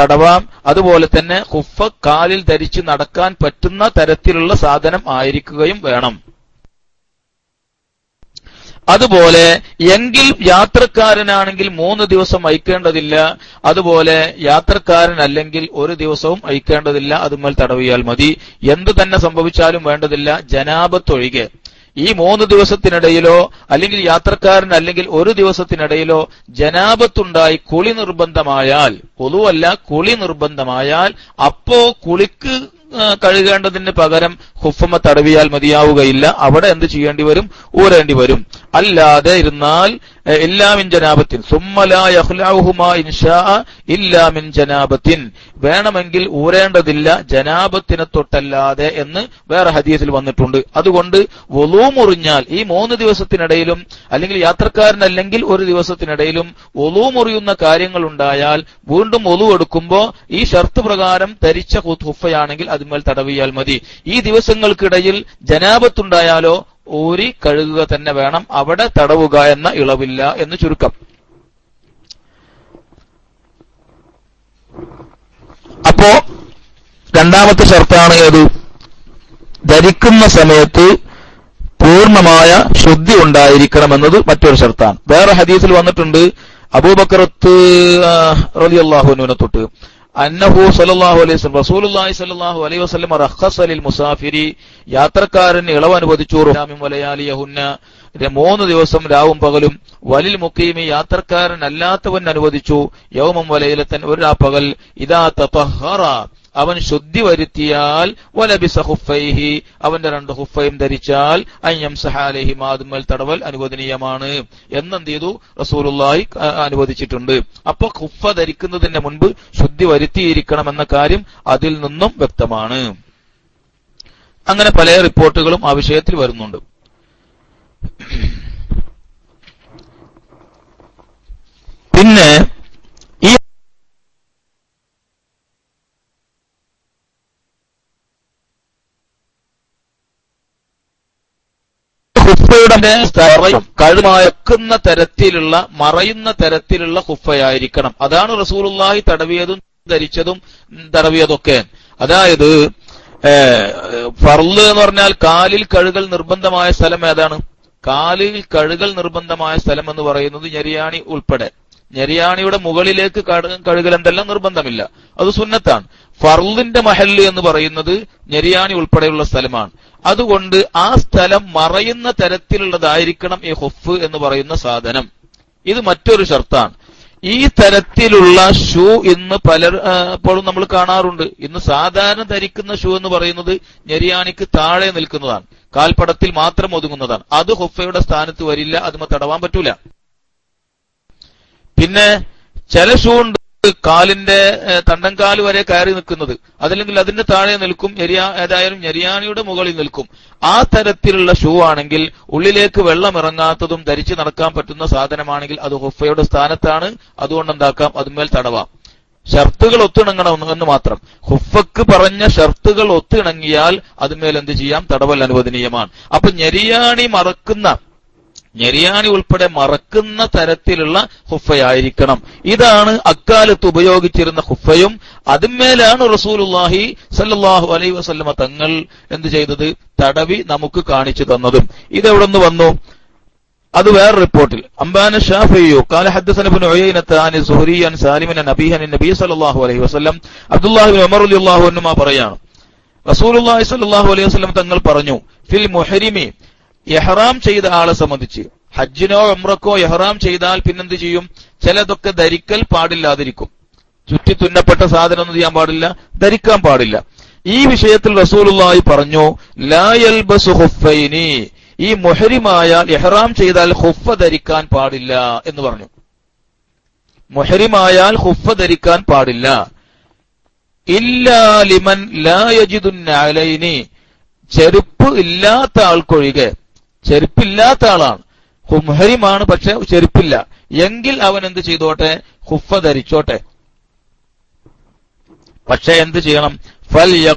തടവാം. അതുപോലെ തന്നെ ഹുഫ കാലിൽ ധരിച്ച് നടക്കാൻ പറ്റുന്ന തരത്തിലുള്ള സാധനം ആയിരിക്കുകയും വേണം. അതുപോലെ എങ്കിൽ യാത്രക്കാരനാണെങ്കിൽ മൂന്ന് ദിവസം അയക്കേണ്ടതില്ല അതുപോലെ യാത്രക്കാരനല്ലെങ്കിൽ ഒരു ദിവസവും അയക്കേണ്ടതില്ല അതുമേൽ തടവിയാൽ മതി. എന്തു തന്നെ സംഭവിച്ചാലും വേണ്ടതില്ല ജനാപത്തൊഴികെ. ഈ മൂന്ന് ദിവസത്തിനിടയിലോ അല്ലെങ്കിൽ യാത്രക്കാരൻ അല്ലെങ്കിൽ ഒരു ദിവസത്തിനിടയിലോ ജനാപത്തുണ്ടായി കുളി നിർബന്ധമായാൽ പൊതുവല്ല കുളി നിർബന്ധമായാൽ അപ്പോ കുളിക്ക് കഴുകേണ്ടതിന് പകരം ഹുഫമ തടവിയാൽ മതിയാവുകയില്ല. അവിടെ എന്ത് ചെയ്യേണ്ടി വരും? ഊരേണ്ടി വരും. അല്ലാതെ ഇരുന്നാൽ എല്ലാമിൻ ജനാപത്തിൻ ഇല്ലാമിൻ ജനാപത്തിൻ വേണമെങ്കിൽ ഊരേണ്ടതില്ല ജനാപത്തിനെ തൊട്ടല്ലാതെ എന്ന് വേറെ ഹദീസിൽ വന്നിട്ടുണ്ട്. അതുകൊണ്ട് ഒലൂ മുറിഞ്ഞാൽ ഈ മൂന്ന് ദിവസത്തിനിടയിലും അല്ലെങ്കിൽ യാത്രക്കാരനല്ലെങ്കിൽ ഒരു ദിവസത്തിനിടയിലും ഒലൂ മുറിയുന്ന കാര്യങ്ങൾ ഉണ്ടായാൽ വീണ്ടും ഒലു എടുക്കുമ്പോ ഈ ഷർത്ത് പ്രകാരം ധരിച്ച ഹുഫയാണെങ്കിൽ ഹുഫയാണെങ്കിൽ അതിന്മേൽ തടവിയാൽ മതി. ഈ ദിവസങ്ങൾക്കിടയിൽ ജനാപത്തുണ്ടായാലോ ഊരി കഴുകുക തന്നെ വേണം. അവിടെ തടവുക എന്ന ഇളവില്ല എന്ന് ചുരുക്കം. അപ്പോ രണ്ടാമത്തെ ഷർത്താണ് ഏത്? ധരിക്കുന്ന സമയത്ത് പൂർണമായ ശുദ്ധി ഉണ്ടായിരിക്കണം ഉണ്ടായിരിക്കണമെന്നത് മറ്റൊരു ഷർത്താണ്. വേറെ ഹദീസിൽ വന്നിട്ടുണ്ട് അബൂബക്കറത്ത് റലിയല്ലാഹുനുവിനെ തൊട്ട്. അന്നഹു സല്ലല്ലാഹു അലൈഹി വസല്ലം റസൂലുള്ളാഹി സല്ലല്ലാഹു അലൈഹി വസല്ലം റഖ്ഖസ ലിൽ മുസാഫിരി യാത്രക്കാരന് ഇളവ് അനുവദിച്ചു. വലയാലിയഹുന്ന മൂന്ന് ദിവസം രാവും പകലും വലിൽ മുക്കീമി യാത്രക്കാരൻ അല്ലാത്തവൻ അനുവദിച്ചു. യൗമം വലയിലത്തൻ ഒരു പകൽ ഇതാ തതഹറ അവൻ ശുദ്ധി വരുത്തിയാൽ വലബിസ ഹുഫൈഹി അവന്റെ രണ്ട് ഹുഫയും ധരിച്ചാൽ അയ്യം സഹാലഹി മാതുമൽ തടവൽ അനുവദനീയമാണ്. എന്നെന്ത് ചെയ്തു? റസൂലുള്ളായി അനുവദിച്ചിട്ടുണ്ട്. അപ്പൊ ഹുഫ ധരിക്കുന്നതിന് മുൻപ് ശുദ്ധി വരുത്തിയിരിക്കണം എന്ന കാര്യം അതിൽ നിന്നും വ്യക്തമാണ്. അങ്ങനെ പല റിപ്പോർട്ടുകളും ആ വിഷയത്തിൽ വരുന്നുണ്ട്. പിന്നെ ഈ ഹുഫയുടെ സ്ഥലം കഴുമയക്കുന്ന തരത്തിലുള്ള മറയുന്ന തരത്തിലുള്ള ഹുഫയായിരിക്കണം അതാണ് റസൂലുള്ളാഹി തടവിയതും ധരിച്ചതും തടവിയതൊക്കെ. അതായത് ഫർൾ എന്ന് പറഞ്ഞാൽ കാലിൽ കഴുകൽ നിർബന്ധമായ സ്ഥലം ഏതാണ്? കാലിൽ കഴുകൽ നിർബന്ധമായ സ്ഥലം എന്ന് പറയുന്നത് ഞെരിയാണി ഉൾപ്പെടെ. ഞെരിയാണിയുടെ മുകളിലേക്ക് കഴു- കഴുകൽ എന്തെല്ലാം നിർബന്ധമില്ല. അത് സുന്നത്താണ്. ഫർലിന്റെ മഹല്ല് എന്ന് പറയുന്നത് ഞെരിയാണി ഉൾപ്പെടെയുള്ള സ്ഥലമാണ്. അതുകൊണ്ട് ആ സ്ഥലം മറയുന്ന തരത്തിലുള്ളതായിരിക്കണം ഈ ഹുഫ് എന്ന് പറയുന്ന സാധനം. ഇത് മറ്റൊരു ഷർത്താണ്. ഈ തരത്തിലുള്ള ഷൂ ഇന്ന് പലർ ആ, ഇപ്പോഴും നമ്മൾ കാണാറുണ്ട്. ഇന്ന് സാധാരണ ധരിക്കുന്ന ഷൂ എന്ന് പറയുന്നത് ഞെരിയാണിക്ക് താഴെ നിൽക്കുന്നതാണ്. കാൽപ്പടത്തിൽ മാത്രം ഒതുങ്ങുന്നതാണ്. അത് ഹുഫയുടെ സ്ഥാനത്ത് വരില്ല അതുമ തടവാൻ പറ്റൂല. പിന്നെ ചില ഷൂ ഉണ്ട്. കാലിന്റെ തണ്ടൻകാൽ വരെ കയറി നിൽക്കുന്നത്. അതല്ലെങ്കിൽ അതിന്റെ താഴെ നിൽക്കും ഞെരിയാ ഏതായാലും ഞെരിയാണിയുടെ മുകളിൽ നിൽക്കും. ആ തരത്തിലുള്ള ഷൂ ആണെങ്കിൽ ഉള്ളിലേക്ക് വെള്ളം ഇറങ്ങാത്തതും ധരിച്ചു നടക്കാൻ പറ്റുന്ന സാധനമാണെങ്കിൽ അത് ഹുഫയുടെ സ്ഥാനത്താണ്. അതുകൊണ്ട് എന്താക്കാം? അതുമേൽ തടവാം. ഷർത്തുകൾ ഒത്തിണങ്ങണം എന്ന് മാത്രം. ഹുഫക്ക് പറഞ്ഞ ഷർത്തുകൾ ഒത്തിണങ്ങിയാൽ അതുമേൽ എന്ത് ചെയ്യാം? തടവൽ അനുവദനീയമാണ്. അപ്പൊ ഞെരിയാണി മറക്കുന്ന ഞെരിയാണി ഉൾപ്പെടെ മറക്കുന്ന തരത്തിലുള്ള ഹുഫയായിരിക്കണം. ഇതാണ് അക്കാലത്ത് ഉപയോഗിച്ചിരുന്ന ഹുഫയും അതിന്മേലാണ് റസൂലുള്ളാഹി സല്ലാഹു അലൈ വസല്ലമ തങ്ങൾ എന്ത് ചെയ്തത്? തടവി നമുക്ക് കാണിച്ചു തന്നതും. ഇതെവിടെ നിന്ന് വന്നു? അത് വേറെ റിപ്പോർട്ടിൽ. അംബാന ഷാഫിയു അബ്ദുല്ലാഹി ഇബ്നു ഉമർ റളിയല്ലാഹു അൻഹുമാ പറയാണ്. റസൂലുള്ളാഹി സ്വല്ലല്ലാഹു അലൈഹി വസല്ലം തങ്ങൾ പറഞ്ഞു ഫിൽ മുഹരിമി ഇഹ്റാം ചെയ്ത ആളെ സംബന്ധിച്ച്. ഹജ്ജിനോ ഉംറക്കോ എഹ്റാം ചെയ്താൽ പിന്നെന്ത് ചെയ്യും? ചിലതൊക്കെ ധരിക്കൽ പാടില്ലാതിരിക്കും. ചുറ്റി തുന്നപ്പെട്ട സാധനം ഒന്നും ചെയ്യാൻ പാടില്ല ധരിക്കാൻ പാടില്ല. ഈ വിഷയത്തിൽ റസൂലുള്ളാഹി പറഞ്ഞു ലാ യൽബസു ഖുഫൈനി ഈ മുഹരിമായാൽ എഹ്റാം ചെയ്താൽ ഹുഫ ധരിക്കാൻ പാടില്ല എന്ന് പറഞ്ഞു. മുഹരിമായാൽ ഹുഫ ധരിക്കാൻ പാടില്ല. ഇല്ലാലിമൻ ലിമൻ ലാ യജിദുൻ അലൈനി. ചെരുപ്പ് ഇല്ലാത്ത ആൾക്കൊഴികെ ചെരുപ്പില്ലാത്ത ആളാണ്. ഹുംഹരിമാണ് പക്ഷെ ചെരുപ്പില്ല. എങ്കിൽ അവൻ എന്ത് ചെയ്തോട്ടെ? ഹുഫ ധരിച്ചോട്ടെ. പക്ഷെ എന്ത് ചെയ്യണം? ഫൽ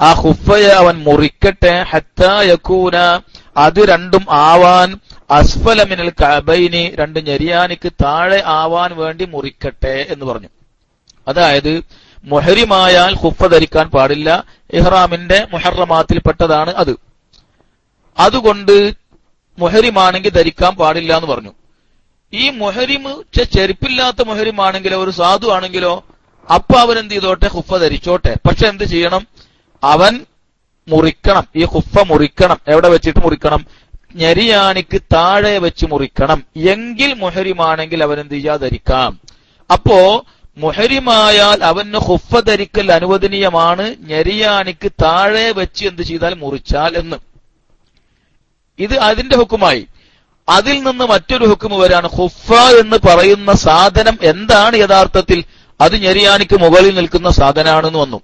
ആ ഹുഫയെ അവൻ മുറിക്കട്ടെ. ഹത്താ യകൂന അത് രണ്ടും ആവാൻ. അസ്ഫലമിനൽ കബൈനി രണ്ട് ഞെരിയാനിക്ക് താഴെ ആവാൻ വേണ്ടി മുറിക്കട്ടെ എന്ന് പറഞ്ഞു. അതായത് മുഹരിമായാൽ ഹുഫ ധരിക്കാൻ പാടില്ല. ഇഹ്റാമിന്റെ മുഹറമാത്തിൽപ്പെട്ടതാണ് അത്. അതുകൊണ്ട് മുഹരിമാണെങ്കിൽ ധരിക്കാൻ പാടില്ല എന്ന് പറഞ്ഞു. ഈ മുഹരിമ് ചെരുപ്പില്ലാത്ത മുഹരിമാണെങ്കിലോ ഒരു സാധു ആണെങ്കിലോ അപ്പൊ അവൻ എന്ത് ചെയ്തോട്ടെ? ഹുഫ ധരിച്ചോട്ടെ. പക്ഷെ എന്ത് ചെയ്യണം? അവൻ മുറിക്കണം. ഈ ഹുഫ മുറിക്കണം. എവിടെ വെച്ചിട്ട് മുറിക്കണം? ഞെരിയാണിക്ക് താഴെ വെച്ച് മുറിക്കണം. എങ്കിൽ മുഹരിമാണെങ്കിൽ അവൻ എന്ത് ചെയ്യാ? ധരിക്കാം. അപ്പോ മുഹരിമായാൽ അവന് ഹുഫ ധരിക്കൽ അനുവദനീയമാണ്. ഞെരിയാണിക്ക് താഴെ വെച്ച് എന്ത് ചെയ്താൽ മുറിച്ചാൽ എന്ന്. ഇത് അതിന്റെ ഹുക്കുമായി. അതിൽ നിന്ന് മറ്റൊരു ഹുക്കുമ് വരാണ് ഹുഫ എന്ന് പറയുന്ന സാധനം എന്താണ് യഥാർത്ഥത്തിൽ? അത് ഞെരിയാണിക്ക് മുകളിൽ നിൽക്കുന്ന സാധനമാണെന്ന് വന്നു.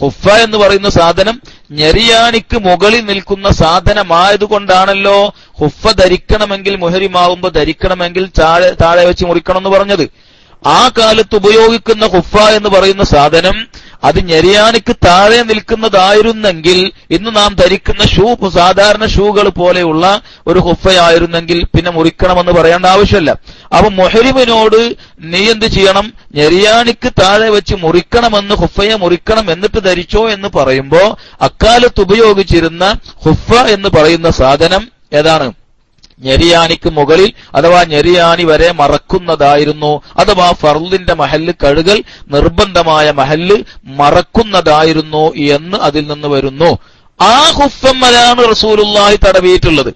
ഹുഫ എന്ന് പറയുന്ന സാധനം ഞെരിയാണിക്ക് മുകളിൽ നിൽക്കുന്ന സാധനമായതുകൊണ്ടാണല്ലോ ഹുഫ ധരിക്കണമെങ്കിൽ മുഹരിമാവുമ്പോൾ ധരിക്കണമെങ്കിൽ താഴെ താഴെ വെച്ച് മുറിക്കണം എന്ന് പറഞ്ഞത്. ആ കാലത്ത് ഉപയോഗിക്കുന്ന ഹുഫ എന്ന് പറയുന്ന സാധനം അത് ഞെരിയാണിക്ക് താഴെ നിൽക്കുന്നതായിരുന്നെങ്കിൽ ഇന്ന് നാം ധരിക്കുന്ന ഷൂ സാധാരണ ഷൂകൾ പോലെയുള്ള ഒരു ഹുഫയായിരുന്നെങ്കിൽ പിന്നെ മുറിക്കണമെന്ന് പറയേണ്ട ആവശ്യമില്ല. അപ്പൊ മൊഹരിമിനോട് നീ എന്ത് ചെയ്യണം? ഞെരിയാണിക്ക് താഴെ വെച്ച് മുറിക്കണമെന്ന് ഹുഫയെ മുറിക്കണം എന്നിട്ട് ധരിച്ചോ എന്ന് പറയുമ്പോ അക്കാലത്ത് ഉപയോഗിച്ചിരുന്ന ഹുഫ എന്ന് പറയുന്ന സാധനം ഏതാണ്? ഞെരിയാണിക്ക് മുകളിൽ അഥവാ ഞെരിയാണി വരെ മറക്കുന്നതായിരുന്നു. അഥവാ ഫർലിന്റെ മഹല്ല് കഴുകൽ നിർബന്ധമായ മഹല്ല് മറക്കുന്നതായിരുന്നു എന്ന് അതിൽ നിന്ന് വരുന്നു. ആ ഹുഫമ്മലാണ് റസൂലുള്ളാഹി തടവിയിട്ടുള്ളത്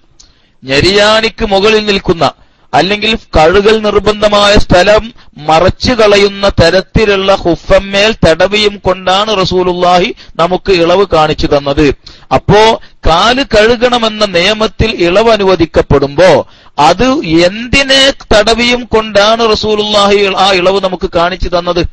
ഞെരിയാണിക്ക് മുകളിൽ നിൽക്കുന്ന അല്ലെങ്കിൽ കഴുകൽ നിർബന്ധമായ സ്ഥലം മറച്ചു കളയുന്ന തരത്തിലുള്ള ഹുഫമ്മേൽ തടവിയും കൊണ്ടാണ് റസൂലുള്ളാഹി നമുക്ക് ഇളവ് കാണിച്ചു തന്നത്. അപ്പോ കാൽ കഴുകണമെന്ന നിയമത്തിൽ ഇളവ് അനുവദിക്കപ്പെടുമ്പോ അത് എന്തിനെ തടവിയും കൊണ്ടാണ് റസൂലുള്ളാഹി ആ ഇളവ് നമുക്ക് കാണിച്ചു തന്നത്?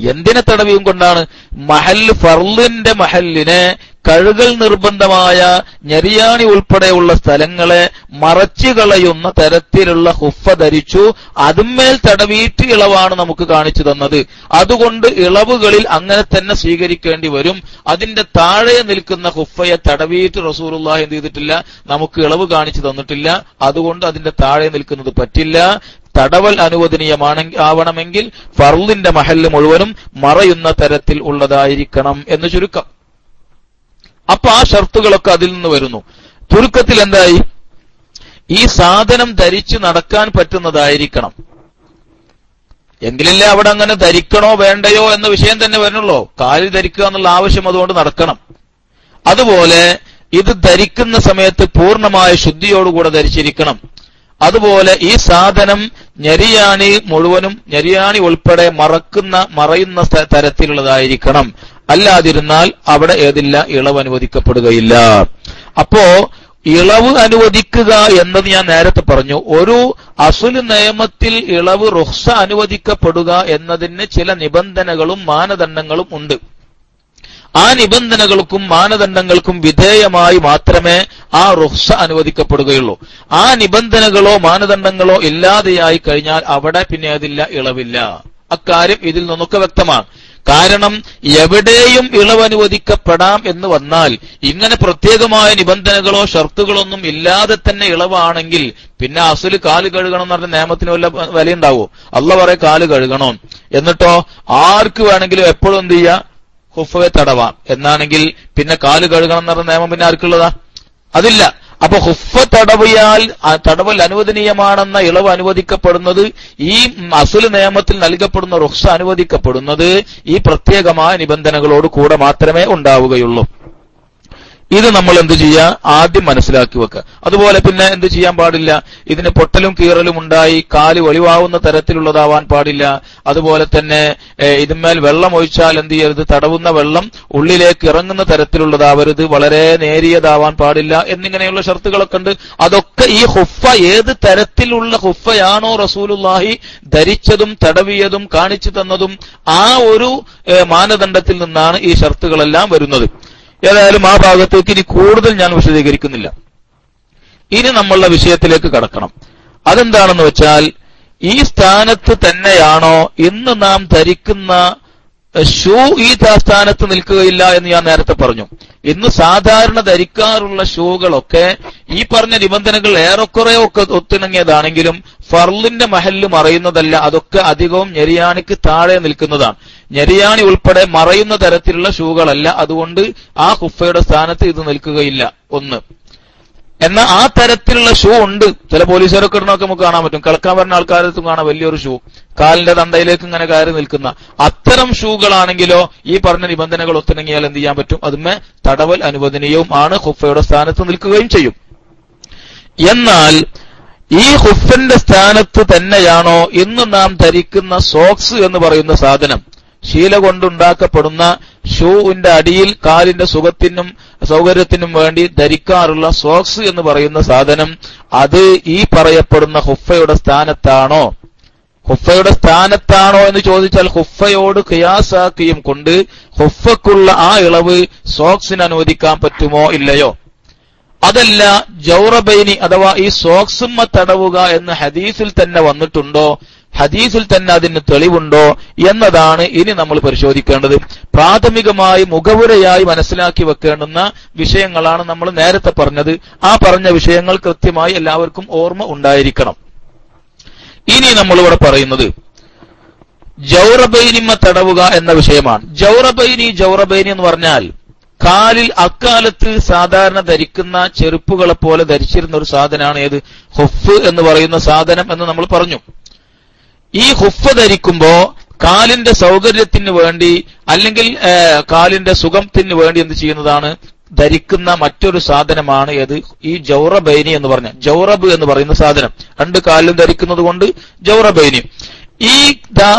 എന്തിനെ തടവിയും കൊണ്ടാണ്? മഹല്ല് ഫർലിന്റെ മഹല്ലിനെ കഴുകൽ നിർബന്ധമായ ഞെരിയാണി ഉൾപ്പെടെയുള്ള സ്ഥലങ്ങളെ മറച്ചു കളയുന്ന തരത്തിലുള്ള ഹുഫ ധരിച്ചു അതുമേൽ തടവീറ്റ് ഇളവാണ് നമുക്ക് കാണിച്ചു തന്നത്. അതുകൊണ്ട് ഇളവുകളിൽ അങ്ങനെ തന്നെ സ്വീകരിക്കേണ്ടി വരും. അതിന്റെ താഴെ നിൽക്കുന്ന ഹുഫയെ തടവീറ്റ് റസൂറുല്ലാഹ് എന്ത് ചെയ്തിട്ടില്ല? നമുക്ക് ഇളവ് കാണിച്ചു തന്നിട്ടില്ല. അതുകൊണ്ട് അതിന്റെ താഴെ നിൽക്കുന്നത് പറ്റില്ല. തടവൽ അനുവദനീയമാണെങ്കിൽ ആവണമെങ്കിൽ ഫർലിന്റെ മഹല്ല് മുഴുവനും മറയുന്ന തരത്തിൽ ഉള്ളതായിരിക്കണം എന്ന് ചുരുക്കം. അപ്പൊ ആ ഷർത്തുകളൊക്കെ അതിൽ നിന്ന് വരുന്നു. ചുരുക്കത്തിൽ എന്തായി? ഈ സാധനം ധരിച്ച് നടക്കാൻ പറ്റുന്നതായിരിക്കണം. എങ്കിലല്ലേ അവിടെ അങ്ങനെ ധരിക്കണോ വേണ്ടയോ എന്ന വിഷയം തന്നെ വരണല്ലോ കാലിൽ ധരിക്കുക എന്നുള്ള ആവശ്യം അതുകൊണ്ട് നടക്കണം. അതുപോലെ ഇത് ധരിക്കുന്ന സമയത്ത് പൂർണമായ ശുദ്ധിയോടുകൂടെ ധരിച്ചിരിക്കണം. അതുപോലെ ഈ സാധനം ഞരിയാണി മുഴുവനും ഞരിയാണി ഉൾപ്പെടെ മറക്കുന്ന മറയുന്ന തരത്തിലുള്ളതായിരിക്കണം. അല്ലാതിരുന്നാൽ അവിടെ ഏതില്ല ഇളവ് അനുവദിക്കപ്പെടുകയില്ല. അപ്പോ ഇളവ് അനുവദിക്കുക എന്നത് ഞാൻ നേരത്തെ പറഞ്ഞു. ഒരു അസുൽ നിയമത്തിൽ ഇളവ് റുഹ്സ അനുവദിക്കപ്പെടുക എന്നതിന് ചില നിബന്ധനകളും മാനദണ്ഡങ്ങളും ഉണ്ട്. ആ നിബന്ധനകൾക്കും മാനദണ്ഡങ്ങൾക്കും വിധേയമായി മാത്രമേ ആ റുഹ്സ അനുവദിക്കപ്പെടുകയുള്ളൂ. ആ നിബന്ധനകളോ മാനദണ്ഡങ്ങളോ ഇല്ലാതെയായി കഴിഞ്ഞാൽ അവിടെ പിന്നെ അതില്ല ഇളവില്ല. അക്കാര്യം ഇതിൽ നിന്നൊക്കെ വ്യക്തമാണ്. കാരണം എവിടെയും ഇളവ് അനുവദിക്കപ്പെടാം എന്ന് വന്നാൽ ഇങ്ങനെ പ്രത്യേകമായ നിബന്ധനകളോ ഷർത്തുകളൊന്നും ഇല്ലാതെ തന്നെ ഇളവാണെങ്കിൽ പിന്നെ അസുൽ കാൽ കഴുകണം എന്ന് പറഞ്ഞ നിയമത്തിന് വല്ല വിലയുണ്ടാവോ? അല്ല പറയ കാൽ കഴുകണം. എന്നിട്ടോ ആർക്ക് വേണമെങ്കിലും എപ്പോഴും എന്ത് ചെയ്യുക ഹുഫയെ തടവാം. എന്നാണെങ്കിൽ പിന്നെ കാൽ കഴുകണം എന്ന് പറഞ്ഞ നിയമം പിന്നെ ആർക്കുള്ളതാ? അതില്ല. അപ്പൊ ഹുഫ തടവിയാൽ തടവൽ അനുവദനീയമാണെന്ന ഇളവ് അനുവദിക്കപ്പെടുന്നത് ഈ അസുൽ നിയമത്തിൽ നൽകപ്പെടുന്ന റുഹ്സ അനുവദിക്കപ്പെടുന്നത് ഈ പ്രത്യേകമായ നിബന്ധനകളോട് കൂടെ മാത്രമേ ഉണ്ടാവുകയുള്ളൂ. ഇത് നമ്മൾ എന്ത് ചെയ്യുക ആദ്യം മനസ്സിലാക്കി വെക്കുക അതുപോലെ പിന്നെ എന്ത് ചെയ്യാൻ പാടില്ല? ഇതിന് പൊട്ടലും കീറലും ഉണ്ടായി കാൽ ഒളിവാവുന്ന തരത്തിലുള്ളതാവാൻ പാടില്ല. അതുപോലെ തന്നെ ഇതിന്മേൽ വെള്ളം ഒഴിച്ചാൽ എന്ത് ചെയ്യരുത്? തടവുന്ന വെള്ളം ഉള്ളിലേക്ക് ഇറങ്ങുന്ന തരത്തിലുള്ളതാവരുത്. വളരെ നേരിയതാവാൻ പാടില്ല എന്നിങ്ങനെയുള്ള ഷർത്തുകളൊക്കെ ഉണ്ട്. അതൊക്കെ ഈ ഹുഫ ഏത് തരത്തിലുള്ള ഹുഫയാണോ റസൂലുള്ളാഹി ധരിച്ചതും തടവിയതും കാണിച്ചു തന്നതും ആ ഒരു മാനദണ്ഡത്തിൽ നിന്നാണ് ഈ ഷർത്തുകളെല്ലാം വരുന്നത്. ഏതായാലും ആ ഭാഗത്തേക്ക് ഇനി കൂടുതൽ ഞാൻ വിശദീകരിക്കുന്നില്ല. ഇനി നമ്മളുടെ വിഷയത്തിലേക്ക് കടക്കണം. അതെന്താണെന്ന് വെച്ചാൽ ഈ സ്ഥാനത്ത് തന്നെയാണോ ഇന്ന് നാം ധരിക്കുന്ന ഷൂ ഈ സ്ഥാനത്ത് നിൽക്കുകയില്ല എന്ന് ഞാൻ നേരത്തെ പറഞ്ഞു. ഇന്ന് സാധാരണ ധരിക്കാറുള്ള ഷൂകളൊക്കെ ഈ പറഞ്ഞ നിബന്ധനകൾ ഏറെക്കുറെ ഒക്കെ ഒത്തിണങ്ങിയതാണെങ്കിലും ഫർലിന്റെ മഹല്ല് മറയുന്നതല്ല അതൊക്കെ അധികവും ഞെരിയാണിക്ക് താഴെ നിൽക്കുന്നതാണ്. ഞെരിയാണി ഉൾപ്പെടെ മറയുന്ന തരത്തിലുള്ള ഷൂകളല്ല അതുകൊണ്ട് ആ ഹുഫയുടെ സ്ഥാനത്ത് ഇത് നിൽക്കുകയില്ല. ഒന്ന്. എന്നാൽ ആ തരത്തിലുള്ള ഷൂ ഉണ്ട്. ചില പോലീസുകാരൊക്കെ ഇടണമൊക്കെ നമുക്ക് കാണാൻ പറ്റും. കളിക്കാൻ വരുന്ന ആൾക്കാരത്തും കാണാം വലിയൊരു ഷൂ. കാലിന്റെ തണ്ടയിലേക്ക് ഇങ്ങനെ കയറി നിൽക്കുന്ന അത്തരം ഷൂകളാണെങ്കിലോ ഈ പറഞ്ഞ നിബന്ധനകൾ ഒത്തിണങ്ങിയാൽ എന്ത് ചെയ്യാൻ പറ്റും? അതുമേ തടവൽ അനുവദനീയവും ആണ്. ഹുഫയുടെ സ്ഥാനത്ത് നിൽക്കുകയും ചെയ്യും. എന്നാൽ ഈ ഹുഫന്റെ സ്ഥാനത്ത് തന്നെയാണോ ഇന്ന് നാം ധരിക്കുന്ന സോക്സ് എന്ന് പറയുന്ന സാധനം? ശീല കൊണ്ടുണ്ടാക്കപ്പെടുന്ന ഷൂവിന്റെ അടിയിൽ കാലിന്റെ സുഖത്തിനും സൗകര്യത്തിനും വേണ്ടി ധരിക്കാറുള്ള സോക്സ് എന്ന് പറയുന്ന സാധനം അത് ഈ പറയപ്പെടുന്ന ഹുഫയുടെ സ്ഥാനത്താണോ? ഹുഫയുടെ സ്ഥാനത്താണോ എന്ന് ചോദിച്ചാൽ ഹുഫയോട് ഖിയാസാക്കിയും കൊണ്ട് ഹുഫക്കുള്ള ആ ഇളവ് സോക്സിന് അനുവദിക്കാൻ പറ്റുമോ ഇല്ലയോ? അതല്ല ജൗറബൈനി അഥവാ ഈ സോക്സുമ്മ തടവുക എന്ന് ഹദീസിൽ തന്നെ വന്നിട്ടുണ്ടോ? ഹദീസിൽ തന്നെ അതിന് തെളിവുണ്ടോ എന്നതാണ് ഇനി നമ്മൾ പരിശോധിക്കേണ്ടത്. പ്രാഥമികമായി മുഖവുരയായി മനസ്സിലാക്കി വെക്കേണ്ടുന്ന വിഷയങ്ങളാണ് നമ്മൾ നേരത്തെ പറഞ്ഞത്. ആ പറഞ്ഞ വിഷയങ്ങൾ കൃത്യമായി എല്ലാവർക്കും ഓർമ്മ ഉണ്ടായിരിക്കണം. ഇനി നമ്മളിവിടെ പറയുന്നത് ജൗറബൈനിമ തടവുക എന്ന വിഷയമാണ്. ജൗറബൈനി ജൗറബൈനി എന്ന് പറഞ്ഞാൽ കാലിൽ അക്കാലത്ത് സാധാരണ ധരിക്കുന്ന ചെറുപ്പുകളെ പോലെ ധരിച്ചിരുന്ന ഒരു സാധനമാണ് ഏത്? ഹുഫ് എന്ന് പറയുന്ന സാധനം എന്ന് നമ്മൾ പറഞ്ഞു. ഈ ഹുഫ് ധരിക്കുമ്പോ കാലിന്റെ സൗകര്യത്തിന് വേണ്ടി അല്ലെങ്കിൽ കാലിന്റെ സുഖത്തിന് വേണ്ടി എന്ത് ചെയ്യുന്നതാണ്? ധരിക്കുന്ന മറ്റൊരു സാധനമാണ് ഏത്? ഈ ജൗറബൈനി എന്ന് പറഞ്ഞ ജൗറബ് എന്ന് പറയുന്ന സാധനം. രണ്ട് കാലിലും ധരിക്കുന്നത് കൊണ്ട് ജൗറബൈനി. ഈ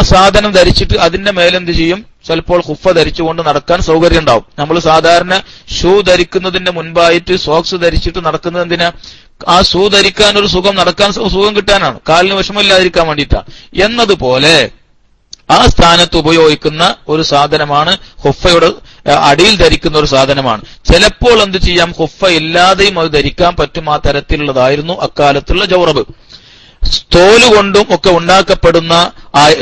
സാധനം ധരിച്ചിട്ട് അതിന്റെ മേലെന്ത് ചെയ്യും? ചിലപ്പോൾ ഹുഫ ധരിച്ചുകൊണ്ട് നടക്കാൻ സൗകര്യം ഉണ്ടാവും നമ്മൾ സാധാരണ ഷൂ ധരിക്കുന്നതിന്റെ മുൻപായിട്ട് സോക്സ് ധരിച്ചിട്ട് നടക്കുന്നത് എന്തിനാ? ആ ഷൂ ധരിക്കാൻ ഒരു സുഖം നടക്കാൻ സുഖം കിട്ടാനാണ്. കാലിന് വിഷമമില്ലാതിരിക്കാൻ വേണ്ടിയിട്ടാണ് എന്നതുപോലെ ആ സ്ഥാനത്ത് ഉപയോഗിക്കുന്ന ഒരു സാധനമാണ് ഹുഫയുടെ അടിയിൽ ധരിക്കുന്ന ഒരു സാധനമാണ്. ചിലപ്പോൾ എന്ത് ചെയ്യാം? ഹുഫ ഇല്ലാതെയും അത് ധരിക്കാൻ പറ്റും ആ തരത്തിലുള്ളതായിരുന്നു അക്കാലത്തുള്ള ജൗറബ്. തോൽ കൊണ്ടും ഒക്കെ ഉണ്ടാക്കപ്പെടുന്ന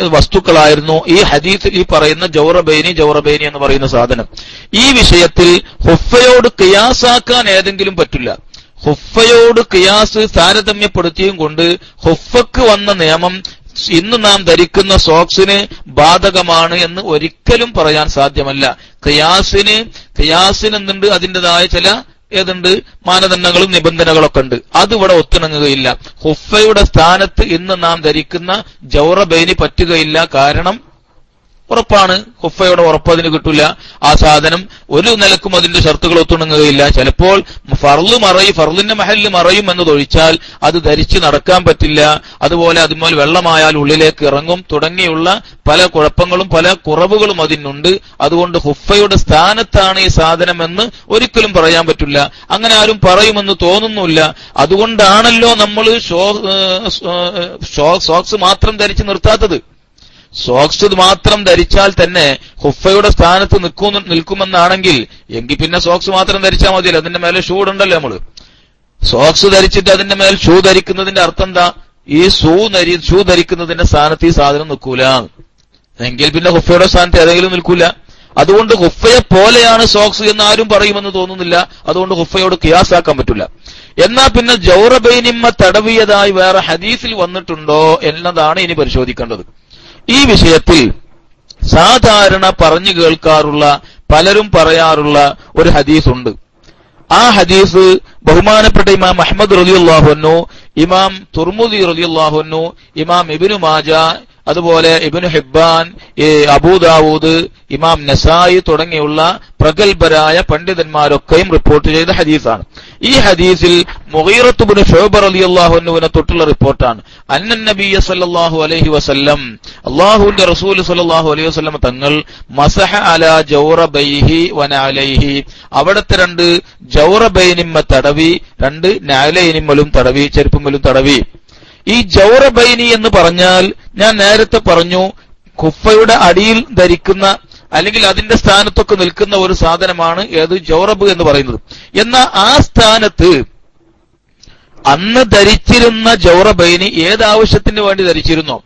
വസ്തുക്കളായിരുന്നു ഈ ഹദീസ് ഈ പറയുന്ന ജൗറബേനി ജൗറബേനി എന്ന് പറയുന്ന സാധനം. ഈ വിഷയത്തിൽ ഹുഫയോട് കിയാസാക്കാൻ ഏതെങ്കിലും പറ്റില്ല. ഹുഫയോട് കിയാസ് താരതമ്യപ്പെടുത്തിയും കൊണ്ട് ഹുഫക്ക് വന്ന നിയമം ഇന്ന് നാം ധരിക്കുന്ന സോക്സിന് ബാധകമാണ് എന്ന് ഒരിക്കലും പറയാൻ സാധ്യമല്ല. ഖിയാസിന് ഖിയാസിന് എന്തുണ്ട് അതിന്റെതായ ചില ഏതുണ്ട്? മാനദണ്ഡങ്ങളും നിബന്ധനകളൊക്കെ ഉണ്ട്. അത് ഇവിടെ ഒത്തിണങ്ങുകയില്ല. ഹുഫയുടെ സ്ഥാനത്ത് ഇന്ന് നാം ധരിക്കുന്ന ജൗറബൈനി പറ്റുകയില്ല. കാരണം ഉറപ്പാണ്. ഹുഫയുടെ ഉറപ്പ് അതിന് കിട്ടില്ല ആ സാധനം ഒരു നിലക്കും അതിന്റെ ഷർത്തുകൾ ഒത്തുണങ്ങുകയില്ല. ചിലപ്പോൾ ഫർൾ മറയും ഫർളിന്റെ മഹലിൽ മറയും എന്നതൊഴിച്ചാൽ അത് ധരിച്ച് നടക്കാൻ പറ്റില്ല. അതുപോലെ അതുപോലെ വെള്ളമായാൽ ഉള്ളിലേക്ക് ഇറങ്ങും. തുടങ്ങിയുള്ള പല കുഴപ്പങ്ങളും പല കുറവുകളും അതിനുണ്ട്. അതുകൊണ്ട് ഹുഫയുടെ സ്ഥാനത്താണ് ഈ സാധനം എന്ന് ഒരിക്കലും പറയാൻ പറ്റില്ല. അങ്ങനെ ആരും പറയുമെന്ന് തോന്നുന്നില്ല അതുകൊണ്ടാണല്ലോ നമ്മൾ സോക്സ് മാത്രം ധരിച്ച് നിർത്താത്തത്. സോക്സ് മാത്രം ധരിച്ചാൽ തന്നെ ഹുഫയുടെ സ്ഥാനത്ത് നിൽക്കുന്നു നിൽക്കുമെന്നാണെങ്കിൽ എങ്കിൽ പിന്നെ സോക്സ് മാത്രം ധരിച്ചാൽ മതിയല്ലോ. അതിന്റെ മേലെ ഷൂ ഉണ്ടല്ലോ നമ്മൾ. സോക്സ് ധരിച്ചിട്ട് അതിന്റെ മേൽ ഷൂ ധരിക്കുന്നതിന്റെ അർത്ഥം എന്താ? ഈ ഷൂ ധരി ഷൂ ധരിക്കുന്നതിന്റെ സ്ഥാനത്ത് ഈ സാധനം നിൽക്കൂല. എങ്കിൽ പിന്നെ ഹുഫയുടെ സ്ഥാനത്ത് ഏതെങ്കിലും നിൽക്കൂല. അതുകൊണ്ട് ഹുഫയെ പോലെയാണ് സോക്സ് എന്ന് ആരും പറയുമെന്ന് തോന്നുന്നില്ല. അതുകൊണ്ട് ഹുഫയോട് കിയാസാക്കാൻ പറ്റില്ല. എന്നാ പിന്നെ ജൗറബൈനിമ്മ തടവിയതായി വേറെ ഹദീസിൽ വന്നിട്ടുണ്ടോ എന്നതാണ് ഇനി പരിശോധിക്കേണ്ടത്. ഈ വിഷയത്തിൽ സാധാരണ പറഞ്ഞു കേൾക്കാറുള്ള പലരും പറയാറുള്ള ഒരു ഹദീസ് ഉണ്ട് ആ ഹദീസ് ബഹുമാനപ്പെട്ട ഇമാം അഹമ്മദ് റലിയുള്ളാഹുന്നു ഇമാം തുർമുദി റലിയുള്ളാഹുന്നു ഇമാം ഇബിനു മാജ അതുപോലെ ഇബിനു ഹിബാൻ അബൂദാവൂദ് ഇമാം നസായി തുടങ്ങിയുള്ള പ്രഗത്ഭരായ പണ്ഡിതന്മാരൊക്കെയും റിപ്പോർട്ട് ചെയ്ത ഹദീസാണ്. ഈ ഹദീസിൽ മുഹീറത്തുബിന് ഷോബർ അലി അള്ളാഹുനുവിനെ തൊട്ടുള്ള റിപ്പോർട്ടാണ്. അന്നൻ നബിയ സല്ലല്ലാഹു അലഹി വസ്ല്ലം അള്ളാഹുവിന്റെ റസൂൽ സല്ലല്ലാഹു അലൈഹി വസ്ലം തങ്ങൾ മസഹ അല ജൗറബൈഹി വനഅലൈഹി അവിടത്തെ രണ്ട് ജൗറബൈനിമ്മ തടവി രണ്ട് നാലൈനിമ്മലും തടവി ചെരുപ്പുമ്മലും തടവി. ഈ ജൗറബൈനി എന്ന് പറഞ്ഞാൽ ഞാൻ നേരത്തെ പറഞ്ഞു കുഫയുടെ അടിയിൽ ധരിക്കുന്ന അല്ലെങ്കിൽ അതിന്റെ സ്ഥാനത്തൊക്കെ നിൽക്കുന്ന ഒരു സാധനമാണ് ഏത്? ജൗറബ് എന്ന് പറയുന്നത്. എന്നാൽ ആ സ്ഥാനത്ത് അന്ന് ധരിച്ചിരുന്ന ജൗറബൈനി ഏതാവശ്യത്തിന് വേണ്ടി ധരിച്ചിരുന്നോ?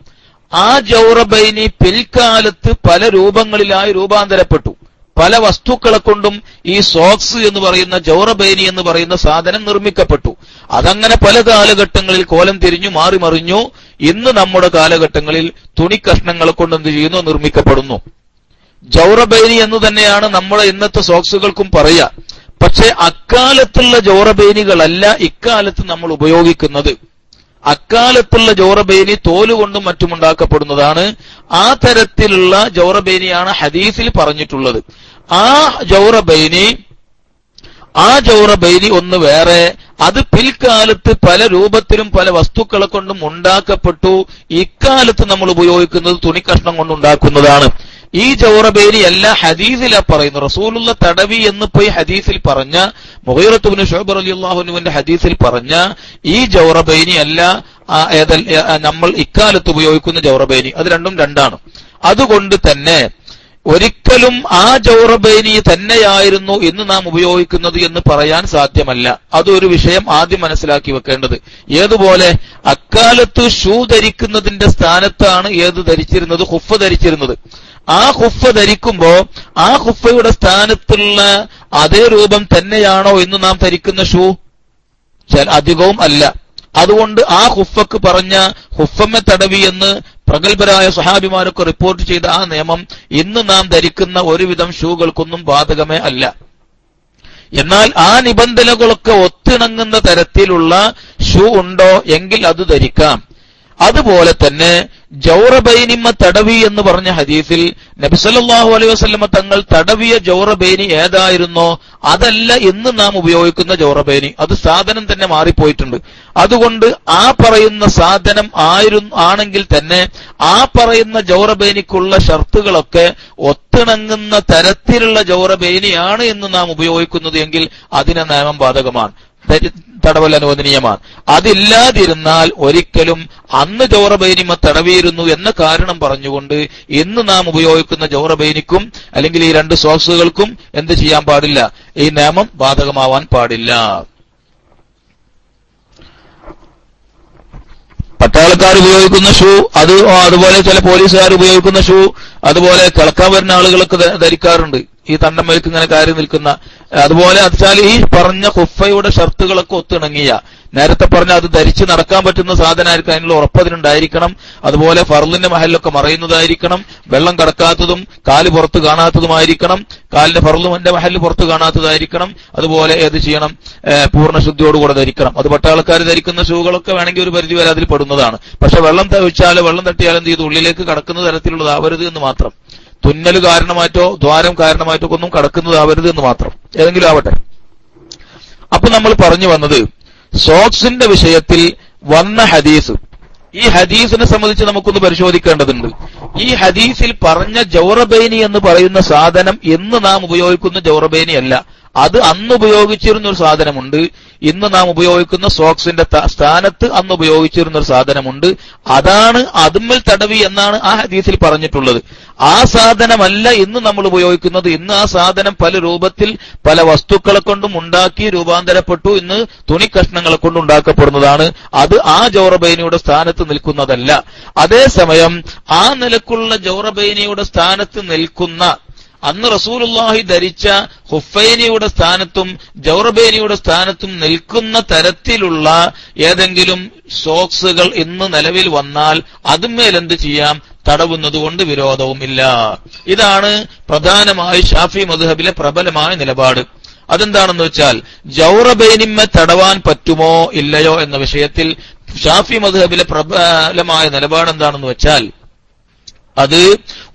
ആ ജൗറബൈനി പിൽക്കാലത്ത് പല രൂപങ്ങളിലായി രൂപാന്തരപ്പെട്ടു. പല വസ്തുക്കളെ കൊണ്ടും ഈ സോക്സ് എന്ന് പറയുന്ന ജൗറബേനി എന്ന് പറയുന്ന സാധനം നിർമ്മിക്കപ്പെട്ടു. അതങ്ങനെ പല കാലഘട്ടങ്ങളിൽ കോലം തിരിഞ്ഞു മാറി മറിഞ്ഞു. ഇന്ന് നമ്മുടെ കാലഘട്ടങ്ങളിൽ തുണി കഷ്ണങ്ങളെ കൊണ്ട് എന്ത് ചെയ്യുന്നു? നിർമ്മിക്കപ്പെടുന്നു. ജൗറബേനി എന്ന് തന്നെയാണ് നമ്മുടെ ഇന്നത്തെ സോക്സുകൾക്കും പറയുക പക്ഷെ അക്കാലത്തുള്ള ജോറബേനികളല്ല ഇക്കാലത്ത് നമ്മൾ ഉപയോഗിക്കുന്നത്. അക്കാലത്തുള്ള ജോറബേനി തോലുകൊണ്ടും മറ്റുമുണ്ടാക്കപ്പെടുന്നതാണ് ആ തരത്തിലുള്ള ജോറബേനിയാണ് ഹദീസിൽ പറഞ്ഞിട്ടുള്ളത്. ആ ജൗറബൈനി ആ ജൗറബൈനി ഒന്ന് വേറെ അത് പിൽക്കാലത്ത് പല രൂപത്തിലും പല വസ്തുക്കളെ കൊണ്ടും ഉണ്ടാക്കപ്പെട്ടു. ഇക്കാലത്ത് നമ്മൾ ഉപയോഗിക്കുന്നത് തുണിക്കഷ്ണം കൊണ്ടുണ്ടാക്കുന്നതാണ് ഈ ജൗറബേരി അല്ല ഹദീസിലാ പറയുന്നു റസൂലുള്ള തടവി എന്ന് പോയി ഹദീസിൽ പറഞ്ഞ മുഹീറത്തുബിന് ഷോബർ അലി അള്ളാഹുനുവിന്റെ ഹദീസിൽ പറഞ്ഞ ഈ ജൗറബൈനി അല്ല നമ്മൾ ഇക്കാലത്ത് ഉപയോഗിക്കുന്ന ജൗറബൈനി. അത് രണ്ടും രണ്ടാണ്. അതുകൊണ്ട് തന്നെ ഒരിക്കലും ആ ജൗറബൈനി തന്നെയായിരുന്നു ഇന്ന് നാം ഉപയോഗിക്കുന്നത് എന്ന് പറയാൻ സാധ്യമല്ല. അതൊരു വിഷയം ആദ്യം മനസ്സിലാക്കി വെക്കേണ്ടത്. ഏതുപോലെ അക്കാലത്ത് ഷൂ ധരിക്കുന്നതിന്റെ സ്ഥാനത്താണ് ഏത് ധരിച്ചിരുന്നത്? ഹുഫ് ധരിച്ചിരുന്നത്. ആ ഹുഫ ധരിക്കുമ്പോ ആ ഹുഫയുടെ സ്ഥാനത്തുള്ള അതേ രൂപം തന്നെയാണോ ഇന്ന് നാം ധരിക്കുന്ന ഷൂ? അധികവും അല്ല. അതുകൊണ്ട് ആ ഹുഫക്ക് പറഞ്ഞ ഹുഫമ്മ തടവി എന്ന് പ്രഗത്ഭരായ സഹാബിമാരൊക്കെ റിപ്പോർട്ട് ചെയ്ത ആ നിയമം ഇന്ന് നാം ധരിക്കുന്ന ഒരുവിധം ഷൂകൾക്കൊന്നും ബാധകമേ അല്ല. എന്നാൽ ആ നിബന്ധനകളൊക്കെ ഒത്തിണങ്ങുന്ന തരത്തിലുള്ള ഷൂ ഉണ്ടോ എങ്കിൽ അത് ധരിക്കാം. അതുപോലെ തന്നെ ജൗറബൈനിമ്മ തടവി എന്ന് പറഞ്ഞ ഹദീസിൽ നബിസല്ലാഹു അലൈഹി വസല്ലമ തങ്ങൾ തടവിയ ജൗറബൈനി ഏതായിരുന്നോ അതല്ല എന്ന് നാം ഉപയോഗിക്കുന്ന ജൗറബൈനി. അത് സാധനം തന്നെ മാറിപ്പോയിട്ടുണ്ട്. അതുകൊണ്ട് ആ പറയുന്ന സാധനം ആയിരുന്നു ആണെങ്കിൽ തന്നെ ആ പറയുന്ന ജൗറബൈനിക്കുള്ള ഷർത്തുകളൊക്കെ ഒത്തിണങ്ങുന്ന തരത്തിലുള്ള ജൗറബൈനിയാണ് എന്ന് നാം ഉപയോഗിക്കുന്നത് എങ്കിൽ അതിനെ നിയമം ബാധകമാണ് തടവൽ അനുവദനീയമാണ്. അതില്ലാതിരുന്നാൽ ഒരിക്കലും അന്ന് ജൗറബൈനിമ തടവിയിരുന്നു എന്ന കാരണം പറഞ്ഞുകൊണ്ട് ഇന്ന് നാം ഉപയോഗിക്കുന്ന ജൗറബൈനിക്കും അല്ലെങ്കിൽ ഈ രണ്ട് സോക്സുകൾക്കും എന്ത് ചെയ്യാൻ പാടില്ല. ഈ നിയമം ബാധകമാവാൻ പാടില്ല. പട്ടാളക്കാർ ഉപയോഗിക്കുന്ന ഷൂ അത് അതുപോലെ ചില പോലീസുകാർ ഉപയോഗിക്കുന്ന ഷൂ അതുപോലെ കളക്കാൻ വരുന്ന ആളുകളൊക്കെ ധരിക്കാറുണ്ട്. ഈ തണ്ടമ്മേൽക്ക് ഇങ്ങനെ കയറി നിൽക്കുന്ന അതുപോലെ വെച്ചാൽ ഈ പറഞ്ഞ ഹുഫയുടെ ഷർത്തുകളൊക്കെ ഒത്തിണങ്ങിയ നേരത്തെ പറഞ്ഞ അത് ധരിച്ച് നടക്കാൻ പറ്റുന്ന സാധനമായിരിക്കും അതിനുള്ള ഉറപ്പതിനുണ്ടായിരിക്കണം അതുപോലെ ഫർലിന്റെ മഹലിലൊക്കെ മറയുന്നതായിരിക്കണം വെള്ളം കടക്കാത്തതും കാൽ പുറത്ത് കാണാത്തതുമായിരിക്കണം കാലിന്റെ ഫർലുമന്റെ മഹലിൽ പുറത്ത് കാണാത്തതായിരിക്കണം അതുപോലെ ഏത് ചെയ്യണം പൂർണ ശുദ്ധിയോടുകൂടെ ധരിക്കണം. അത് പട്ടാളക്കാർ ധരിക്കുന്ന ഷൂകളൊക്കെ വേണമെങ്കിൽ ഒരു പരിധി വരെ അതിൽ പെടുന്നതാണ്. പക്ഷെ വെള്ളം തവിച്ചാലോ വെള്ളം തട്ടിയാലും എന്ത് ചെയ്ത്? ഉള്ളിലേക്ക് കടക്കുന്ന തരത്തിലുള്ളതാവരുത് എന്ന് മാത്രം. തുന്നൽ കാരണമായിട്ടോ ദ്വാരം കാരണമായിട്ടോ ഒന്നും കടക്കുന്നതാവരുത് എന്ന് മാത്രം. ഏതെങ്കിലും ആവട്ടെ. അപ്പൊ നമ്മൾ പറഞ്ഞു വന്നത് സോക്സിന്റെ വിഷയത്തിൽ വന്ന ഹദീസ്. ഈ ഹദീസിനെ സംബന്ധിച്ച് നമുക്കൊന്ന് പരിശോധിക്കേണ്ടതുണ്ട്. ഈ ഹദീസിൽ പറഞ്ഞ ജൗറബൈനി എന്ന് പറയുന്ന സാധനം എന്ന് നാം ഉപയോഗിക്കുന്ന ജൗറബൈനി അല്ല. അത് അന്ന് ഉപയോഗിച്ചിരുന്ന ഒരു സാധനമുണ്ട്. ഇന്ന് നാം ഉപയോഗിക്കുന്ന സോക്സിന്റെ സ്ഥാനത്ത് അന്ന് ഉപയോഗിച്ചിരുന്ന ഒരു സാധനമുണ്ട്. അതാണ് അതുമ്മൽ തടവി എന്നാണ് ആ ഹദീസിൽ പറഞ്ഞിട്ടുള്ളത്. ആ സാധനമല്ല ഇന്ന് നമ്മൾ ഉപയോഗിക്കുന്നത്. ഇന്ന് ആ സാധനം പല രൂപത്തിൽ പല വസ്തുക്കളെ കൊണ്ടും ഉണ്ടാക്കി രൂപാന്തരപ്പെട്ടു ഇന്ന് തുണി കഷ്ണങ്ങളെ കൊണ്ട് ഉണ്ടാക്കപ്പെടുന്നതാണ്. അത് ആ ജൗറബൈനിയുടെ സ്ഥാനത്ത് നിൽക്കുന്നതല്ല. അതേസമയം ആ നിലക്കുള്ള ജൗറബൈനിയുടെ സ്ഥാനത്ത് നിൽക്കുന്ന അന്ന് റസൂലുള്ളാഹി ധരിച്ച ഹുഫൈനിയുടെ സ്ഥാനത്തും ജൗറബേനിയുടെ സ്ഥാനത്തും നിൽക്കുന്ന തരത്തിലുള്ള ഏതെങ്കിലും സോക്സുകൾ ഇന്ന് നിലവിൽ വന്നാൽ അതുമേൽ എന്ത് ചെയ്യാം? തടവുന്നതുകൊണ്ട് വിരോധവുമില്ല. ഇതാണ് പ്രധാനമായി ഷാഫി മധുഹബിലെ പ്രബലമായ നിലപാട്. അതെന്താണെന്ന് വെച്ചാൽ ജൗറബേനിമ്മ തടവാൻ പറ്റുമോ ഇല്ലയോ എന്ന വിഷയത്തിൽ ഷാഫി മധുഹബിലെ പ്രബലമായ നിലപാട് എന്താണെന്ന് വെച്ചാൽ അത്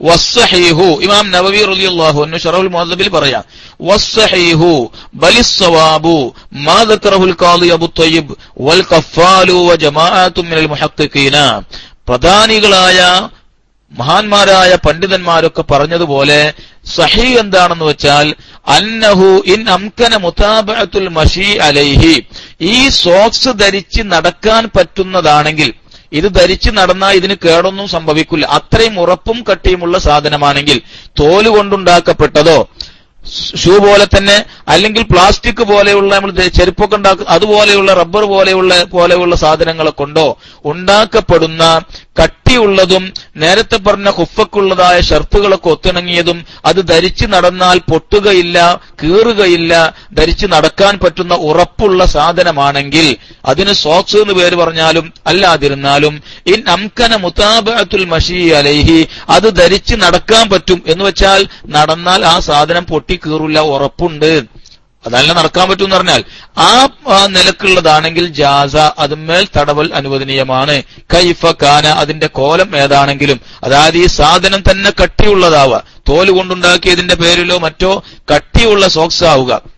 വസ്സഹീഹു. ഇമാം നബവി റളിയല്ലാഹു അൻഹു ശറഹുൽ മുഅദ്ദബിൽ പറയാം. വസ്സഹീഹു ബലിസ്സവാബു മാ ദക്കറഹുൽ ഖാദി അബു തയ്യിബ് വൽ ഖഫാലു ജമാഅത്തും മിനൽ മുഹഖഖീന. പ്രധാനികളായ മഹാന്മാരായ പണ്ഡിതന്മാരൊക്കെ പറഞ്ഞതുപോലെ സഹീ എന്താണെന്ന് വെച്ചാൽ അന്നഹു ഇൻ അംകന മുതാബഅത്തുൽ മഷി അലൈഹി. ഈ സോക്സ് ധരിച്ച് നടക്കാൻ പറ്റുന്നതാണെങ്കിൽ ഇത് ധരിച്ച് നടന്നാൽ ഇതിന് കേടൊന്നും സംഭവിക്കില്ല. അത്രയും ഉറപ്പും കട്ടിയുമുള്ള സാധനമാണെങ്കിൽ തോൽ കൊണ്ടുണ്ടാക്കപ്പെട്ടതോ ഷൂ പോലെ തന്നെ അല്ലെങ്കിൽ പ്ലാസ്റ്റിക് പോലെയുള്ള നമ്മൾ ചെരുപ്പൊക്കെ ഉണ്ടാക്കുന്ന അതുപോലെയുള്ള റബ്ബർ പോലെയുള്ള പോലെയുള്ള സാധനങ്ങളെ കൊണ്ടോ ഉണ്ടാക്കപ്പെടുന്ന കട്ടിയുള്ളതും നേരത്തെ പറഞ്ഞ ഹുഫക്കുള്ളതായ ഷർപ്പുകളൊക്കെ ഒത്തിണങ്ങിയതും അത് ധരിച്ച് നടന്നാൽ പൊട്ടുകയില്ല കീറുകയില്ല ധരിച്ച് നടക്കാൻ പറ്റുന്ന ഉറപ്പുള്ള സാധനമാണെങ്കിൽ അതിന് സോക്സ് എന്ന് പേര് പറഞ്ഞാലും അല്ലാതിരുന്നാലും ഇൻ അംകന മുതാബത്തുൽ മഷി അലൈഹി അത് ധരിച്ച് നടക്കാൻ പറ്റും എന്ന് വെച്ചാൽ നടന്നാൽ ആ സാധനം പൊട്ടി കീറില്ല ഉറപ്പുണ്ട്. അതല്ല നടക്കാൻ പറ്റും എന്ന് പറഞ്ഞാൽ ആ നിലക്കുള്ളതാണെങ്കിൽ ജാസ അതുമേൽ തടവൽ അനുവദനീയമാണ്. കൈഫ കാന അതിന്റെ കോലം ഏതാണെങ്കിലും അതായത് ഈ സാധനം തന്നെ കട്ടിയുള്ളതാവുക. തോൽ കൊണ്ടുണ്ടാക്കിയതിന്റെ പേരിലോ മറ്റോ കട്ടിയുള്ള സോക്സ് ആവുക.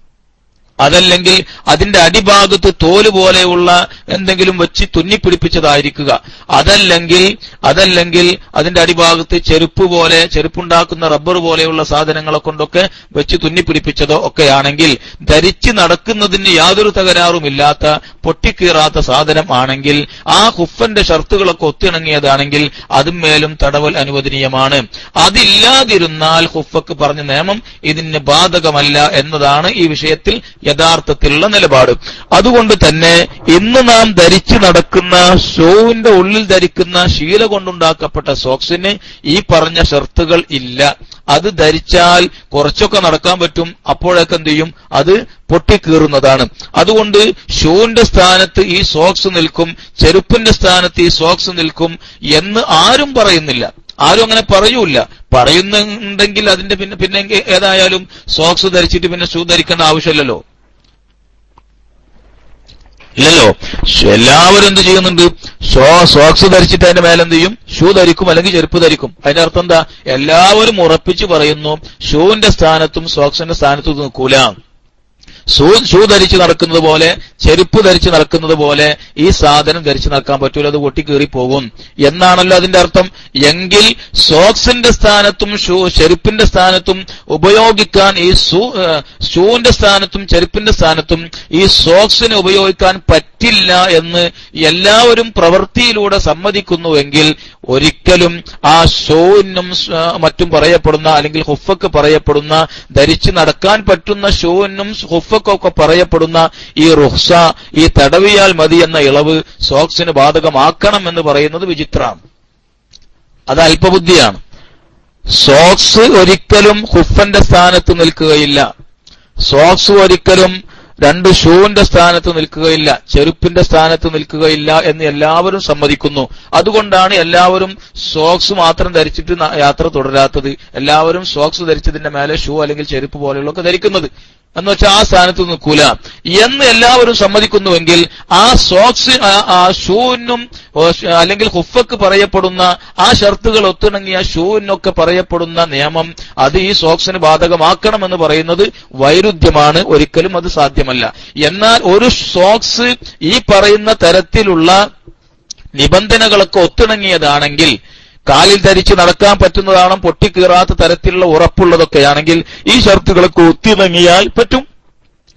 അതല്ലെങ്കിൽ അതിന്റെ അടിഭാഗത്ത് തോൽ പോലെയുള്ള എന്തെങ്കിലും വെച്ച് തുന്നിപ്പിടിപ്പിച്ചതായിരിക്കുക. അതല്ലെങ്കിൽ അതല്ലെങ്കിൽ അതിന്റെ അടിഭാഗത്ത് ചെരുപ്പ് പോലെ ചെരുപ്പുണ്ടാക്കുന്ന റബ്ബർ പോലെയുള്ള സാധനങ്ങളെ കൊണ്ടൊക്കെ വെച്ച് തുന്നിപ്പിടിപ്പിച്ചതോ ഒക്കെയാണെങ്കിൽ ധരിച്ച് നടക്കുന്നതിന് യാതൊരു തകരാറുമില്ലാത്ത പൊട്ടിക്കീറാത്ത സാധനം ആണെങ്കിൽ ആ ഹുഫന്റെ ഷർത്തുകളൊക്കെ ഒത്തിണങ്ങിയതാണെങ്കിൽ അതും മേലും തടവൽ അനുവദനീയമാണ്. അതില്ലാതിരുന്നാൽ ഹുഫക്ക് പറഞ്ഞ നിയമം ഇതിന് ബാധകമല്ല എന്നതാണ് ഈ വിഷയത്തിൽ യഥാർത്ഥത്തിലുള്ള നിലപാട്. അതുകൊണ്ട് തന്നെ ഇന്ന് നാം ധരിച്ചു നടക്കുന്ന ഷോവിന്റെ ഉള്ളിൽ ധരിക്കുന്ന ശീല കൊണ്ടുണ്ടാക്കപ്പെട്ട സോക്സിന് ഈ പറഞ്ഞ ഷർത്തുകൾ ഇല്ല. അത് ധരിച്ചാൽ കുറച്ചൊക്കെ നടക്കാൻ പറ്റും. അപ്പോഴൊക്കെ എന്ത് ചെയ്യും? അത് പൊട്ടിക്കീറുന്നതാണ്. അതുകൊണ്ട് ഷൂവിന്റെ സ്ഥാനത്ത് ഈ സോക്സ് നിൽക്കും ചെരുപ്പിന്റെ സ്ഥാനത്ത് ഈ സോക്സ് നിൽക്കും എന്ന് ആരും പറയുന്നില്ല. ആരും അങ്ങനെ പറയൂല പറയുന്നുണ്ടെങ്കിൽ അതിന്റെ പിന്നെ പിന്നെ ഏതായാലും സോക്സ് ധരിച്ചിട്ട് പിന്നെ ഷൂ ധരിക്കേണ്ട ആവശ്യമില്ലല്ലോ. ഇല്ലല്ലോ. എല്ലാവരും എന്ത് ചെയ്യുന്നുണ്ട്? ഷോ സോക്സ് ധരിച്ചിട്ട് അതിന്റെ മേലെന്ത് ചെയ്യും? ഷൂ ധരിക്കും അല്ലെങ്കിൽ ചെരുപ്പ് ധരിക്കും. അതിന്റെ അർത്ഥം എന്താ? എല്ലാവരും ഉറപ്പിച്ചു പറയുന്നു ഷൂവിന്റെ സ്ഥാനത്തും സോക്സിന്റെ സ്ഥാനത്തും നിൽക്കൂല. ഷൂ ഷൂ ധരിച്ച് നടക്കുന്നത് പോലെ ചെരുപ്പ് ധരിച്ച് നടക്കുന്നത് പോലെ ഈ സാധനം ധരിച്ച് നടക്കാൻ പറ്റൂല അത് പൊട്ടിക്കേറി പോകും എന്നാണല്ലോ അതിന്റെ അർത്ഥം? എങ്കിൽ സോക്സിന്റെ സ്ഥാനത്തും ഷൂ ചെരുപ്പിന്റെ സ്ഥാനത്തും ഉപയോഗിക്കാൻ ഈ ഷൂ ഷൂവിന്റെ സ്ഥാനത്തും ചെരുപ്പിന്റെ സ്ഥാനത്തും ഈ സോക്സിനെ ഉപയോഗിക്കാൻ പറ്റില്ല എന്ന് എല്ലാവരും പ്രവൃത്തിയിലൂടെ സമ്മതിക്കുന്നുവെങ്കിൽ ഒരിക്കലും ആ ഷൂവിനും മറ്റും പറയപ്പെടുന്ന അല്ലെങ്കിൽ ഹുഫക്ക് പറയപ്പെടുന്ന ധരിച്ച് നടക്കാൻ പറ്റുന്ന ഷൂവിനും ഹുഫക്കൊക്കെ പറയപ്പെടുന്ന ഈ റുഹ്സ ഈ തടവിയാൽ മതി എന്ന ഇളവ് സോക്സിന് ബാധകമാക്കണം എന്ന് പറയുന്നത് വിചിത്രമാണ് അത് അല്പബുദ്ധിയാണ്. സോക്സ് ഒരിക്കലും ഹുഫന്റെ സ്ഥാനത്ത് നിൽക്കുകയില്ല. സോക്സ് ഒരിക്കലും രണ്ട് ഷൂവിന്റെ സ്ഥാനത്ത് നിൽക്കുകയില്ല. ചെരുപ്പിന്റെ സ്ഥാനത്ത് നിൽക്കുകയില്ല എന്ന് എല്ലാവരും സമ്മതിക്കുന്നു. അതുകൊണ്ടാണ് എല്ലാവരും സോക്സ് മാത്രം ധരിച്ചിട്ട് യാത്ര തുടരാത്തത്. എല്ലാവരും സോക്സ് ധരിച്ചതിന്റെ മേലെ ഷൂ അല്ലെങ്കിൽ ചെരുപ്പ് പോലെയുള്ളതൊക്കെ ധരിക്കുന്നത്. എന്ന് വെച്ചാൽ ആ സ്ഥാനത്ത് നിൽക്കൂല. എന്ന് എല്ലാവരും സമ്മതിക്കുന്നുവെങ്കിൽ ആ സോക്സ് ആ- ഷൂവിനും അല്ലെങ്കിൽ ഹുഫക്ക് പറയപ്പെടുന്ന ആ ഷർത്തുകൾ ഒത്തിണങ്ങിയ ഷൂവിനൊക്കെ പറയപ്പെടുന്ന നിയമം അത് ഈ സോക്സിന് ബാധകമാക്കണമെന്ന് പറയുന്നത് വൈരുദ്ധ്യമാണ്. ഒരിക്കലും അത് സാധ്യമല്ല. എന്നാൽ ഒരു സോക്സ് ഈ പറയുന്ന തരത്തിലുള്ള നിബന്ധനകളൊക്കെ ഒത്തിണങ്ങിയതാണെങ്കിൽ കാലിൽ ധരിച്ച് നടക്കാൻ പറ്റുന്നതാണ് പൊട്ടിക്കീറാത്ത തരത്തിലുള്ള ഉറപ്പുള്ളതൊക്കെയാണെങ്കിൽ ഈ ഷർത്തുകളൊക്കെ ഒത്തിണങ്ങിയാൽ പറ്റും.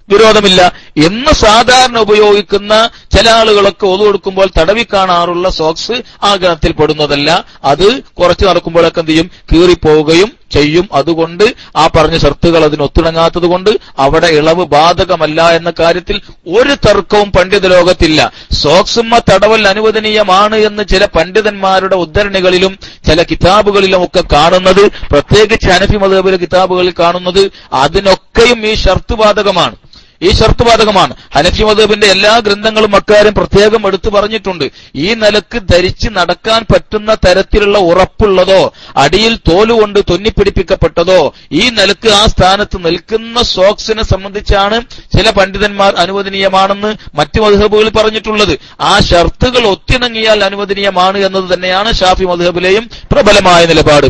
വിരോധമില്ല. എന്ന് സാധാരണ ഉപയോഗിക്കുന്ന ചില ആളുകളൊക്കെ ഒതു കൊടുക്കുമ്പോൾ തടവി കാണാറുള്ള സോക്സ് ആ ഗണത്തിൽ പെടുന്നതല്ല. അത് കുറച്ച് നടക്കുമ്പോഴൊക്കെ എന്ത് ചെയ്യും? കീറിപ്പോവുകയും ചെയ്യും. അതുകൊണ്ട് ആ പറഞ്ഞ ഷർത്തുകൾ അതിന് ഒത്തിണങ്ങാത്തത് കൊണ്ട് അവിടെ ഇളവ് ബാധകമല്ല എന്ന കാര്യത്തിൽ ഒരു തർക്കവും പണ്ഡിത ലോകത്തില്ല. സോക്സുമ്മ തടവൽ അനുവദനീയമാണ് എന്ന് ചില പണ്ഡിതന്മാരുടെ ഉദ്ധരണികളിലും ചില കിതാബുകളിലും ഒക്കെ കാണുന്നത് പ്രത്യേകിച്ച് അനഫി മതബിലെ കിതാബുകളിൽ കാണുന്നത് അതിനൊക്കെയും ഈ ഷർത്ത് ബാധകമാണ്. ഈ ഷർത്ത് ബാധകമാണ് ഹനഫി മദബിന്റെ എല്ലാ ഗ്രന്ഥങ്ങളും അക്കാര്യം പ്രത്യേകം എടുത്തു പറഞ്ഞിട്ടുണ്ട്. ഈ നിലയ്ക്ക് ധരിച്ച് നടക്കാൻ പറ്റുന്ന തരത്തിലുള്ള ഉറപ്പുള്ളതോ അടിയിൽ തോലുകൊണ്ട് തൊന്നിപ്പിടിപ്പിക്കപ്പെട്ടതോ ഈ നിലയ്ക്ക് ആ സ്ഥാനത്ത് നിൽക്കുന്ന സോക്സിനെ സംബന്ധിച്ചാണ് ചില പണ്ഡിതന്മാർ അനുവദനീയമാണെന്ന് മറ്റു മധുഹബുകൾ പറഞ്ഞിട്ടുള്ളത്. ആ ഷർത്തുകൾ ഒത്തിണങ്ങിയാൽ അനുവദനീയമാണ് എന്നത് തന്നെയാണ് ഷാഫി മധുഹബിലെയും പ്രബലമായ നിലപാട്.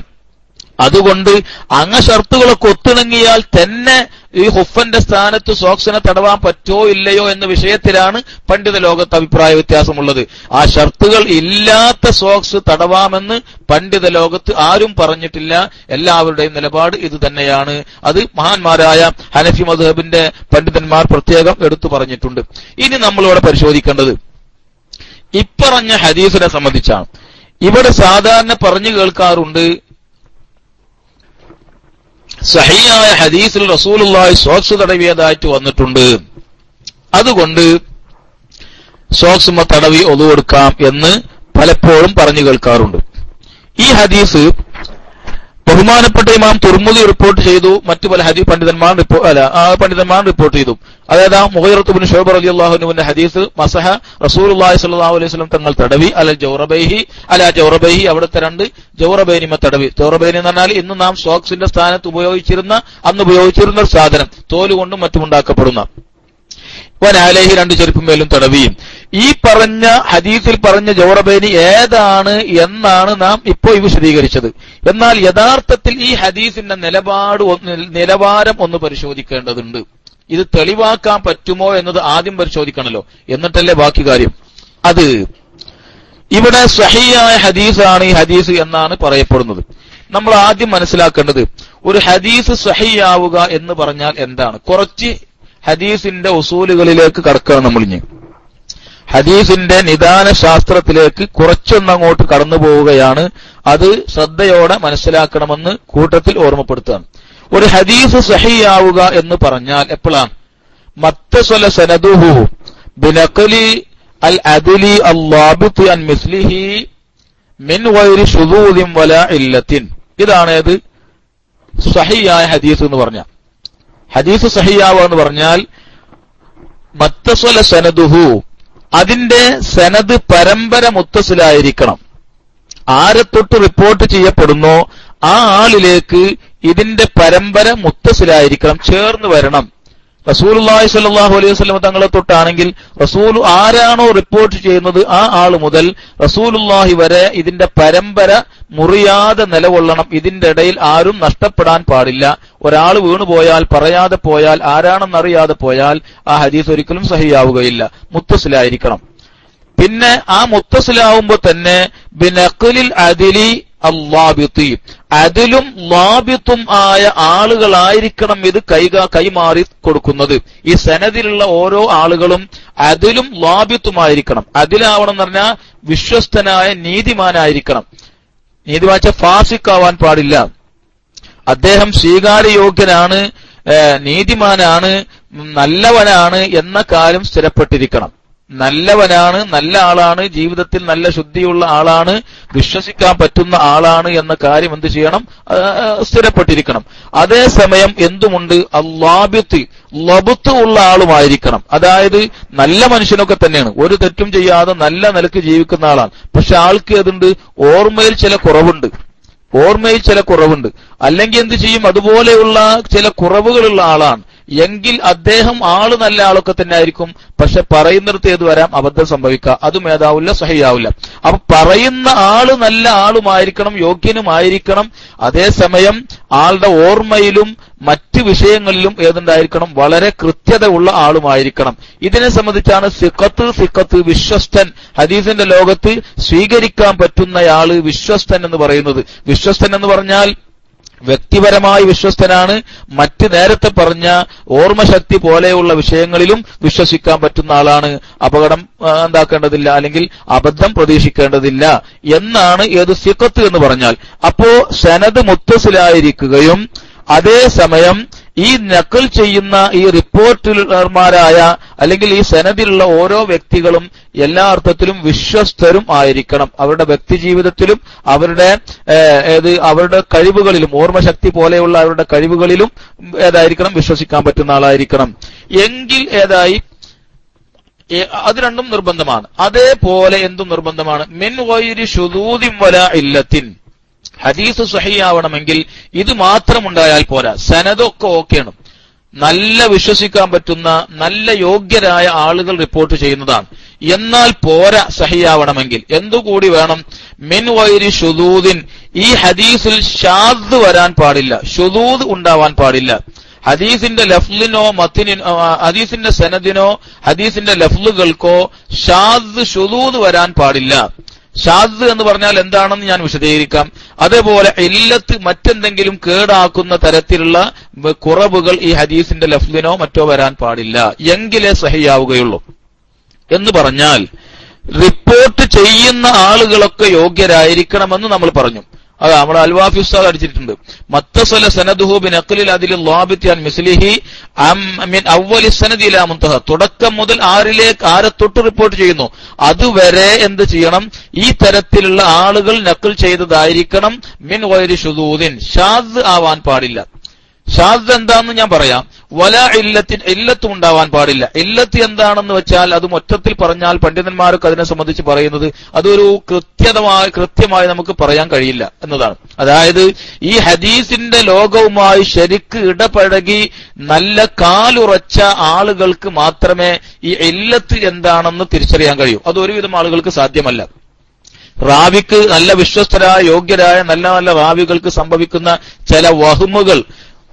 അതുകൊണ്ട് അങ്ങ ഷർത്തുകളൊക്കെ ഒത്തിണങ്ങിയാൽ തന്നെ ഈ ഹുഫന്റെ സ്ഥാനത്ത് സോക്സിനെ തടവാൻ പറ്റോ ഇല്ലയോ എന്ന വിഷയത്തിലാണ് പണ്ഡിത ലോകത്ത് അഭിപ്രായ വ്യത്യാസമുള്ളത്. ആ ഷർത്തുകൾ ഇല്ലാത്ത സോക്സ് തടവാമെന്ന് പണ്ഡിത ലോകത്ത് ആരും പറഞ്ഞിട്ടില്ല. എല്ലാവരുടെയും നിലപാട് ഇത് തന്നെയാണ്. അത് മഹാന്മാരായ ഹനഫി മധുഹബിന്റെ പണ്ഡിതന്മാർ പ്രത്യേകം എടുത്തു പറഞ്ഞിട്ടുണ്ട്. ഇനി നമ്മളിവിടെ പരിശോധിക്കേണ്ടത്. ഇപ്പറഞ്ഞ ഹദീസിനെ സംബന്ധിച്ചാണ്. ഇവിടെ സാധാരണ പറഞ്ഞു കേൾക്കാറുണ്ട് സഹിയായ ഹദീസിൽ റസൂലുള്ളാഹി സോക്സ് തടവിയതായിട്ട് വന്നിട്ടുണ്ട്. അതുകൊണ്ട് സോക്സുമ തടവി ഒതു കൊടുക്കാം എന്ന് പലപ്പോഴും പറഞ്ഞു കേൾക്കാറുണ്ട്. ഈ ഹദീസ് ബഹുമാനപ്പെട്ട ഇമാം തുർമുദി റിപ്പോർട്ട് ചെയ്തു. മറ്റു പല ഹദീസ് പണ്ഡിതന്മാർ അല്ല ആ പണ്ഡിതന്മാർ റിപ്പോർട്ട് ചെയ്തു. അതായത് ആ മുഹൈറത്തുബിൻ ഷോബർ അലി അള്ളാഹുനുവിന്റെ ഹദീസ് മസഹ റസൂലുള്ളാഹി സ്വല്ലല്ലാഹു അലൈഹി വസല്ലം തങ്ങൾ തടവി. അല ജൗറബൈഹി അല ജൗറബൈഹി അവിടുത്തെ രണ്ട് ജൗറബൈനിമ തടവി. ജൗറബൈനി എന്ന് പറഞ്ഞാൽ ഇന്ന് നാം സോക്സിന്റെ സ്ഥാനത്ത് ഉപയോഗിച്ചിരുന്ന അന്ന് ഉപയോഗിച്ചിരുന്ന ഒരു സാധനം. തോലുകൊണ്ടും മറ്റും ഉണ്ടാക്കപ്പെടുന്ന. വനാലേഹി രണ്ട് ചെരുപ്പുമേലും തടവിയും. ഈ പറഞ്ഞ ഹദീസിൽ പറഞ്ഞ ജൗറബേനി ഏതാണ് എന്നാണ് നാം ഇപ്പോൾ വിശദീകരിച്ചത്. എന്നാൽ യഥാർത്ഥത്തിൽ ഈ ഹദീസിന്റെ നിലപാട് നിലവാരം ഒന്ന് പരിശോധിക്കേണ്ടതുണ്ട്. ഇത് തെളിവാക്കാൻ പറ്റുമോ എന്നത് ആദ്യം പരിശോധിക്കണല്ലോ. എന്നിട്ടല്ലേ ബാക്കി കാര്യം. അത് ഇവിടെ സഹിയായ ഹദീസാണ് ഈ ഹദീസ് എന്നാണ് പറയപ്പെടുന്നത്. നമ്മൾ ആദ്യം മനസ്സിലാക്കേണ്ടത് ഒരു ഹദീസ് സഹിയാവുക എന്ന് പറഞ്ഞാൽ എന്താണ്? കുറച്ച് ഹദീസിന്റെ ഉസൂലുകളിലേക്ക് കടക്കുകയാണ് നമ്മൾ ഇനി. ഹദീസിന്റെ നിദാന ശാസ്ത്രത്തിലേക്ക് കുറച്ചൊന്നങ്ങോട്ട് കടന്നു പോവുകയാണ്. അത് ശ്രദ്ധയോടെ മനസ്സിലാക്കണമെന്ന് കൂട്ടത്തിൽ ഓർമ്മപ്പെടുത്തുകയാണ്. ഒരു ഹദീസ് സഹിയാവുക എന്ന് പറഞ്ഞാൽ എപ്പോഴാണ്? മത്തസ്വല സനദുഹു ബിനഖലി അൽ അദുലി അല്ലാബിത്ത് അൻ മിസ്ലിഹി മിൻ വൈരി ഷുദൂദിം വല ഇല്ലത്തിൻ. ഇതാണ് ഏത്? സഹിയായ ഹദീസ് എന്ന് പറഞ്ഞ ഹദീസ് സഹിയാവോ എന്ന് പറഞ്ഞാൽ മത്തസ്വല സനദുഹു അതിന്റെ സനദ് പരമ്പര മുത്തസിലായിരിക്കണം. ആരെ തൊട്ട് റിപ്പോർട്ട് ചെയ്യപ്പെടുന്നോ ആ ആളിലേക്ക് ഇതിന്റെ പരമ്പര മുത്തസിലായിരിക്കണം ചേർന്ന് വരണം. റസൂലുള്ളാഹി സ്വല്ലല്ലാഹു അലൈഹി വസല്ലം തങ്ങളെ തൊട്ടാണെങ്കിൽ റസൂൽ ആരാണോ റിപ്പോർട്ട് ചെയ്യുന്നത് ആ ആൾ മുതൽ റസൂലുള്ളാഹി വരെ ഇതിന്റെ പരമ്പര മുറിയാതെ നിലകൊള്ളണം. ഇതിന്റെ ഇടയിൽ ആരും നഷ്ടപ്പെടാൻ പാടില്ല. ഒരാൾ വീണുപോയാൽ പറയാതെ പോയാൽ ആരാണെന്നറിയാതെ പോയാൽ ആ ഹദീസ് ഒരിക്കലും സഹിയാവുകയില്ല. മുത്തസിലായിരിക്കണം. പിന്നെ ആ മുത്തസിലാവുമ്പോ തന്നെ ബിനഖലിൽ അദിലി അള്ളാബിത്തി അതിലും ലാബിത്തും ആയ ആളുകളായിരിക്കണം ഇത് കൈക കൈമാറി കൊടുക്കുന്നത്. ഈ സനദിലുള്ള ഓരോ ആളുകളും അതിലും ലാബിത്തുമായിരിക്കണം. അതിലാവണം എന്ന് പറഞ്ഞാൽ വിശ്വസ്തനായ നീതിമാനായിരിക്കണം. നീതിവാച്ച ഫാസിക്കാവാൻ പാടില്ല. അദ്ദേഹം സ്വീകാര്യയോഗ്യനാണ് നീതിമാനാണ് നല്ലവനാണ് എന്ന കാര്യം സ്ഥിരപ്പെട്ടിരിക്കണം. നല്ലവനാണ് നല്ല ആളാണ് ജീവിതത്തിൽ നല്ല ശുദ്ധിയുള്ള ആളാണ് വിശ്വസിക്കാൻ പറ്റുന്ന ആളാണ് എന്ന കാര്യം എന്ത് ചെയ്യണം? സ്ഥിരപ്പെട്ടിരിക്കണം. അതേസമയം എന്തുമുണ്ട്? അള്ളാബിത്ത് ലബുത്ത് ഉള്ള ആളുമായിരിക്കണം. അതായത് നല്ല മനുഷ്യനൊക്കെ തന്നെയാണ്. ഒരു തെറ്റും ചെയ്യാതെ നല്ല നിലയ്ക്ക് ജീവിക്കുന്ന ആളാണ്. പക്ഷെ ആൾക്ക് അതുണ്ട് ഓർമ്മയിൽ ചില കുറവുണ്ട്. ഓർമ്മയിൽ ചില കുറവുണ്ട്. അല്ലെങ്കിൽ എന്ത് ചെയ്യും? അതുപോലെയുള്ള ചില കുറവുകളുള്ള ആളാണ്. എങ്കിൽ അദ്ദേഹം ആൾ നല്ല ആളൊക്കെ തന്നെ ആയിരിക്കും പക്ഷെ പറയുന്നിടത്ത് ഏത് വരാം അബദ്ധം സംഭവിക്കുക. അതും ഏതാവില്ല സഹിയാവില്ല. അപ്പൊ പറയുന്ന ആൾ നല്ല ആളുമായിരിക്കണം യോഗ്യനുമായിരിക്കണം. അതേസമയം ആളുടെ ഓർമ്മയിലും മറ്റ് വിഷയങ്ങളിലും ഏതുണ്ടായിരിക്കണം വളരെ കൃത്യത ഉള്ള ആളുമായിരിക്കണം. ഇതിനെ സംബന്ധിച്ചാണ് സിക്കത്ത് സിക്കത്ത് വിശ്വസ്തൻ. ഹദീസിന്റെ ലോകത്ത് സ്വീകരിക്കാൻ പറ്റുന്നയാൾ വിശ്വസ്തൻ എന്ന് പറയുന്നത്. വിശ്വസ്തൻ എന്ന് പറഞ്ഞാൽ വ്യക്തിപരമായി വിശ്വസ്തനാണ്. മറ്റ് നേരത്തെ പറഞ്ഞ ഓർമ്മശക്തി പോലെയുള്ള വിഷയങ്ങളിലും വിശ്വസിക്കാൻ പറ്റുന്ന ആളാണ്. അപകടം എന്താക്കേണ്ടതില്ല അല്ലെങ്കിൽ അബദ്ധം പ്രതീക്ഷിക്കേണ്ടതില്ല എന്നാണ് ഏത് സിക്കത്ത് എന്ന് പറഞ്ഞാൽ. അപ്പോ സനത് മുത്തസിലായിരിക്കുകയും അതേസമയം ഈ നക്കൽ ചെയ്യുന്ന ഈ റിപ്പോർട്ടർമാരായ അല്ലെങ്കിൽ ഈ സനദിലുള്ള ഓരോ വ്യക്തികളും എല്ലാ അർത്ഥത്തിലും വിശ്വസ്തരും ആയിരിക്കണം. അവരുടെ വ്യക്തിജീവിതത്തിലും അവരുടെ അവരുടെ കഴിവുകളിലും ഓർമ്മശക്തി പോലെയുള്ള അവരുടെ കഴിവുകളിലും ഏതായിരിക്കണം വിശ്വസിക്കാൻ പറ്റുന്ന ആളായിരിക്കണം. എങ്കിൽ ഏതായി? അത് രണ്ടും നിർബന്ധമാണ്. അതേപോലെ എന്തും നിർബന്ധമാണ്. മിൻ വൈരി ഷുദൂദിൻ വല ഇല്ലത്തിൻ. ഹദീസ് സഹിയാവണമെങ്കിൽ ഇത് മാത്രം ഉണ്ടായാൽ പോരാ. സനതൊക്കെ ഓക്കെയാണ്. നല്ല വിശ്വസിക്കാൻ പറ്റുന്ന നല്ല യോഗ്യരായ ആളുകൾ റിപ്പോർട്ട് ചെയ്യുന്നതാണ്. എന്നാൽ പോരാ സഹിയാവണമെങ്കിൽ. എന്തുകൂടി വേണം? മിൻ വൈരി ഷുദൂദിൻ. ഈ ഹദീസിൽ ഷാദ് വരാൻ പാടില്ല. ഷുദൂദ് ഉണ്ടാവാൻ പാടില്ല. ഹദീസിന്റെ ലഫ്ലിനോ മത്തിനോ ഹദീസിന്റെ സനദിനോ ഹദീസിന്റെ ലഫ്ലുകൾക്കോ ഷാദ് ഷുദൂദ് വരാൻ പാടില്ല. ഷാദ് എന്ന് പറഞ്ഞാൽ എന്താണെന്ന് ഞാൻ വിശദീകരിക്കാം. അതേപോലെ ഇല്ലത്ത് മറ്റെന്തെങ്കിലും കേടാക്കുന്ന തരത്തിലുള്ള കുറവുകൾ ഈ ഹദീസിന്റെ ലഫ്ലിനോ മറ്റോ വരാൻ പാടില്ല. എങ്കിലേ സഹിയാവുകയുള്ളൂ. എന്ന് പറഞ്ഞാൽ റിപ്പോർട്ട് ചെയ്യുന്ന ആളുകളൊക്കെ യോഗ്യരായിരിക്കണമെന്ന് നമ്മൾ പറഞ്ഞു. അത് നമ്മുടെ അൽവാഫി ഉസ്താദ് അടിച്ചിട്ടുണ്ട്. മത്തസല സനദുഹു ബിൻ അഖ്ലിൽ അതിൽ ലാബിത്യാൻ മിസ്ലിഹി മിൻ അവലി സനദി തുടക്കം മുതൽ ആരിലേക്ക് ആരെ തൊട്ട് റിപ്പോർട്ട് ചെയ്യുന്നു. അതുവരെ എന്ത് ചെയ്യണം? ഈ തരത്തിലുള്ള ആളുകൾ നക്കിൾ ചെയ്തതായിരിക്കണം. മിൻ വൈരി ഷുദൂദിൻ. ഷാദ് ആവാൻ പാടില്ല. ഷാദ് എന്താന്ന് ഞാൻ പറയാം. വല ഇല്ലത്തിൻ ഇല്ലത്തും ഉണ്ടാവാൻ പാടില്ല. ഇല്ലത്ത് എന്താണെന്ന് വെച്ചാൽ അത് മൊത്തത്തിൽ പറഞ്ഞാൽ പണ്ഡിതന്മാർക്ക് അതിനെ സംബന്ധിച്ച് പറയുന്നത് അതൊരു കൃത്യതമായ കൃത്യമായി നമുക്ക് പറയാൻ കഴിയില്ല എന്നതാണ്. അതായത് ഈ ഹദീസിന്റെ ലോകവുമായി ശരിക്ക് ഇടപഴകി നല്ല കാലുറച്ച ആളുകൾക്ക് മാത്രമേ ഈ ഇല്ലത്ത് എന്താണെന്ന് തിരിച്ചറിയാൻ കഴിയൂ. അത് ഒരുവിധം ആളുകൾക്ക് സാധ്യമല്ല. റാവിക്ക് നല്ല വിശ്വസ്തരായ യോഗ്യരായ നല്ല നല്ല റാവികൾക്ക് സംഭവിക്കുന്ന ചില വഹുമുകൾ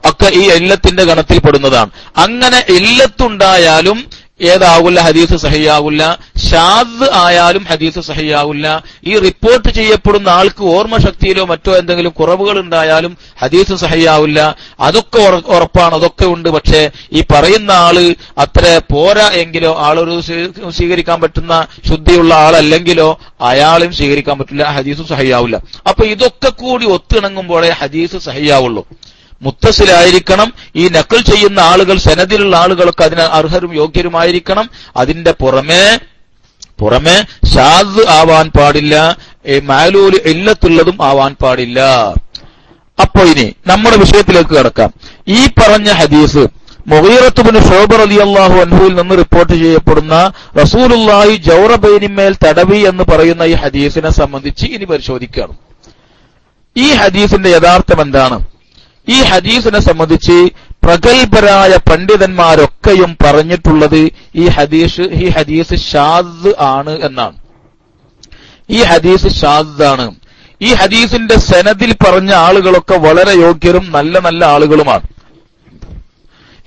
ഒക്കെ ഈ എല്ലത്തിന്റെ ഗണത്തിൽ പെടുന്നതാണ്. അങ്ങനെ എല്ലത്തുണ്ടായാലും ഏതാവില്ല ഹദീസ് സഹിയാവില്ല. ഷാദ് ആയാലും ഹദീസ് സഹിയാവില്ല. ഈ റിപ്പോർട്ട് ചെയ്യപ്പെടുന്ന ആൾക്ക് ഓർമ്മശക്തിയിലോ മറ്റോ എന്തെങ്കിലും കുറവുകൾ ഉണ്ടായാലും ഹദീസ് സഹിയാവില്ല. അതൊക്കെ ഉറപ്പാണ് അതൊക്കെ ഉണ്ട്. പക്ഷേ ഈ പറയുന്ന ആൾ അത്ര പോരാ എങ്കിലോ ആളൊരു സ്വീ- സ്വീകരിക്കാൻ പറ്റുന്ന ശുദ്ധിയുള്ള ആളല്ലെങ്കിലോ അയാളും സ്വീകരിക്കാൻ പറ്റില്ല ഹദീസ് സഹിയാവില്ല. അപ്പൊ ഇതൊക്കെ കൂടി ഒത്തിണങ്ങുമ്പോഴേ ഹദീസ് സഹിയാവുള്ളൂ. മുത്തസിലായിരിക്കണം. ഈ നക്കൽ ചെയ്യുന്ന ആളുകൾ സെനദിലുള്ള ആളുകളൊക്കെ അതിന് അർഹരും യോഗ്യരുമായിരിക്കണം. അതിന്റെ പുറമേ പുറമെ ഷാദ് ആവാൻ പാടില്ല. മാലൂൽ ഇല്ലത്തുള്ളതും ആവാൻ പാടില്ല. അപ്പോ ഇനി നമ്മുടെ വിഷയത്തിലേക്ക് കടക്കാം. ഈ പറഞ്ഞ ഹദീസ് മൊഹീറത്തുബിന് ഷോബർ അലി അള്ളാഹു അൻഹുവിൽ നിന്ന് റിപ്പോർട്ട് ചെയ്യപ്പെടുന്ന റസൂലുള്ളാഹി ജൗറബൈനിമേൽ തടവി എന്ന് പറയുന്ന ഈ ഹദീസിനെ സംബന്ധിച്ച് ഇനി പരിശോധിക്കുകയാണ് ഈ ഹദീസിന്റെ യഥാർത്ഥം എന്താണ്? ഈ ഹദീസിനെ സംബന്ധിച്ച് പ്രഗത്ഭരായ പണ്ഡിതന്മാരൊക്കെയും പറഞ്ഞിട്ടുള്ളത് ഈ ഹദീസ് ഈ ഹദീസ് ഷാദ് ആണ് എന്നാണ്. ഈ ഹദീസ് ഷാദ് ആണ്. ഈ ഹദീസിന്റെ സെനദിൽ പറഞ്ഞ ആളുകളൊക്കെ വളരെ യോഗ്യരും നല്ല നല്ല ആളുകളുമാണ്.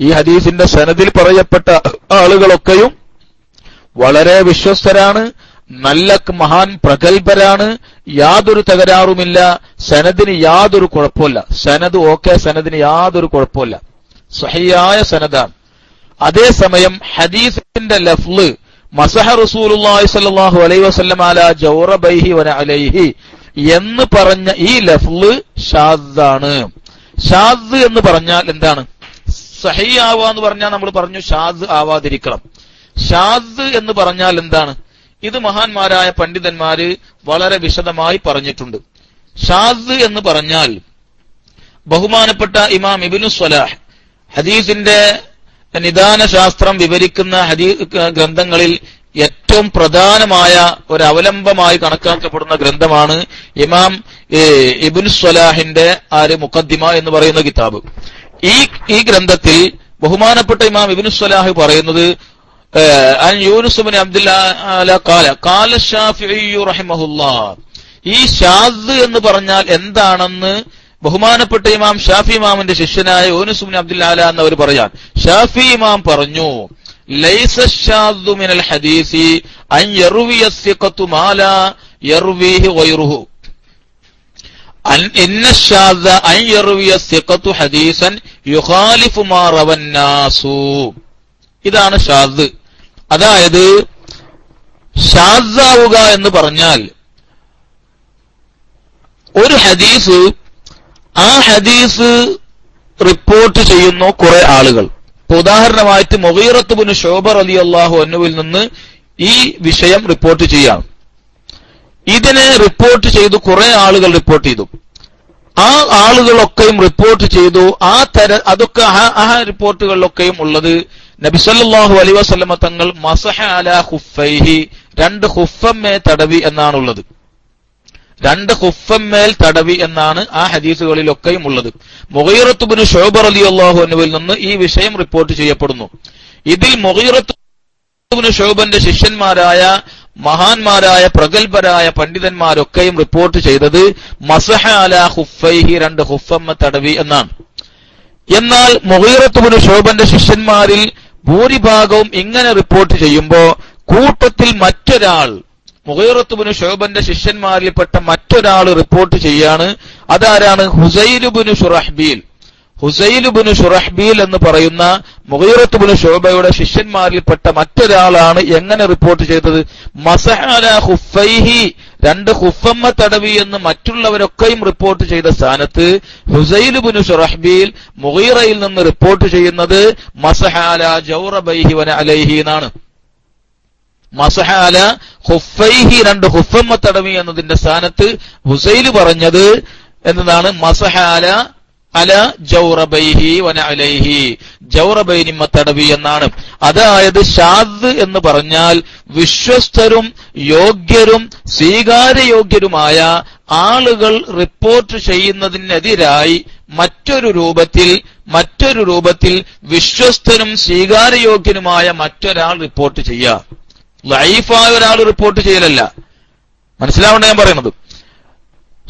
ഈ ഹദീസിന്റെ സനദിൽ പറയപ്പെട്ട ആളുകളൊക്കെയും വളരെ വിശ്വസ്തരാണ് നല്ല മഹാൻ പ്രഗത്ഭരാണ് യാതൊരു തകരാറുമില്ല. സനദിന് യാതൊരു കുഴപ്പമില്ല സനദ് ഓക്കെ സനദിന് യാതൊരു കുഴപ്പമില്ല സഹിയായ സനദാണ്. അതേസമയം ഹദീസിന്റെ ലഫ്ല് മസഹ റസൂലുള്ളാഹി സ്വല്ലല്ലാഹു അലൈഹി വസല്ലം വന അലൈഹി എന്ന് പറഞ്ഞ ഈ ലഫ്ല് ഷാദാണ്. ഷാദ് എന്ന് പറഞ്ഞാൽ എന്താണ്? സഹി ആവാന്ന് പറഞ്ഞാൽ നമ്മൾ പറഞ്ഞു ഷാദ് ആവാതിരിക്കണം. ഷാദ് എന്ന് പറഞ്ഞാൽ എന്താണ്? ഇത് മഹാന്മാരായ പണ്ഡിതന്മാര് വളരെ വിശദമായി പറഞ്ഞിട്ടുണ്ട്. ഷാദ് എന്ന് പറഞ്ഞാൽ ബഹുമാനപ്പെട്ട ഇമാം ഇബിനു സ്വലാഹ് ഹദീസിന്റെ നിദാന ശാസ്ത്രം വിവരിക്കുന്ന ഹദീസ് ഗ്രന്ഥങ്ങളിൽ ഏറ്റവും പ്രധാനമായ ഒരു അവലംബമായി കണക്കാക്കപ്പെടുന്ന ഗ്രന്ഥമാണ് ഇമാം ഇബിൻ സ്വലാഹിന്റെ ആര് മുഖദ്ദിമ എന്ന് പറയുന്ന കിതാബ്. ഈ ഈ ഗ്രന്ഥത്തിൽ ബഹുമാനപ്പെട്ട ഇമാം ഇബിൻ സ്വലാഹ് പറയുന്നത് അൻ യൂനുസുബിൻ അബ്ദുല്ല കാല കാല ഷാഫി റഹിമഹുല്ലാ. ഈ ഷാദ് എന്ന് പറഞ്ഞാൽ എന്താണെന്ന് ബഹുമാനപ്പെട്ട ഇമാം ഷാഫി ഇമാമിന്റെ ശിഷ്യനായ യൂനുസുബിൻ അബ്ദുല്ല എന്നവർ പറയാൻ. ഷാഫി ഇമാം പറഞ്ഞു ലൈസ ഷാദു മിനൽ ഹദീസി അൻ യർവി സിഖത്തു മാല യർവിഹി ഗൈറുഹു. ഇന്ന ഷാദ അൻ യർവിയ സിഖത്തു ഹദീസൻ യുഖാലിഫു മാ റവന്നാസു ഇതാണ് ഷാദ്. അതായത് ഷാദാവുക എന്ന് പറഞ്ഞാൽ ഒരു ഹദീസ് ആ ഹദീസ് റിപ്പോർട്ട് ചെയ്യുന്നു കുറെ ആളുകൾ. ഉദാഹരണമായിട്ട് മൊഹീറത്തുബിന് ഷോബർ അലി അള്ളാഹു എന്നുവിൽ നിന്ന് ഈ വിഷയം റിപ്പോർട്ട് ചെയ്യാം ഇതിനെ റിപ്പോർട്ട് ചെയ്തു കുറെ ആളുകൾ റിപ്പോർട്ട് ചെയ്തു. ആ ആളുകളൊക്കെയും റിപ്പോർട്ട് ചെയ്തു. ആ തര അതൊക്കെ ആ റിപ്പോർട്ടുകളിലൊക്കെയും ഉള്ളത് നബിസല്ലാഹു അലൈ വസ്ലമ തങ്ങൾ മസഹ അല ഹുഫൈഹി രണ്ട് ഹുഫമ്മേ തടവി എന്നാണുള്ളത്. രണ്ട് ഹുഫമ്മേൽ തടവി എന്നാണ് ആ ഹദീസുകളിലൊക്കെയും ഉള്ളത്. മുഗീറത്തുബിന് ഷോബർ അലി അള്ളാഹുനുവിൽ നിന്ന് ഈ വിഷയം റിപ്പോർട്ട് ചെയ്യപ്പെടുന്നു. ഇതിൽ മുഗീറത്തുബിന് ഷോബന്റെ ശിഷ്യന്മാരായ മഹാന്മാരായ പ്രഗത്ഭരായ പണ്ഡിതന്മാരൊക്കെയും റിപ്പോർട്ട് ചെയ്തത് മസഹ അല ഹുഫൈഹി രണ്ട് ഹുഫമ്മ തടവി എന്നാണ്. എന്നാൽ മൊഹീറത്തുബിന് ഷോബന്റെ ശിഷ്യന്മാരിൽ ഭൂരിഭാഗവും ഇങ്ങനെ റിപ്പോർട്ട് ചെയ്യുമ്പോ കൂട്ടത്തിൽ മറ്റൊരാൾ മുഗീറത്തുബിന് ഷോബന്റെ ശിഷ്യന്മാരിൽപ്പെട്ട മറ്റൊരാൾ റിപ്പോർട്ട് ചെയ്യാണ്. അതാരാണ്? ഹുസൈലുബിന് ഷുറഹ്ബീൽ ഹുസൈലുബിന് ഷുറഹ്ബീൽ എന്ന് പറയുന്ന മുഗീറത്തുബിന് ഷോബയുടെ ശിഷ്യന്മാരിൽപ്പെട്ട മറ്റൊരാളാണ് എങ്ങനെ റിപ്പോർട്ട് ചെയ്തത്? മസഹാല ഹുഫൈഹി രണ്ട് ഹുഫമ്മ തടവി എന്ന് മറ്റുള്ളവരൊക്കെയും റിപ്പോർട്ട് ചെയ്ത സ്ഥാനത്ത് ഹുസൈലുബിന് ഷുറഹ്ബീൽ മുഗീറയിൽ നിന്ന് റിപ്പോർട്ട് ചെയ്യുന്നത് മസഹാല ജൗറബൈഹി വന അലൈഹി എന്നാണ്. മസഹാല ഹുഫൈഹി രണ്ട് ഹുഫമ്മ തടവി എന്നതിന്റെ സ്ഥാനത്ത് ഹുസൈൽ പറഞ്ഞത് എന്നതാണ് മസഹാല അല ജൗറബൈഹി വനഅലൈഹി. അലൈഹി ജൗറബൈനിമ്മ തടവി എന്നാണ്. അതായത് ഷാദ് എന്ന് പറഞ്ഞാൽ വിശ്വസ്തരും യോഗ്യരും സ്വീകാര്യയോഗ്യരുമായ ആളുകൾ റിപ്പോർട്ട് ചെയ്യുന്നതിനെതിരായി മറ്റൊരു രൂപത്തിൽ മറ്റൊരു രൂപത്തിൽ വിശ്വസ്തനും സ്വീകാര്യയോഗ്യനുമായ മറ്റൊരാൾ റിപ്പോർട്ട് ചെയ്യുക. ലൈഫായ ഒരാൾ റിപ്പോർട്ട് ചെയ്യലല്ല. മനസ്സിലാവണ്ട ഞാൻ പറയുന്നത്.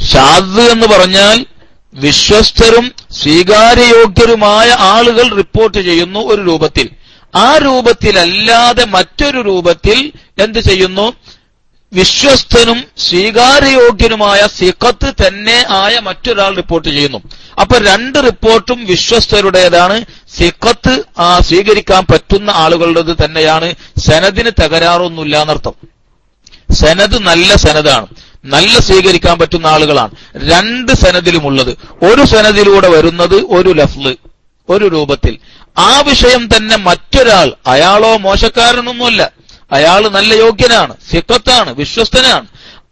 ഷാദ് എന്ന് പറഞ്ഞാൽ വിശ്വസ്തരും സ്വീകാര്യയോഗ്യരുമായ ആളുകൾ റിപ്പോർട്ട് ചെയ്യുന്നു ഒരു രൂപത്തിൽ. ആ രൂപത്തിലല്ലാതെ മറ്റൊരു രൂപത്തിൽ എന്ത് ചെയ്യുന്നു? വിശ്വസ്തനും സ്വീകാര്യയോഗ്യനുമായ സിഖത്ത് തന്നെ ആയ മറ്റൊരാൾ റിപ്പോർട്ട് ചെയ്യുന്നു. അപ്പൊ രണ്ട് റിപ്പോർട്ടും വിശ്വസ്തരുടേതാണ്. സിഖത്ത് ആ സ്വീകരിക്കാൻ പറ്റുന്ന ആളുകളുടേത് തന്നെയാണ്. സനദിന് തകരാറൊന്നുമില്ല എന്നർത്ഥം. സനദ് നല്ല സനതാണ് നല്ല സ്വീകരിക്കാൻ പറ്റുന്ന ആളുകളാണ്. രണ്ട് സനദിലുമുള്ളത്. ഒരു സനദിലൂടെ വരുന്നത് ഒരു ലഫ്ല് ഒരു രൂപത്തിൽ. ആ വിഷയം തന്നെ മറ്റൊരാൾ അയാളോ മോശക്കാരനൊന്നുമല്ല. അയാൾ നല്ല യോഗ്യനാണ് സിക്കത്താണ് വിശ്വസ്തനാണ്.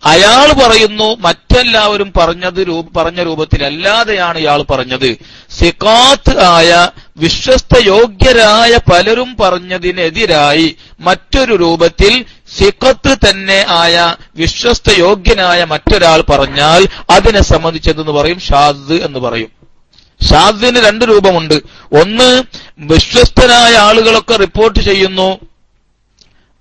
അയാൾ പറയുന്നു മറ്റെല്ലാവരും പറഞ്ഞത് പറഞ്ഞ രൂപത്തിലല്ലാതെയാണ് ഇയാൾ പറഞ്ഞത്. സിക്കാത്ത് ആയ വിശ്വസ്ത യോഗ്യരായ പലരും പറഞ്ഞതിനെതിരായി മറ്റൊരു രൂപത്തിൽ സിഖത്ത് തന്നെ ആയ വിശ്വസ്ത യോഗ്യനായ മറ്റൊരാൾ പറഞ്ഞാൽ അതിനെ സംബന്ധിച്ചതെന്ന് പറയും ഷാദ് എന്ന് പറയും. ഷാദിന് രണ്ട് രൂപമുണ്ട്. ഒന്ന് വിശ്വസ്തനായ ആളുകളൊക്കെ റിപ്പോർട്ട് ചെയ്യുന്നു.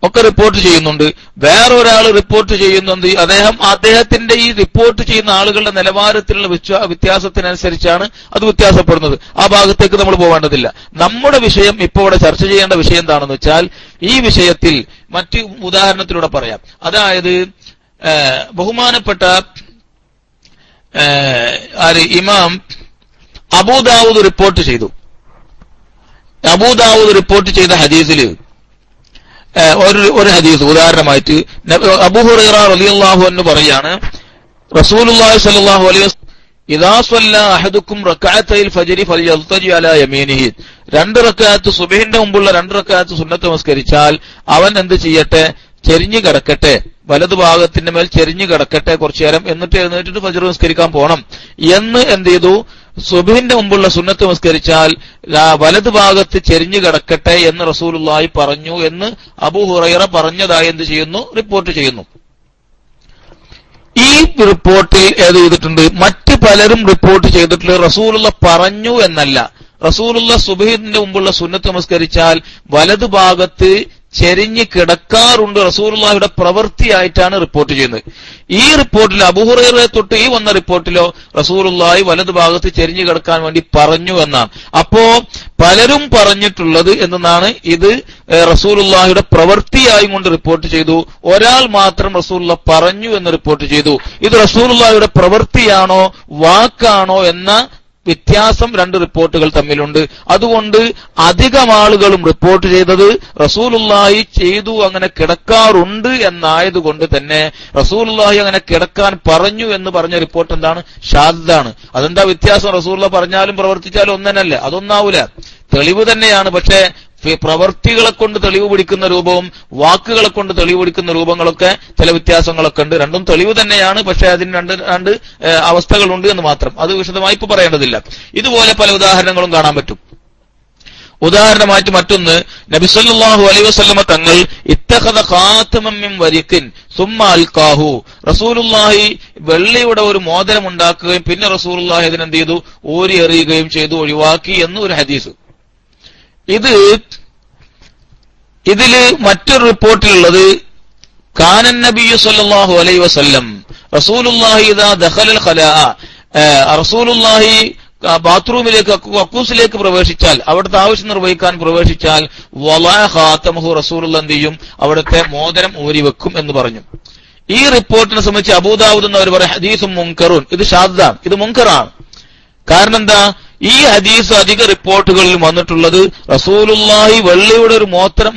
ഒക്കെ റിപ്പോർട്ട് ചെയ്യുന്നുണ്ട്. വേറൊരാൾ റിപ്പോർട്ട് ചെയ്യുന്നുണ്ട്. അദ്ദേഹം അദ്ദേഹത്തിന്റെ ഈ റിപ്പോർട്ട് ചെയ്യുന്ന ആളുകളുടെ നിലവാരത്തിലുള്ള വ്യത്യാസത്തിനനുസരിച്ചാണ് അത് വ്യത്യാസപ്പെടുന്നത്. ആ ഭാഗത്തേക്ക് നമ്മൾ പോകേണ്ടതില്ല നമ്മുടെ വിഷയം ഇപ്പോൾ ഇവിടെ ചർച്ച ചെയ്യേണ്ട വിഷയം എന്താണെന്ന് വെച്ചാൽ ഈ വിഷയത്തിൽ മറ്റ് ഉദാഹരണത്തിലൂടെ പറയാം. അതായത് ബഹുമാനപ്പെട്ട ആര് ഇമാം അബൂദാവൂദ് റിപ്പോർട്ട് ചെയ്തു. അബൂദാവൂദ് റിപ്പോർട്ട് ചെയ്ത ഹദീസിൽ ഒരു ഒരു ഹദീസ് ഉദാഹരണമായിട്ട് അബൂഹുറൈറ റളിയല്ലാഹു എന്ന് പറയാണ് റസൂലുള്ളാഹി സ്വല്ലല്ലാഹു അലൈഹി ഇദാ സ്വല്ല അഹദുക്കും റക്അത്തയിൽ ഫജ്രി ഫൽയൽതജി അലാ യമീനിഹി. രണ്ട് റക്അത്ത് സുബഹിന്റെ മുമ്പുള്ള രണ്ട് റക്അത്ത് സുന്നത്ത് നമസ്കരിച്ചാൽ അവൻ എന്ത് ചെയ്യട്ടെ? ചെരിഞ്ഞു കിടക്കട്ടെ. വലതു ഭാഗത്തിന്റെ മേൽ ചെരിഞ്ഞു കിടക്കട്ടെ കുറച്ചു നേരം എന്നിട്ട് എഴുന്നേറ്റിട്ട് ഫജർ നമസ്കരിക്കാൻ പോണം. എന്ന് എന്ത് ചെയ്തു? സുബഹിന്റെ മുമ്പുള്ള സുന്നത്ത് നമസ്കരിച്ചാൽ വലതു ഭാഗത്ത് ചെരിഞ്ഞു കിടക്കട്ടെ എന്ന് റസൂലുള്ളാഹി പറഞ്ഞു എന്ന് അബു ഹുറൈറ പറഞ്ഞതായി എന്ത് ചെയ്യുന്നു? റിപ്പോർട്ട് ചെയ്യുന്നു. ഈ റിപ്പോർട്ടിൽ ഏത് ചെയ്തിട്ടുണ്ട്? മറ്റ് പലരും റിപ്പോർട്ട് ചെയ്തിട്ടുള്ള റസൂലുള്ള പറഞ്ഞു എന്നല്ല. റസൂലുള്ള സുബഹിന്റെ മുമ്പുള്ള സുന്നത്ത് നമസ്കരിച്ചാൽ വലതു ഭാഗത്ത് ചെരിഞ്ഞ് കിടക്കാറുണ്ട് റസൂർലാഹിയുടെ പ്രവൃത്തിയായിട്ടാണ് റിപ്പോർട്ട് ചെയ്യുന്നത്. ഈ റിപ്പോർട്ടിൽ അബുഹുറയെ തൊട്ട് ഈ വന്ന റിപ്പോർട്ടിലോ റസൂലുള്ളാഹി വലതു ഭാഗത്ത് ചെരിഞ്ഞു കിടക്കാൻ വേണ്ടി പറഞ്ഞു എന്നാണ്. അപ്പോ പലരും പറഞ്ഞിട്ടുള്ളത് എന്നാണ് ഇത് ഏഹ്, റസൂലുള്ളാഹിയുടെ പ്രവൃത്തിയായും കൊണ്ട് റിപ്പോർട്ട് ചെയ്തു. ഒരാൾ മാത്രം റസൂലുള്ള പറഞ്ഞു എന്ന് റിപ്പോർട്ട് ചെയ്തു. ഇത് റസൂലുള്ളാഹിയുടെ പ്രവൃത്തിയാണോ വാക്കാണോ എന്ന വ്യത്യാസം രണ്ട് റിപ്പോർട്ടുകൾ തമ്മിലുണ്ട്. അതുകൊണ്ട് അധികം ആളുകളും റിപ്പോർട്ട് ചെയ്തത് റസൂലുള്ളാഹി ചെയ്തു അങ്ങനെ കിടക്കാറുണ്ട് എന്നായതുകൊണ്ട് തന്നെ റസൂലുള്ളാഹി അങ്ങനെ കിടക്കാൻ പറഞ്ഞു എന്ന് പറഞ്ഞ റിപ്പോർട്ട് എന്താണ്? ഷാദാണ്. അതെന്താ വ്യത്യാസം? റസൂലുള്ള പറഞ്ഞാലും പ്രവർത്തിച്ചാലും ഒന്നനല്ലേ. അതൊന്നാവൂല. തെളിവ് തന്നെയാണ്. പക്ഷേ പ്രവർത്തികളെ കൊണ്ട് തെളിവ് പിടിക്കുന്ന രൂപവും വാക്കുകളെ കൊണ്ട് തെളിവ് പിടിക്കുന്ന രൂപങ്ങളൊക്കെ ചില വ്യത്യാസങ്ങളൊക്കെ ഉണ്ട്. രണ്ടും തെളിവ് തന്നെയാണ് പക്ഷേ അതിന് രണ്ട് രണ്ട് അവസ്ഥകളുണ്ട് എന്ന് മാത്രം. അത് വിശദമായി ഇപ്പൊ പറയേണ്ടതില്ല. ഇതുപോലെ പല ഉദാഹരണങ്ങളും കാണാൻ പറ്റും. ഉദാഹരണമായിട്ട് മറ്റൊന്ന് നബിസല്ലാഹു അലൈ വസ്ലമ തങ്ങൾ ഇത്തഹദ ഖാത്തമമ്മിൻ വരിക്കിൻ സുമ്മ റസൂലുള്ളാഹി വെള്ളിയുടെ ഒരു മോദനം ഉണ്ടാക്കുകയും പിന്നെ റസൂലുല്ലാഹി അതിനെന്ത് ചെയ്തു? ഓരി എറിയുകയും ചെയ്തു ഒഴിവാക്കി എന്ന് ഒരു ഹദീസ്. ഇത് ഇതിൽ മറ്റൊരു റിപ്പോർട്ടിലുള്ളത് കാനൻ നബിയു സല്ലല്ലാഹു അലൈ വസല്ലം. ആ, ബാത്റൂമിലേക്ക് അക്കൂസിലേക്ക് പ്രവേശിച്ചാൽ അവിടുത്തെ ആവശ്യം നിർവഹിക്കാൻ പ്രവേശിച്ചാൽ വലാ ഖാത്തമഹു റസൂലുള്ള എന്ത് ചെയ്യും? അവിടുത്തെ മോദനം ഊരി വെക്കും എന്ന് പറഞ്ഞു. ഈ റിപ്പോർട്ടിനെ സംബന്ധിച്ച് അബൂദാവൂദ് എന്നവർ പറയും ഹദീസും മുങ്കറുൻ ഇത് ഷാദ് ഇത് മുങ്കറാണ് കാരണം എന്താ? ഈ ഹദീസ് അധിക റിപ്പോർട്ടുകളിൽ വന്നിട്ടുള്ളത് റസൂലുല്ലാഹി വെള്ളിയുടെ ഒരു മോത്തരം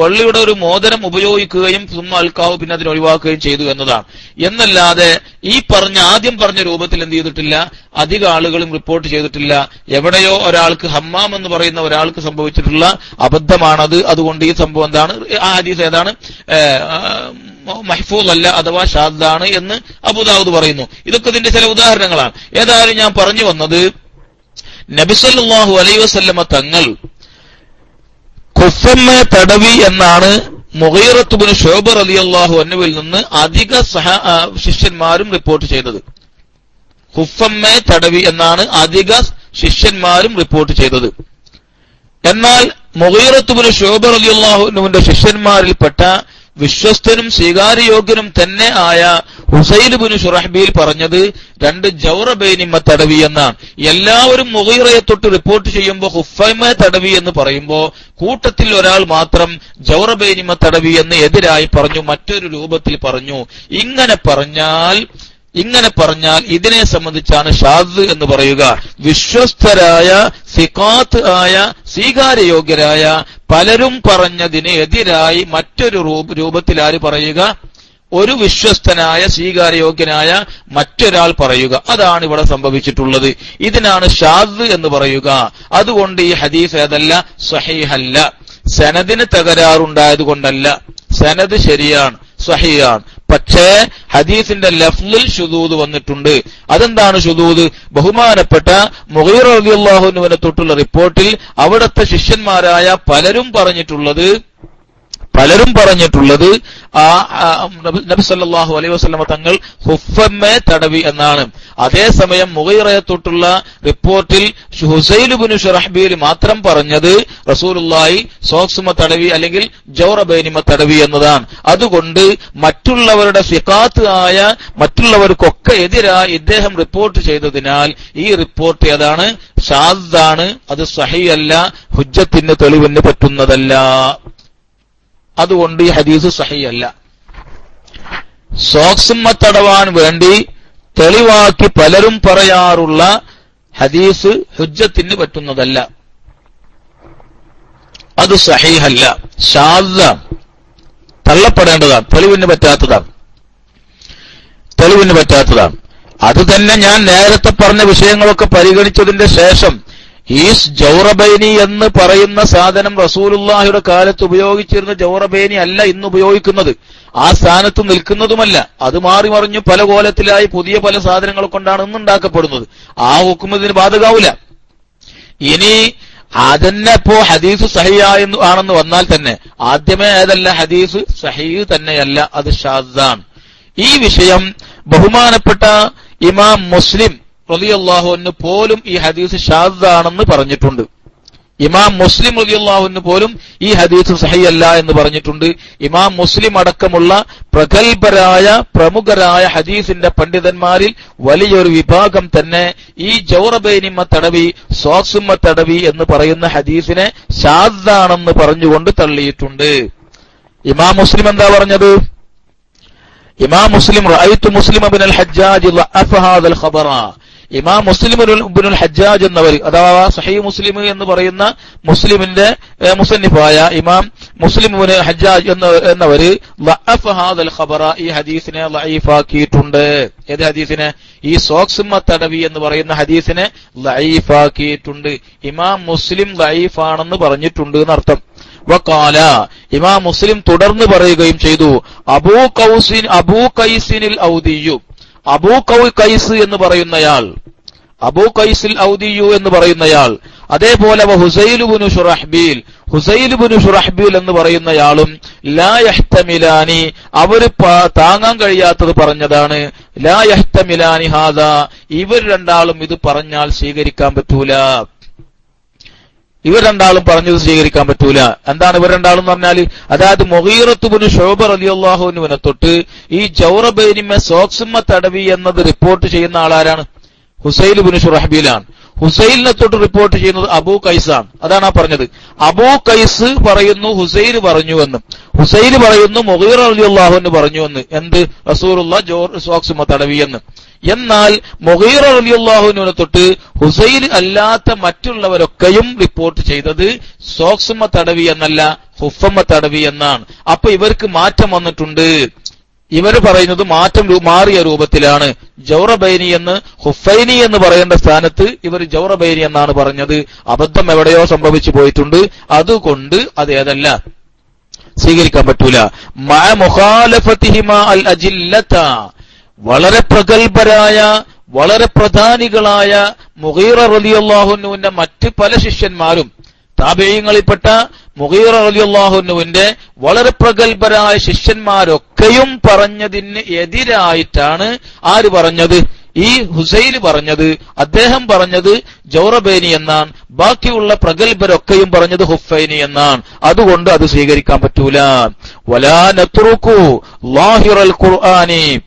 വെള്ളിയുടെ ഒരു മോതിരം ഉപയോഗിക്കുകയും സുമ്മ അൽക്കാവ് പിന്നെ അതിനെ ഒഴിവാക്കുകയും ചെയ്തു എന്നതാണ്. എന്നല്ലാതെ ഈ പറഞ്ഞ ആദ്യം പറഞ്ഞ രൂപത്തിൽ എന്ത് ചെയ്തിട്ടില്ല? അധിക ആളുകളും റിപ്പോർട്ട് ചെയ്തിട്ടില്ല. എവിടെയോ ഒരാൾക്ക് ഹമ്മാം എന്ന് പറയുന്ന ഒരാൾക്ക് സംഭവിച്ചിട്ടുള്ള അബദ്ധമാണത്. അതുകൊണ്ട് ഈ സംഭവം എന്താണ്? ആ ഹദീസ് ഏതാണ്? മഹ്ഫൂദ് അല്ല അഥവാ ഷാദാണ് എന്ന് അബുദാവൂദ് പറയുന്നു. ഇതൊക്കെ ഇതിന്റെ ചില ഉദാഹരണങ്ങളാണ്. ഏതായാലും ഞാൻ പറഞ്ഞു വന്നത് നബിസല്ലാഹു അലൈ വസല്ലമ തങ്ങൾ കുഫമ്മെ തടവി എന്നാണ് മുഹൈറത്തുബിന് ഷോബർ അലി അള്ളാഹു അന്നുവിൽ നിന്ന് അധിക സഹ ശിഷ്യന്മാരും റിപ്പോർട്ട് ചെയ്തത്. ഹുഫമ്മെ തടവി എന്നാണ് അധിക ശിഷ്യന്മാരും റിപ്പോർട്ട് ചെയ്തത്. എന്നാൽ മുഹൈറത്തുബിന് ഷോബർ അലി അള്ളാഹുവിന്റെ ശിഷ്യന്മാരിൽപ്പെട്ട വിശ്വസ്തനും സ്വീകാര്യയോഗ്യനും തന്നെ ആയ ഹുസൈൽ ഹുസൈലുബിന് ഷുറഹ്ബിയിൽ പറഞ്ഞത് രണ്ട് ജൗറബൈനിമ്മ തടവി എന്നാണ്. എല്ലാവരും മുഗീറയെ തൊട്ട് റിപ്പോർട്ട് ചെയ്യുമ്പോൾ ഹുഫൈമ തടവി എന്ന് പറയുമ്പോൾ കൂട്ടത്തിൽ ഒരാൾ മാത്രം ജൗറബൈനിമ്മ തടവി എന്ന് എതിരായി പറഞ്ഞു മറ്റൊരു രൂപത്തിൽ പറഞ്ഞു. ഇങ്ങനെ പറഞ്ഞാൽ ഇങ്ങനെ പറഞ്ഞാൽ ഇതിനെ സംബന്ധിച്ചാണ് ഷാദ് എന്ന് പറയുക. വിശ്വസ്തരായ സിഖാത്ത് ആയ സ്വീകാര്യയോഗ്യരായ പലരും പറഞ്ഞതിന് എതിരായി മറ്റൊരു രൂപ- രൂപത്തിൽ ആര് പറയുക? ഒരു വിശ്വസ്തനായ സ്വീകാര്യയോഗ്യനായ മറ്റൊരാൾ പറയുക. അതാണ് ഇവിടെ സംഭവിച്ചിട്ടുള്ളത്. ഇതിനാണ് ഷാദ് എന്ന് പറയുക. അതുകൊണ്ട് ഈ ഹദീസ് ഏതല്ല? സഹീഹല്ല. സനദിന് തകരാറുണ്ടായത് കൊണ്ടല്ല സനദ് ശരിയാണ് സഹിയാണ് പക്ഷേ ഹദീസിന്റെ ലഫ്ലിൽ ഷുദൂദ് വന്നിട്ടുണ്ട്. അതെന്താണ് ഷുദൂദ്? ബഹുമാനപ്പെട്ട മുഗീർ റളിയല്ലാഹുവിനെ തൊട്ടുള്ള റിപ്പോർട്ടിൽ അവിടുത്തെ ശിഷ്യന്മാരായ പലരും പറഞ്ഞിട്ടുള്ളത് പലരും പറഞ്ഞിട്ടുള്ളത് ആ നബി- സല്ലാഹു അലൈഹി വസല്ലമ തങ്ങൾ ഹുഫമ്മെ തടവി എന്നാണ്. അതേസമയം മുഗീറയെ തൊട്ടുള്ള റിപ്പോർട്ടിൽ ഹുസൈലുബിന് ഷുറഹ്ബിയിൽ മാത്രം പറഞ്ഞത് റസൂലുല്ലായി സോക്സുമ തടവി അല്ലെങ്കിൽ ജൗറബൈനിമ തടവി എന്നതാണ്. അതുകൊണ്ട് മറ്റുള്ളവരുടെ ഫിഖാത്ത് ആയ മറ്റുള്ളവർക്കൊക്കെ എതിരായി ഇദ്ദേഹം റിപ്പോർട്ട് ചെയ്തതിനാൽ ഈ റിപ്പോർട്ട് ഏതാണ്? ആണ് അത് സഹിയല്ല ഹുജ്ജത്തിന് തെളിവിന് പറ്റുന്നതല്ല. അതുകൊണ്ട് ഈ ഹദീസ് സഹിയല്ല സോക്സിമ്മ തടവാൻ വേണ്ടി തെളിവാക്കി പലരും പറയാറുള്ള ഹദീസ് ഹുജ്ജത്തിന് പറ്റുന്നതല്ല. അത് സഹീഹല്ല. ഷാദ തള്ളപ്പെടേണ്ടതാണ്. തെളിവിന് പറ്റാത്തതാണ്. തെളിവിന് പറ്റാത്തതാണ്. അത് തന്നെ ഞാൻ നേരത്തെ പറഞ്ഞ വിഷയങ്ങളൊക്കെ പരിഗണിച്ചതിന്റെ ശേഷം ഈ ജൗറബൈനി എന്ന് പറയുന്ന സാധനം റസൂലുള്ളാഹിയുടെ കാലത്ത് ഉപയോഗിച്ചിരുന്ന ജൗറബൈനി അല്ല ഇന്ന് ഉപയോഗിക്കുന്നത്. ആ സ്ഥാനത്ത് നിൽക്കുന്നതുമല്ല. അത് മാറി മറിഞ്ഞു പല കോലത്തിലായി പുതിയ പല സാധനങ്ങൾ കൊണ്ടാണ് ഇന്ന് ഉണ്ടാക്കപ്പെടുന്നത്. ആ ഹുക്കുമതിന് ബാധകാവില്ല. ബാധകാവൂല ഇനി അതന്നെ ഇപ്പോ ഹദീസ് സഹിയ എന്ന് ആണെന്ന് വന്നാൽ തന്നെ ആദ്യമേ ഏതല്ല ഹദീസ് സഹീ തന്നെയല്ല അത് ഷാദാണ് ഈ വിഷയം ബഹുമാനപ്പെട്ട ഇമാം മുസ്ലിം റലിയല്ലാഹുവിന് പോലും ഈ ഹദീസ് ഷാദാണെന്ന് പറഞ്ഞിട്ടുണ്ട്. ഇമാം മുസ്ലിം റലിയല്ലാഹുവിന് പോലും ഈ ഹദീസ് സഹിയല്ല എന്ന് പറഞ്ഞിട്ടുണ്ട്. ഇമാം മുസ്ലിം അടക്കമുള്ള പ്രഗത്ഭരായ പ്രമുഖരായ ഹദീസിന്റെ പണ്ഡിതന്മാരിൽ വലിയൊരു വിഭാഗം തന്നെ ഈ ജൗറബൈനിമ തടവി സ്വാസുമ തടവി എന്ന് പറയുന്ന ഹദീസിനെ ഷാദാണെന്ന് പറഞ്ഞുകൊണ്ട് തള്ളിയിട്ടുണ്ട്. ഇമാം മുസ്ലിം എന്താ പറഞ്ഞത്? ഇമാം മുസ്ലിം റഅയ്തു മുസ്ലിം ഇബ്നുൽ ഹജ്ജാജ് ഖബറ. ഇമാം മുസ്ലിം ഹജ്ജാജ് എന്നവർ അഥവാ സഹീ മുസ്ലിം എന്ന് പറയുന്ന മുസ്ലിമിന്റെ മുസന്നിഫായ ഇമാം മുസ്ലിം ഹജ്ജാജ് എന്നവർ ഈ ഹദീസിനെ ലൈഫാക്കിയിട്ടുണ്ട് ഏത് ഹദീസിനെ? ഈ സോക്സുമ തടവി എന്ന് പറയുന്ന ഹദീസിനെ ലൈഫാക്കിയിട്ടുണ്ട് ഇമാം മുസ്ലിം ലൈഫാണെന്ന് പറഞ്ഞിട്ടുണ്ട് എന്നർത്ഥം. വക്കാല ഇമാം മുസ്ലിം തുടർന്ന് പറയുകയും ചെയ്തു അബൂ കൗസിൻ അബൂ കൈസിനിൽ ഔദിയു അബൂ കൗ കൈസ് എന്ന് പറയുന്നയാൾ അബൂ കൈസിൽ ഔദിയു എന്ന് പറയുന്നയാൾ അതേപോലെ ഹുസൈലുബുനു ഷുറഹ്ബീൽ ഹുസൈലുബുനു ഷുറഹ്ബീൽ എന്ന് പറയുന്നയാളും ലാ യഹ്തമിലാനി അവർ താങ്ങാൻ കഴിയാത്തത് പറഞ്ഞതാണ് ലാ യഹ്തമിലാനി ഹാദ ഇവർ രണ്ടാളും ഇത് പറഞ്ഞാൽ സ്വീകരിക്കാൻ പറ്റൂല. ഇവർ രണ്ടാളും പറഞ്ഞത് സ്വീകരിക്കാൻ പറ്റൂല. എന്താണ് ഇവർ രണ്ടാളും എന്ന് പറഞ്ഞാൽ അതായത് മൊഹീറത്തുബിന് ഷോബർ അലി അള്ളാഹുവിനെ തൊട്ട് ഈ ജൗറബൈനിമെ സോക്സുമ തടവി എന്നത് റിപ്പോർട്ട് ചെയ്യുന്ന ആളാരാണ്? ഹുസൈൽ ബിൻ ഷുറഹബീലാണ് ഹുസൈലിനെ തൊട്ട് റിപ്പോർട്ട് ചെയ്യുന്നത് അബൂ കൈസാണ്. അതാണ് ആ പറഞ്ഞത്. അബൂ കൈസ് പറയുന്നു ഹുസൈൽ പറഞ്ഞു എന്ന്. ഹുസൈൽ പറയുന്നു മൊഹീർ അലി അള്ളാഹുവിന് പറഞ്ഞു എന്ന്. എന്ത്? റസൂറുള്ള ജോർ സോക്സ് തടവി എന്ന്. എന്നാൽ മൊഹീർ അലിയുള്ളാഹുവിനെ തൊട്ട് ഹുസൈൽ അല്ലാത്ത മറ്റുള്ളവരൊക്കെയും റിപ്പോർട്ട് ചെയ്തത് സോക്സുമ തടവി എന്നല്ല ഹുഫമ്മ തടവി എന്നാണ്. അപ്പൊ ഇവർക്ക് മാറ്റം വന്നിട്ടുണ്ട്. ഇവർ പറയുന്നത് മാറ്റം മാറിയ രൂപത്തിലാണ്. ജൗറബൈനി എന്ന് ഹുഫൈനി എന്ന് പറയേണ്ട സ്ഥാനത്ത് ഇവർ ജൗറബൈനി എന്നാണ് പറഞ്ഞത്. അബദ്ധം എവിടെയോ സംഭവിച്ചു പോയിട്ടുണ്ട്. അതുകൊണ്ട് അത് ഏതല്ല? സ്വീകരിക്കാൻ പറ്റൂല. വളരെ പ്രഗത്ഭരായ വളരെ പ്രധാനികളായ മുഗീറ റലിയല്ലാഹുനുവിന്റെ മറ്റ് പല ശിഷ്യന്മാരും താപേയങ്ങളിൽപ്പെട്ട മുഗീറ അലിയുള്ളാഹുനുവിന്റെ വളരെ പ്രഗത്ഭരായ ശിഷ്യന്മാരൊക്കെയും പറഞ്ഞതിന് എതിരായിട്ടാണ് ആര് പറഞ്ഞത്? ഈ ഹുസൈൽ പറഞ്ഞത് അദ്ദേഹം പറഞ്ഞത് ജൗറബേനി എന്നാണ്. ബാക്കിയുള്ള പ്രഗത്ഭരൊക്കെയും പറഞ്ഞത് ഹുഫൈനി എന്നാണ്. അതുകൊണ്ട് അത് സ്വീകരിക്കാൻ പറ്റൂല. വലാ ഖുർആനി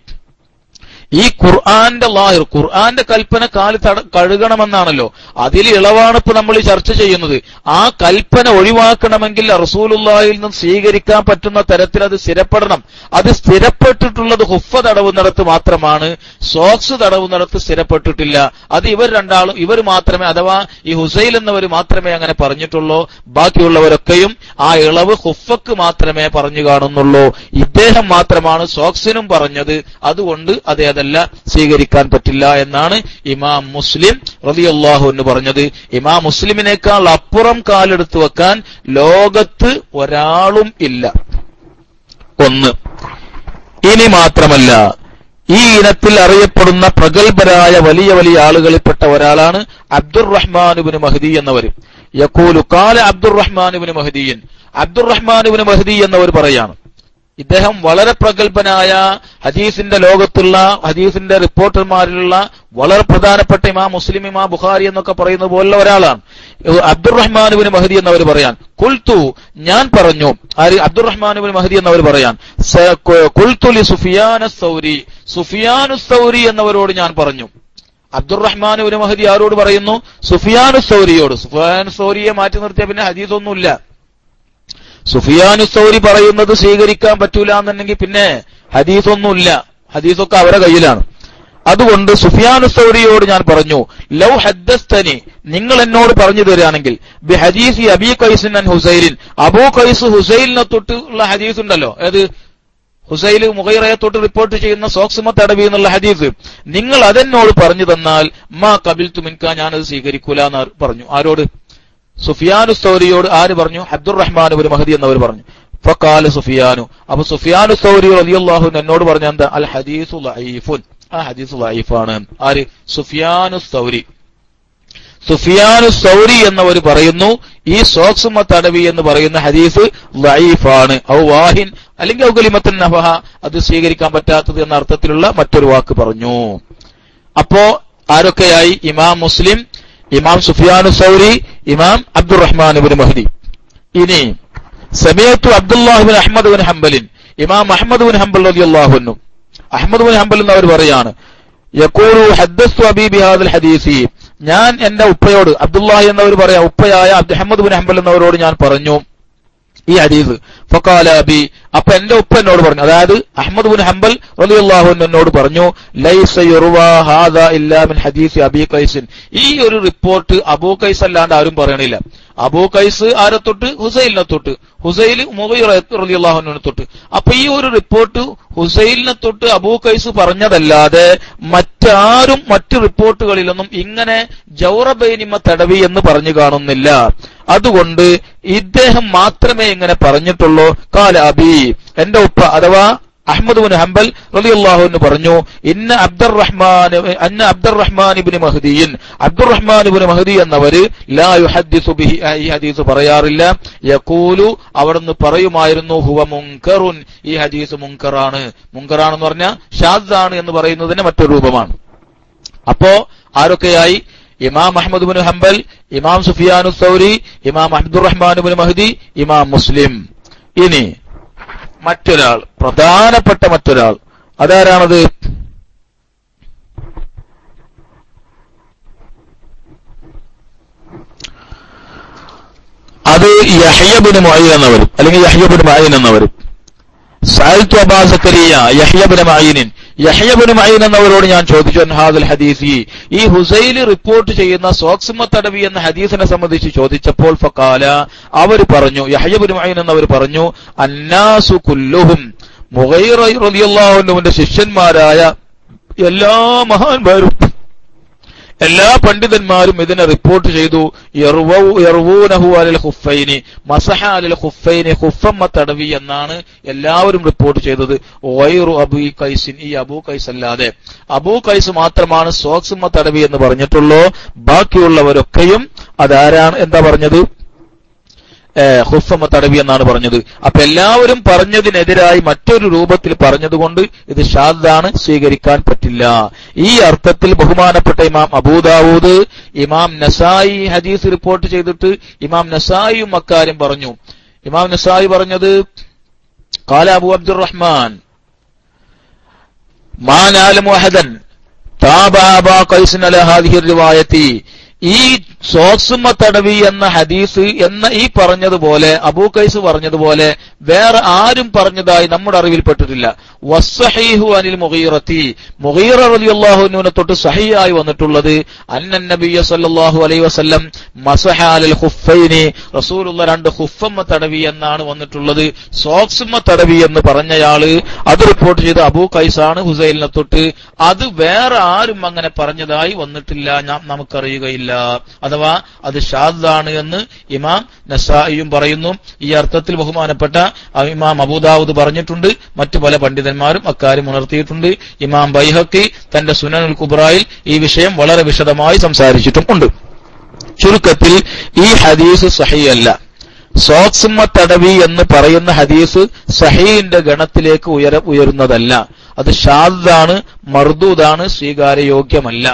ഈ ഖുർആന്റെ ലാഹിർ ഖുർആന്റെ കൽപ്പന കാൽ കഴുകണമെന്നാണല്ലോ. അതിൽ ഇളവാണ് ഇപ്പൊ നമ്മൾ ചർച്ച ചെയ്യുന്നത്. ആ കൽപ്പന ഒഴിവാക്കണമെങ്കിൽ റസൂലുള്ളാഹിൽ നിന്നും സ്വീകരിക്കാൻ പറ്റുന്ന തരത്തിൽ അത് സ്ഥിരപ്പെടണം. അത് സ്ഥിരപ്പെട്ടിട്ടുള്ളത് ഹുഫ തടവുന്നിടത്ത് മാത്രമാണ്. സോക്സ് തടവുന്നിടത്ത് സ്ഥിരപ്പെട്ടിട്ടില്ല. അത് ഇവർ രണ്ടാളും ഇവർ മാത്രമേ അഥവാ ഈ ഹുസൈൽ എന്നവർ മാത്രമേ അങ്ങനെ പറഞ്ഞിട്ടുള്ളൂ. ബാക്കിയുള്ളവരൊക്കെയും ആ ഇളവ് ഹുഫക്ക് മാത്രമേ പറഞ്ഞു കാണുന്നുള്ളൂ. ഇദ്ദേഹം മാത്രമാണ് സോക്സിനും പറഞ്ഞത്. അതുകൊണ്ട് അത് അതല്ല സ്വീകരിക്കാൻ പറ്റില്ല എന്നാണ് ഇമാം മുസ്ലിം റളിയല്ലാഹു എന്ന് പറഞ്ഞത്. ഇമാം മുസ്ലിമിനേക്കാൾ അപ്പുറം കാലെടുത്തു വെക്കാൻ ലോകത്ത് ഒരാളും ഇല്ല. ഒന്ന്. ഇനി മാത്രമല്ല ഈ ഇനത്തിൽ അറിയപ്പെടുന്ന പ്രഗത്ഭരായ വലിയ വലിയ ആളുകളിൽപ്പെട്ട ഒരാളാണ് അബ്ദുറഹ്മാനുബിന് മഹദി എന്നവർ. യക്കൂലു കാല അബ്ദുറഹ്മാനുബിന് മഹദീൻ അബ്ദുറഹ്മാനുബിന് മഹദി എന്നവർ പറയാണ് ഇദ്ദേഹം വളരെ പ്രഗത്ഭനായ ഹദീസിന്റെ ലോകത്തുള്ള ഹദീസിന്റെ റിപ്പോർട്ടർമാരിലുള്ള വളരെ പ്രധാനപ്പെട്ട ഇമാ മുസ്ലിം ഇമാ ബുഖാരി എന്നൊക്കെ പറയുന്ന പോലുള്ള ഒരാളാണ്. അബ്ദുറഹ്മാനുബിന് മഹദി എന്നവർ പറയാൻ കുൽത്തു ഞാൻ പറഞ്ഞു. ആര്? അബ്ദുറഹ്മാനുബിന് മഹദി എന്നവർ പറയാൻ കുൽത്തുലി സുഫിയാന സൗരി. സുഫിയാനു സൗരി എന്നവരോട് ഞാൻ പറഞ്ഞു. അബ്ദുറഹ്മാനുബിന് മഹദി ആരോട് പറയുന്നു? സുഫിയാനു സൗരിയോട്. സുഫിയാനു സൗരിയെ മാറ്റി നിർത്തിയ പിന്നെ ഹദീസ് ഒന്നുമില്ല സുഫിയാനു സൗരി പറയുന്നത് സ്വീകരിക്കാൻ പറ്റൂല എന്നുണ്ടെങ്കിൽ പിന്നെ ഹദീസൊന്നുമില്ല. ഹദീസൊക്കെ അവരുടെ കയ്യിലാണ്. അതുകൊണ്ട് സുഫിയാനു സൗരിയോട് ഞാൻ പറഞ്ഞു ലൗ ഹദ്ദസ്തനി നിങ്ങൾ എന്നോട് പറഞ്ഞു തരികയാണെങ്കിൽ ബി ഹദീസി അബി കൈസിൻ അൻ ഹുസൈലിൻ. അബൂ കൈസ് ഹുസൈലിനെ തൊട്ടുള്ള ഹദീസ് ഉണ്ടല്ലോ. അതായത് ഹുസൈൽ മുഖൈറയെ തൊട്ട് റിപ്പോർട്ട് ചെയ്യുന്ന സോക്സിമ തടവി എന്നുള്ള ഹദീസ്. നിങ്ങൾ അതെന്നോട് പറഞ്ഞു തന്നാൽ മാ കബിൽ തുമിൻക ഞാനത് സ്വീകരിക്കൂല എന്ന് പറഞ്ഞു. ആരോട്? സുഫിയാനു സൗരിയോട് ആര് പറഞ്ഞു? അബ്ദുറഹ്മാൻ ഒരു മഹദി എന്നവർ പറഞ്ഞു. ഫക്കാൽ സുഫിയാനു. അപ്പൊ സുഫിയാനു സൗരി റളിയല്ലാഹു എന്നോട് പറഞ്ഞ എന്താ? അൽ ഹദീസു ലൈഫുൻ ആ ഹദീസ് ലൈഫാണ് ആര്? സുഫിയാനു സൗരി. സുഫിയാനു സൗരി എന്നവർ പറയുന്നു ഈ സോക്സുമ തടവി എന്ന് പറയുന്ന ഹദീസ് ലൈഫാണ് ഔ വാഹിൻ. അല്ലെങ്കിൽ ഔഗലിമത്തൻ നഫഹ. അത് സ്വീകരിക്കാൻ പറ്റാത്തത് എന്ന അർത്ഥത്തിലുള്ള മറ്റൊരു വാക്ക് പറഞ്ഞു. അപ്പോ ആരൊക്കെയായി? ഇമാം മുസ്ലിം ഇമാം സുഫിയാനു സൗരി ഇമാം അബ്ദുറഹ്മാൻ ഇബിൻ മഹദി. ഇനി സമയത്തു അബ്ദുല്ലാഹിബിൻ അഹമ്മദ് ബിൻ ഹംബലിൻ ഇമാം അഹമ്മദ് ബിൻ ഹംബൽ റളിയല്ലാഹു അഹമ്മദ് ബിൻ ഹംബൽ എന്ന് അവർ പറയാണ് അബി ഹദീസി. ഞാൻ എന്റെ ഉപ്പയോട് അബ്ദുല്ലാഹി എന്നവർ പറയാ ഉപ്പയായ അബ്ദുഹമ്മദ് ബിൻ ഹംബൽ എന്നവരോട് ഞാൻ പറഞ്ഞു. ഈ ഹദീസ് ഫക്കാല അബി അപ്പൊ എന്റെ ഉപ്പ എന്നോട് പറഞ്ഞു. അതായത് അഹമ്മദ് ഹംബൽ റളിയല്ലാഹു എന്നോട് പറഞ്ഞു ലൈസ യുർവാ ഹാദാ ഇല്ലാ മിൻ ഹദീസ് അബി കൈസിൻ ഈ ഒരു റിപ്പോർട്ട് അബൂ കൈസ് അല്ലാണ്ട് ആരും പറയണില്ല. അബൂ കൈസ് ആരെ തൊട്ട്? ഹുസൈലിനെ തൊട്ട്. ഹുസൈൽ റളിയല്ലാഹുവിനെ തൊട്ട്. അപ്പൊ ഈ ഒരു റിപ്പോർട്ട് ഹുസൈലിനെ തൊട്ട് അബൂ കൈസ് പറഞ്ഞതല്ലാതെ മറ്റാരും മറ്റു റിപ്പോർട്ടുകളിലൊന്നും ഇങ്ങനെ ജൗറബൈനിമ തടവി എന്ന് പറഞ്ഞു കാണുന്നില്ല. അതുകൊണ്ട് ഇദ്ദേഹം മാത്രമേ ഇങ്ങനെ പറഞ്ഞിട്ടുള്ളൂ കാല അബി എന്റെ ഉപ്പ അഥവാ അഹമ്മദ് ബിൻ ഹംബൽ റളിയല്ലാഹു അൻഹു പറഞ്ഞു ഇന്ന അബ്ദുറഹ്മാൻ അന്ന അബ്ദുറഹ്മാൻ ഇബ്നു മഹ്ദിയിൻ അബ്ദുറഹ്മാൻ ഇബ്നു മഹ്ദി എന്നവര് ലാ യുഹദ്ദിസു ബിഹി ഈ ഹദീസ് പറയാറില്ല. യഖൂലു അവിടുന്ന് പറയുമായിരുന്നു ഹുവ മുൻകറുൻ. ഈ ഹദീസ് മുൻകറാണ്. മുൻകറാണെന്ന് പറഞ്ഞാൽ ഷാദാണ് എന്ന് പറയുന്നതിന് മറ്റൊരു രൂപമാണ്. അപ്പോ ആരൊക്കെയായി? ഇമാം അഹമ്മദ് ബിൻ ഹംബൽ ഇമാം സുഫിയാനു സൗരി ഇമാം അബ്ദുറഹ്മാൻ ബിൻ മഹദി ഇമാം മുസ്ലിം. ഇനി മറ്റൊരാൾ പ്രധാനപ്പെട്ട മറ്റൊരാൾ. അതാരാണത്? അത് യഹ്യബിന് മായി എന്നവരും. അല്ലെങ്കിൽ യഹ്യബിന് മായിൻ എന്നവരും. സാൽത്തു അബാ സക്കരിയ യഹ്യബിന് മൈനിൻ യഹ്യബിന് മൈൻ എന്നവരോട് ഞാൻ ചോദിച്ചു ഹാദൽ ഹദീസി ഈ ഹുസൈൽ റിപ്പോർട്ട് ചെയ്യുന്ന സോക്സിമ തടവി എന്ന ഹദീസിനെ സംബന്ധിച്ച് ചോദിച്ചപ്പോൾ ഫക്കാല അവർ പറഞ്ഞു യഹ്യബിന് മൈൻ എന്നവർ പറഞ്ഞു അന്നാസു കുല്ലുഹും മുഗൈറ റളിയല്ലാഹുവിന്റെ ശിഷ്യന്മാരായ എല്ലാ മഹാന്മാരും എല്ലാ പണ്ഡിതന്മാരും ഇതിനെ റിപ്പോർട്ട് ചെയ്തു. തടവി എന്നാണ് എല്ലാവരും റിപ്പോർട്ട് ചെയ്തത്. കൈസിൻ ഈ അബൂ കൈസ് അല്ലാതെ. അബു കൈസ് മാത്രമാണ് സോക്സുമ്മ തടവി എന്ന് പറഞ്ഞിട്ടുള്ളൂ. ബാക്കിയുള്ളവരൊക്കെയും അതാരാണ്? എന്താ പറഞ്ഞത്? ഹുഫമ്മ തടവി എന്നാണ് പറഞ്ഞത്. അപ്പൊ എല്ലാവരും പറഞ്ഞതിനെതിരായി മറ്റൊരു രൂപത്തിൽ പറഞ്ഞതുകൊണ്ട് ഇത് ഷാദാണ് സ്വീകരിക്കാൻ പറ്റില്ല. ഈ അർത്ഥത്തിൽ ബഹുമാനപ്പെട്ട ഇമാം അബൂദാവൂദ് ഇമാം നസായി ഹദീസ് റിപ്പോർട്ട് ചെയ്തിട്ട് ഇമാം നസായിയും അക്കാര്യം പറഞ്ഞു. ഇമാം നസായി പറഞ്ഞത് കാല അബു അബ്ദുറഹ്മാൻ മാനാലും വഹദൻ റിവായത്തി. ഈ സോക്സുമ തടവി എന്ന ഹദീസ് എന്ന ഈ പറഞ്ഞതുപോലെ അബൂ കൈസ് പറഞ്ഞതുപോലെ വേറെ ആരും പറഞ്ഞതായി നമ്മുടെ അറിവിൽപ്പെട്ടിട്ടില്ല വസ്സഹീഹു അനിൽ മുഗീറത്തി. മുഗീറ റളിയല്ലാഹുവിനെ തൊട്ട് സഹിയായി വന്നിട്ടുള്ളത് അന്നൻ നബിയ സല്ലല്ലാഹു അലൈഹി വസല്ലം മസഹ ഖുഫൈനി. റസൂലുള്ള രണ്ട് ഹുഫമ്മ തടവി എന്നാണ് വന്നിട്ടുള്ളത്. സോക്സുമ തടവി എന്ന് പറഞ്ഞയാൾ അത് റിപ്പോർട്ട് ചെയ്ത അബൂ കൈസാണ് ഹുസൈലിനെ തൊട്ട്. അത് വേറെ ആരും അങ്ങനെ പറഞ്ഞതായി വന്നിട്ടില്ല. നമുക്കറിയുകയില്ല. അഥവാ അത് ഷാദാണ് എന്ന് ഇമാം നസായിയും പറയുന്നു. ഈ അർത്ഥത്തിൽ ബഹുമാനപ്പെട്ട ഇമാം അബൂദാവൂദ് പറഞ്ഞിട്ടുണ്ട്. മറ്റു പല പണ്ഡിതന്മാരും അക്കാര്യം ഉണർത്തിയിട്ടുണ്ട്. ഇമാം ബൈഹക്കി തന്റെ സുനനുൽ കുബ്രായിൽ ഈ വിഷയം വളരെ വിശദമായി സംസാരിച്ചിട്ടുമുണ്ട് ചുരുക്കത്തിൽ ഈ ഹദീസ് സഹിയല്ല സോക്സുമ തടവി എന്ന് പറയുന്ന ഹദീസ് സഹീന്റെ ഗണത്തിലേക്ക് ഉയര ഉയരുന്നതല്ല. അത് ഷാദാണ് മർദൂദാണ് സ്വീകാര്യയോഗ്യമല്ല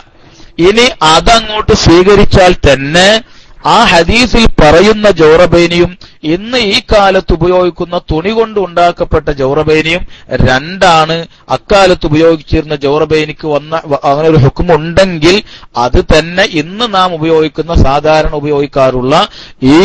ഇനി അതങ്ങോട്ട് സ്വീകരിച്ചാൽ തന്നെ ആ ഹദീസിൽ പറയുന്ന ജൗറബേനിയും ഇന്ന് ഈ കാലത്ത് ഉപയോഗിക്കുന്ന തുണി കൊണ്ട് ഉണ്ടാക്കപ്പെട്ട ജൗറബേനിയും രണ്ടാണ് അക്കാലത്ത് ഉപയോഗിച്ചിരുന്ന ജൗറബേനിക്ക് വന്ന അങ്ങനെ ഒരു ഹുക്കുമുണ്ടെങ്കിൽ അത് തന്നെ ഇന്ന് നാം ഉപയോഗിക്കുന്ന സാധാരണ ഉപയോഗിക്കാറുള്ള ഈ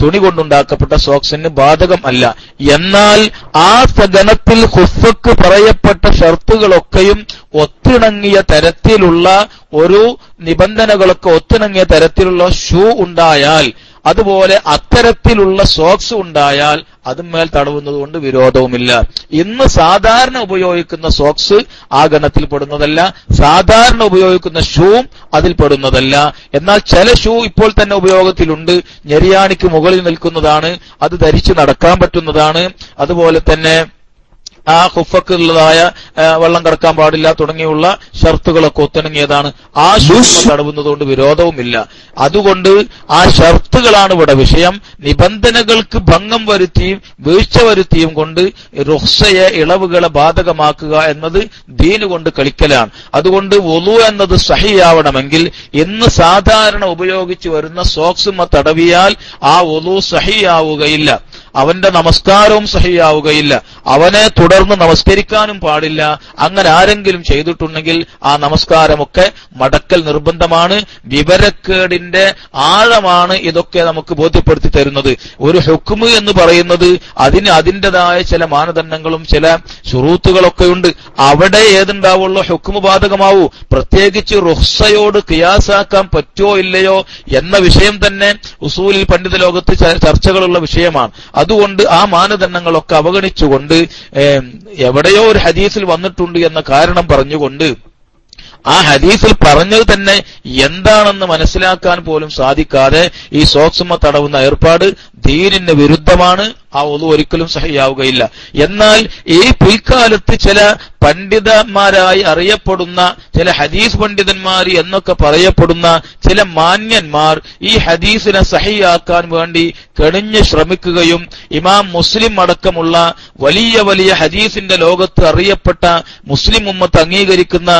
തുണി കൊണ്ടുണ്ടാക്കപ്പെട്ട സോക്സിന് ബാധകം അല്ല. എന്നാൽ ആ ഗണത്തിൽ ഹുഫക്ക് പറയപ്പെട്ട ഷർത്തുകളൊക്കെയും ഒത്തിണങ്ങിയ തരത്തിലുള്ള ഒരു നിബന്ധനകളൊക്കെ ഒത്തിണങ്ങിയ തരത്തിലുള്ള ഷൂ ഉണ്ടായാൽ അതുപോലെ അത്തരത്തിലുള്ള സോക്സ് ഉണ്ടായാൽ അതുമേൽ തടവുന്നത് കൊണ്ട് വിരോധവുമില്ല. ഇന്ന് സാധാരണ ഉപയോഗിക്കുന്ന സോക്സ് ആ ഗണത്തിൽ പെടുന്നതല്ല. സാധാരണ ഉപയോഗിക്കുന്ന ഷൂവും അതിൽ പെടുന്നതല്ല. എന്നാൽ ചില ഷൂ ഇപ്പോൾ തന്നെ ഉപയോഗത്തിലുണ്ട്. ഞെരിയാണിക്ക് മുകളിൽ നിൽക്കുന്നതാണ്. അത് ധരിച്ചു നടക്കാൻ പറ്റുന്നതാണ്. അതുപോലെ തന്നെ ആ ഹുഫക്കുള്ളതായ വെള്ളം കടക്കാൻ പാടില്ല തുടങ്ങിയുള്ള ഷർത്തുകളൊക്കെ ഒത്തിണങ്ങിയതാണ്. ആ സൂക്ഷ്മ തടവുന്നതുകൊണ്ട് വിരോധവുമില്ല. അതുകൊണ്ട് ആ ഷർത്തുകളാണ് ഇവിടെ വിഷയം. നിബന്ധനകൾക്ക് ഭംഗം വരുത്തിയും വീഴ്ച വരുത്തിയും കൊണ്ട് റുഹ്സയെ ഇളവുകളെ ബാധകമാക്കുക എന്നത് ദീനുകൊണ്ട് കളിക്കലാണ്. അതുകൊണ്ട് ഒലു എന്നത് സഹിയാവണമെങ്കിൽ ഇന്ന് സാധാരണ ഉപയോഗിച്ച് വരുന്ന സോക്സുമ തടവിയാൽ ആ ഒലു സഹിയാവുകയില്ല. അവന്റെ നമസ്കാരവും സഹിയാവുകയില്ല. അവനെ തുടർന്ന് നമസ്കരിക്കാനും പാടില്ല. അങ്ങനെ ആരെങ്കിലും ചെയ്തിട്ടുണ്ടെങ്കിൽ ആ നമസ്കാരമൊക്കെ മടക്കൽ നിർബന്ധമാണ്. വിവരക്കേടിന്റെ ആഴമാണ് ഇതൊക്കെ നമുക്ക് ബോധ്യപ്പെടുത്തി തരുന്നത്. ഒരു ഹുക്കുമ് എന്ന് പറയുന്നത് അതിന് അതിന്റെതായ ചില മാനദണ്ഡങ്ങളും ചില ശുറൂത്തുകളൊക്കെ ഉണ്ട്. അവിടെ ഏതുണ്ടാവുള്ളൂ? ഹുക്കുമ് ബാധകമാവൂ. പ്രത്യേകിച്ച് റുഹ്സയോട് കിയാസാക്കാൻ പറ്റുമോ ഇല്ലയോ എന്ന വിഷയം തന്നെ ഉസൂലിൽ പണ്ഡിത ലോകത്ത് ചർച്ചകളുള്ള വിഷയമാണ്. അതുകൊണ്ട് ആ മാനദണ്ഡങ്ങളൊക്കെ അവഗണിച്ചുകൊണ്ട് എവിടെയോ ഒരു ഹദീസിൽ വന്നിട്ടുണ്ട് എന്ന കാരണം പറഞ്ഞുകൊണ്ട് ആ ഹദീസിൽ പറഞ്ഞത് തന്നെ എന്താണെന്ന് മനസ്സിലാക്കാൻ പോലും സാധിക്കാതെ ഈ സോക്സുമ തടവുന്ന ഏർപ്പാട് ദീനിന് വിരുദ്ധമാണ്. ആ ഒതു ഒരിക്കലും സഹിയാവുകയില്ല. എന്നാൽ ഈ പിൽക്കാലത്ത് ചില പണ്ഡിതന്മാരായി അറിയപ്പെടുന്ന ചില ഹദീസ് പണ്ഡിതന്മാർ എന്നൊക്കെ പറയപ്പെടുന്ന ചില മാന്യന്മാർ ഈ ഹദീസിനെ സഹിയാക്കാൻ വേണ്ടി കെണിഞ്ഞ് ശ്രമിക്കുകയും ഇമാം മുസ്ലിം അടക്കമുള്ള വലിയ വലിയ ഹദീസിന്റെ ലോകത്ത് അറിയപ്പെട്ട മുസ്ലിം ഉമ്മത്ത് അംഗീകരിക്കുന്ന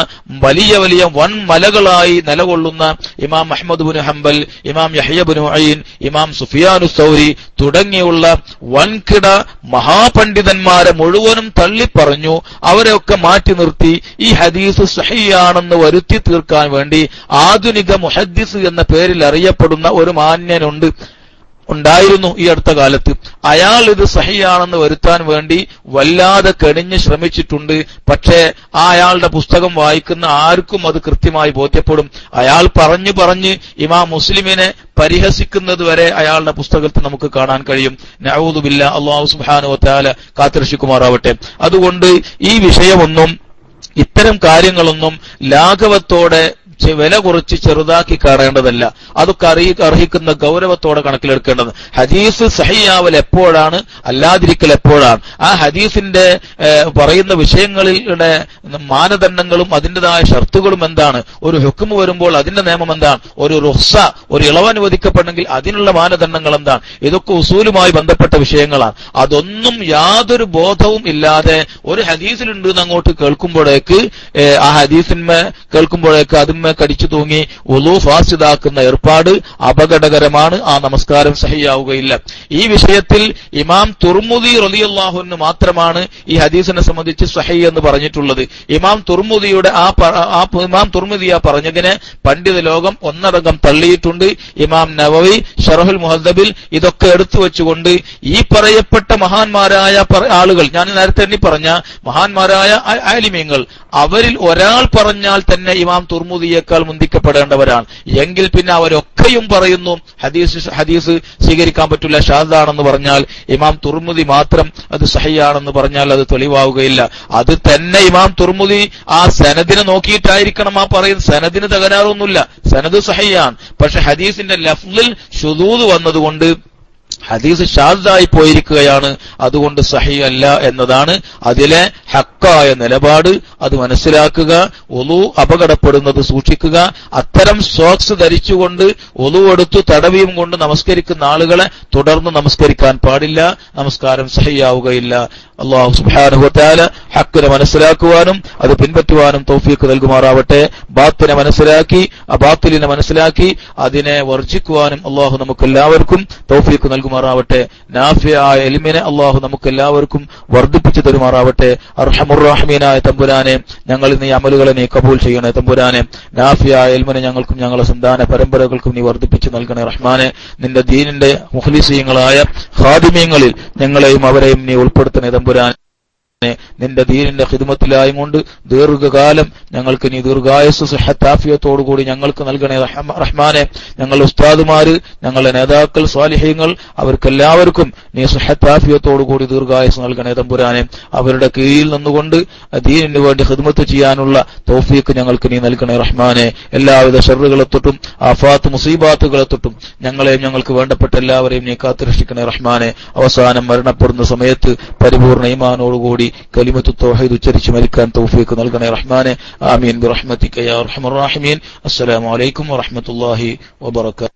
വലിയ വലിയ വൺ മലകളായി നിലകൊള്ളുന്ന ഇമാം അഹമ്മദ് ബിൻ ഹംബൽ ഇമാം യഹ്യ ഐൻ ഇമാം സുഫിയാനു സൗരി തുടങ്ങിയുള്ള വൻകിട മഹാപണ്ഡിതന്മാരെ മുഴുവനും തള്ളിപ്പറഞ്ഞു അവരെയൊക്കെ മാറ്റി നിർത്തി ഈ ഹദീസ് സഹിയാണെന്ന് വരുത്തി തീർക്കാൻ വേണ്ടി ആധുനിക മുഹദ്ദിസ് എന്ന പേരിൽ അറിയപ്പെടുന്ന ഒരു മാന്യനുണ്ട്. ഉണ്ടായിരുന്നു ഈ അടുത്ത കാലത്ത്. അയാൾ ഇത് സഹിയാണെന്ന് വരുത്താൻ വേണ്ടി വല്ലാതെ കെണിഞ്ഞ് ശ്രമിച്ചിട്ടുണ്ട്. പക്ഷേ ആ അയാളുടെ പുസ്തകം വായിക്കുന്ന ആർക്കും അത് കൃത്യമായി ബോധ്യപ്പെടും. അയാൾ പറഞ്ഞു പറഞ്ഞ് ഇമാ മുസ്ലിമിനെ പരിഹസിക്കുന്നത് വരെ അയാളുടെ പുസ്തകത്തിൽ നമുക്ക് കാണാൻ കഴിയും. നവൂദുബില്ല അള്ളാഹു സുബ്ഹാനഹു വതആല കാത്തിരക്ഷിക്കുമാറാവട്ടെ. അതുകൊണ്ട് ഈ വിഷയമൊന്നും ഇത്തരം കാര്യങ്ങളൊന്നും ലാഘവത്തോടെ വില കുറച്ച് ചെറുതാക്കി കാണേണ്ടതല്ല അതൊക്കെ അറിയി അർഹിക്കുന്ന ഗൗരവത്തോടെ കണക്കിലെടുക്കേണ്ടത്. ഹദീസ് സഹിയാവൽ എപ്പോഴാണ് അല്ലാതിരിക്കൽ എപ്പോഴാണ്. ആ ഹദീസിന്റെ പറയുന്ന വിഷയങ്ങളിലെ മാനദണ്ഡങ്ങളും അതിന്റെതായ ഷർത്തുകളും എന്താണ്? ഒരു ഹുക്കുമ് വരുമ്പോൾ അതിന്റെ നിയമം എന്താണ്? ഒരു റുഹ്സ ഒരു ഇളവ് അനുവദിക്കപ്പെടെങ്കിൽ അതിനുള്ള മാനദണ്ഡങ്ങൾ എന്താണ്? ഇതൊക്കെ ഉസൂലുമായി ബന്ധപ്പെട്ട വിഷയങ്ങളാണ്. അതൊന്നും യാതൊരു ബോധവും ഇല്ലാതെ ഒരു ഹദീസിലുണ്ട് എന്ന് അങ്ങോട്ട് കേൾക്കുമ്പോഴേക്ക് ആ ഹദീസിന്മേ കേൾക്കുമ്പോഴേക്ക് അതിന്മേ കടിച്ചു തൂങ്ങി ഒലു ഫാസിദാക്കുന്ന ഏർപ്പാട് അപകടകരമാണ്. ആ നമസ്കാരം സഹിയാവുകയില്ല. ഈ വിഷയത്തിൽ ഇമാം തുർമുദി റലിയല്ലാഹുവിന് മാത്രമാണ് ഈ ഹദീസിനെ സംബന്ധിച്ച് സഹി എന്ന് പറഞ്ഞിട്ടുള്ളത്. ഇമാം തുർമുദിയുടെ ആ ഇമാം തുർമുദി ആ പറഞ്ഞതിനെ പണ്ഡിത ലോകം ഒന്നടങ്കം തള്ളിയിട്ടുണ്ട്. ഇമാം നവവി ഷറഹുൽ മുഹദ്ദബിൽ ഇതൊക്കെ എടുത്തു വെച്ചുകൊണ്ട് ഈ പറയപ്പെട്ട മഹാന്മാരായ ആളുകൾ ഞാൻ നേരത്തെ എണ്ണി പറഞ്ഞ മഹാന്മാരായ ആലിമ്യങ്ങൾ അവരിൽ ഒരാൾ പറഞ്ഞാൽ തന്നെ ഇമാം തുർമുദിയേക്കാൾ മുന്തിക്കപ്പെടേണ്ടവരാണ്. എങ്കിൽ പിന്നെ അവരൊക്കെയും പറയുന്നു ഹദീസ് ഹദീസ് സ്വീകരിക്കാൻ പറ്റില്ല ഷാദാണെന്ന് പറഞ്ഞാൽ ഇമാം തുർമുദി മാത്രം അത് സഹിയാണെന്ന് പറഞ്ഞാൽ അത് തെളിവാവുകയില്ല. അത് തന്നെ ഇമാം തുർമുദി ആ സനദിനെ നോക്കിയിട്ടായിരിക്കണം ആ പറയുന്നത്. സനദിന് തകരാറൊന്നുമില്ല. സനദ് സഹിയാണ്. പക്ഷെ ഹദീസിന്റെ ലഫ്ലിൽ ഷുദൂദ് വന്നതുകൊണ്ട് ഹദീസ് ഷാദായി പോയിരിക്കുകയാണ്. അതുകൊണ്ട് സഹി അല്ല എന്നതാണ് അതിലെ ഹക്കായ നിലപാട്. അത് മനസ്സിലാക്കുക ഒലു അപകടപ്പെടുന്നത് സൂക്ഷിക്കുക. അത്തരം സോക്സ് ധരിച്ചുകൊണ്ട് ഒലു എടുത്തു തടവിയും കൊണ്ട് നമസ്കരിക്കുന്ന ആളുകളെ തുടർന്ന് നമസ്കരിക്കാൻ പാടില്ല. നമസ്കാരം സഹിയാവുകയില്ല. അള്ളാഹു സുബാനുഹത്താല ഹക്കിനെ മനസ്സിലാക്കുവാനും അത് പിൻപറ്റുവാനും തോഫീക്ക് നൽകുമാറാവട്ടെ. ബാത്തിനെ മനസ്സിലാക്കി ആ ബാത്തിലിനെ മനസ്സിലാക്കി അതിനെ വർജിക്കുവാനും അള്ളാഹു നമുക്കെല്ലാവർക്കും എല്ലാവർക്കും തൗഫീഖ് നൽകുമാറാവട്ടെ നാഫിയായ എലിമിനെ അള്ളാഹു നമുക്ക് എല്ലാവർക്കും വർദ്ധിപ്പിച്ചു തരുമാറാവട്ടെ. അർഹമുറാഹമീനായ തമ്പുരാനെ ഞങ്ങൾ ഇന്ന് ഈ അമലുകളെ നീ കബൂൽ ചെയ്യണേ തമ്പുരാനെ. നാഫിയായ എൽമിനെ ഞങ്ങൾക്കും ഞങ്ങളെ സന്താന പരമ്പരകൾക്കും നീ വർദ്ധിപ്പിച്ചു നൽകണേ റഹ്മാനെ. നിന്റെ ദീനിന്റെ മുഹ്ലിസീയങ്ങളായ ഖാദിമീങ്ങളിൽ ഞങ്ങളെയും അവരെയും നീ ഉൾപ്പെടുത്തണേ തമ്പുരാൻ നിന്റെ ദീനിന്റെ ഹിദ്മത്തിലായും കൊണ്ട് ദീർഘകാലം ഞങ്ങൾക്ക് നീ ദീർഘായുസ് കൂടി ഞങ്ങൾക്ക് നൽകണേ റഹ്മ- റഹ്മാനെ. ഞങ്ങളുടെ ഉസ്താദുമാര് ഞങ്ങളുടെ നേതാക്കൾ സ്വാലിഹ്യങ്ങൾ അവർക്കെല്ലാവർക്കും നീ സുഹത്താഫിയത്തോടുകൂടി ദീർഘായുസ് നൽകണേ തമ്പുരാനെ. അവരുടെ കീഴിൽ നിന്നുകൊണ്ട് ദീനിന് വേണ്ടി ഹിദ്മത്ത് ചെയ്യാനുള്ള തോഫീക്ക് ഞങ്ങൾക്ക് നീ നൽകണേ റഹ്മാനെ. എല്ലാവിധ ഷെറുകളെ തൊട്ടും ആഫാത്ത് മുസീബാത്തുകളെ തൊട്ടും ഞങ്ങളെയും ഞങ്ങൾക്ക് വേണ്ടപ്പെട്ട എല്ലാവരെയും നീ കാത്തുരക്ഷിക്കണേ റഹ്മാനെ. അവസാനം മരണപ്പെടുന്ന സമയത്ത് പരിപൂർണ ഈമാനോടുകൂടി കലിമത്ത് തോഹീദ് ഉച്ചരിച്ച് മരിക്കാൻ തൗഫീക്ക് നൽകണേ റഹ്മാനെ ആമീൻ ബിറഹ്മതിക യാ അർഹമർ റാഹിമീൻ അസ്സലാമു അലൈക്കും വറഹ്മത്തുള്ളാഹി വബറകാതുഹു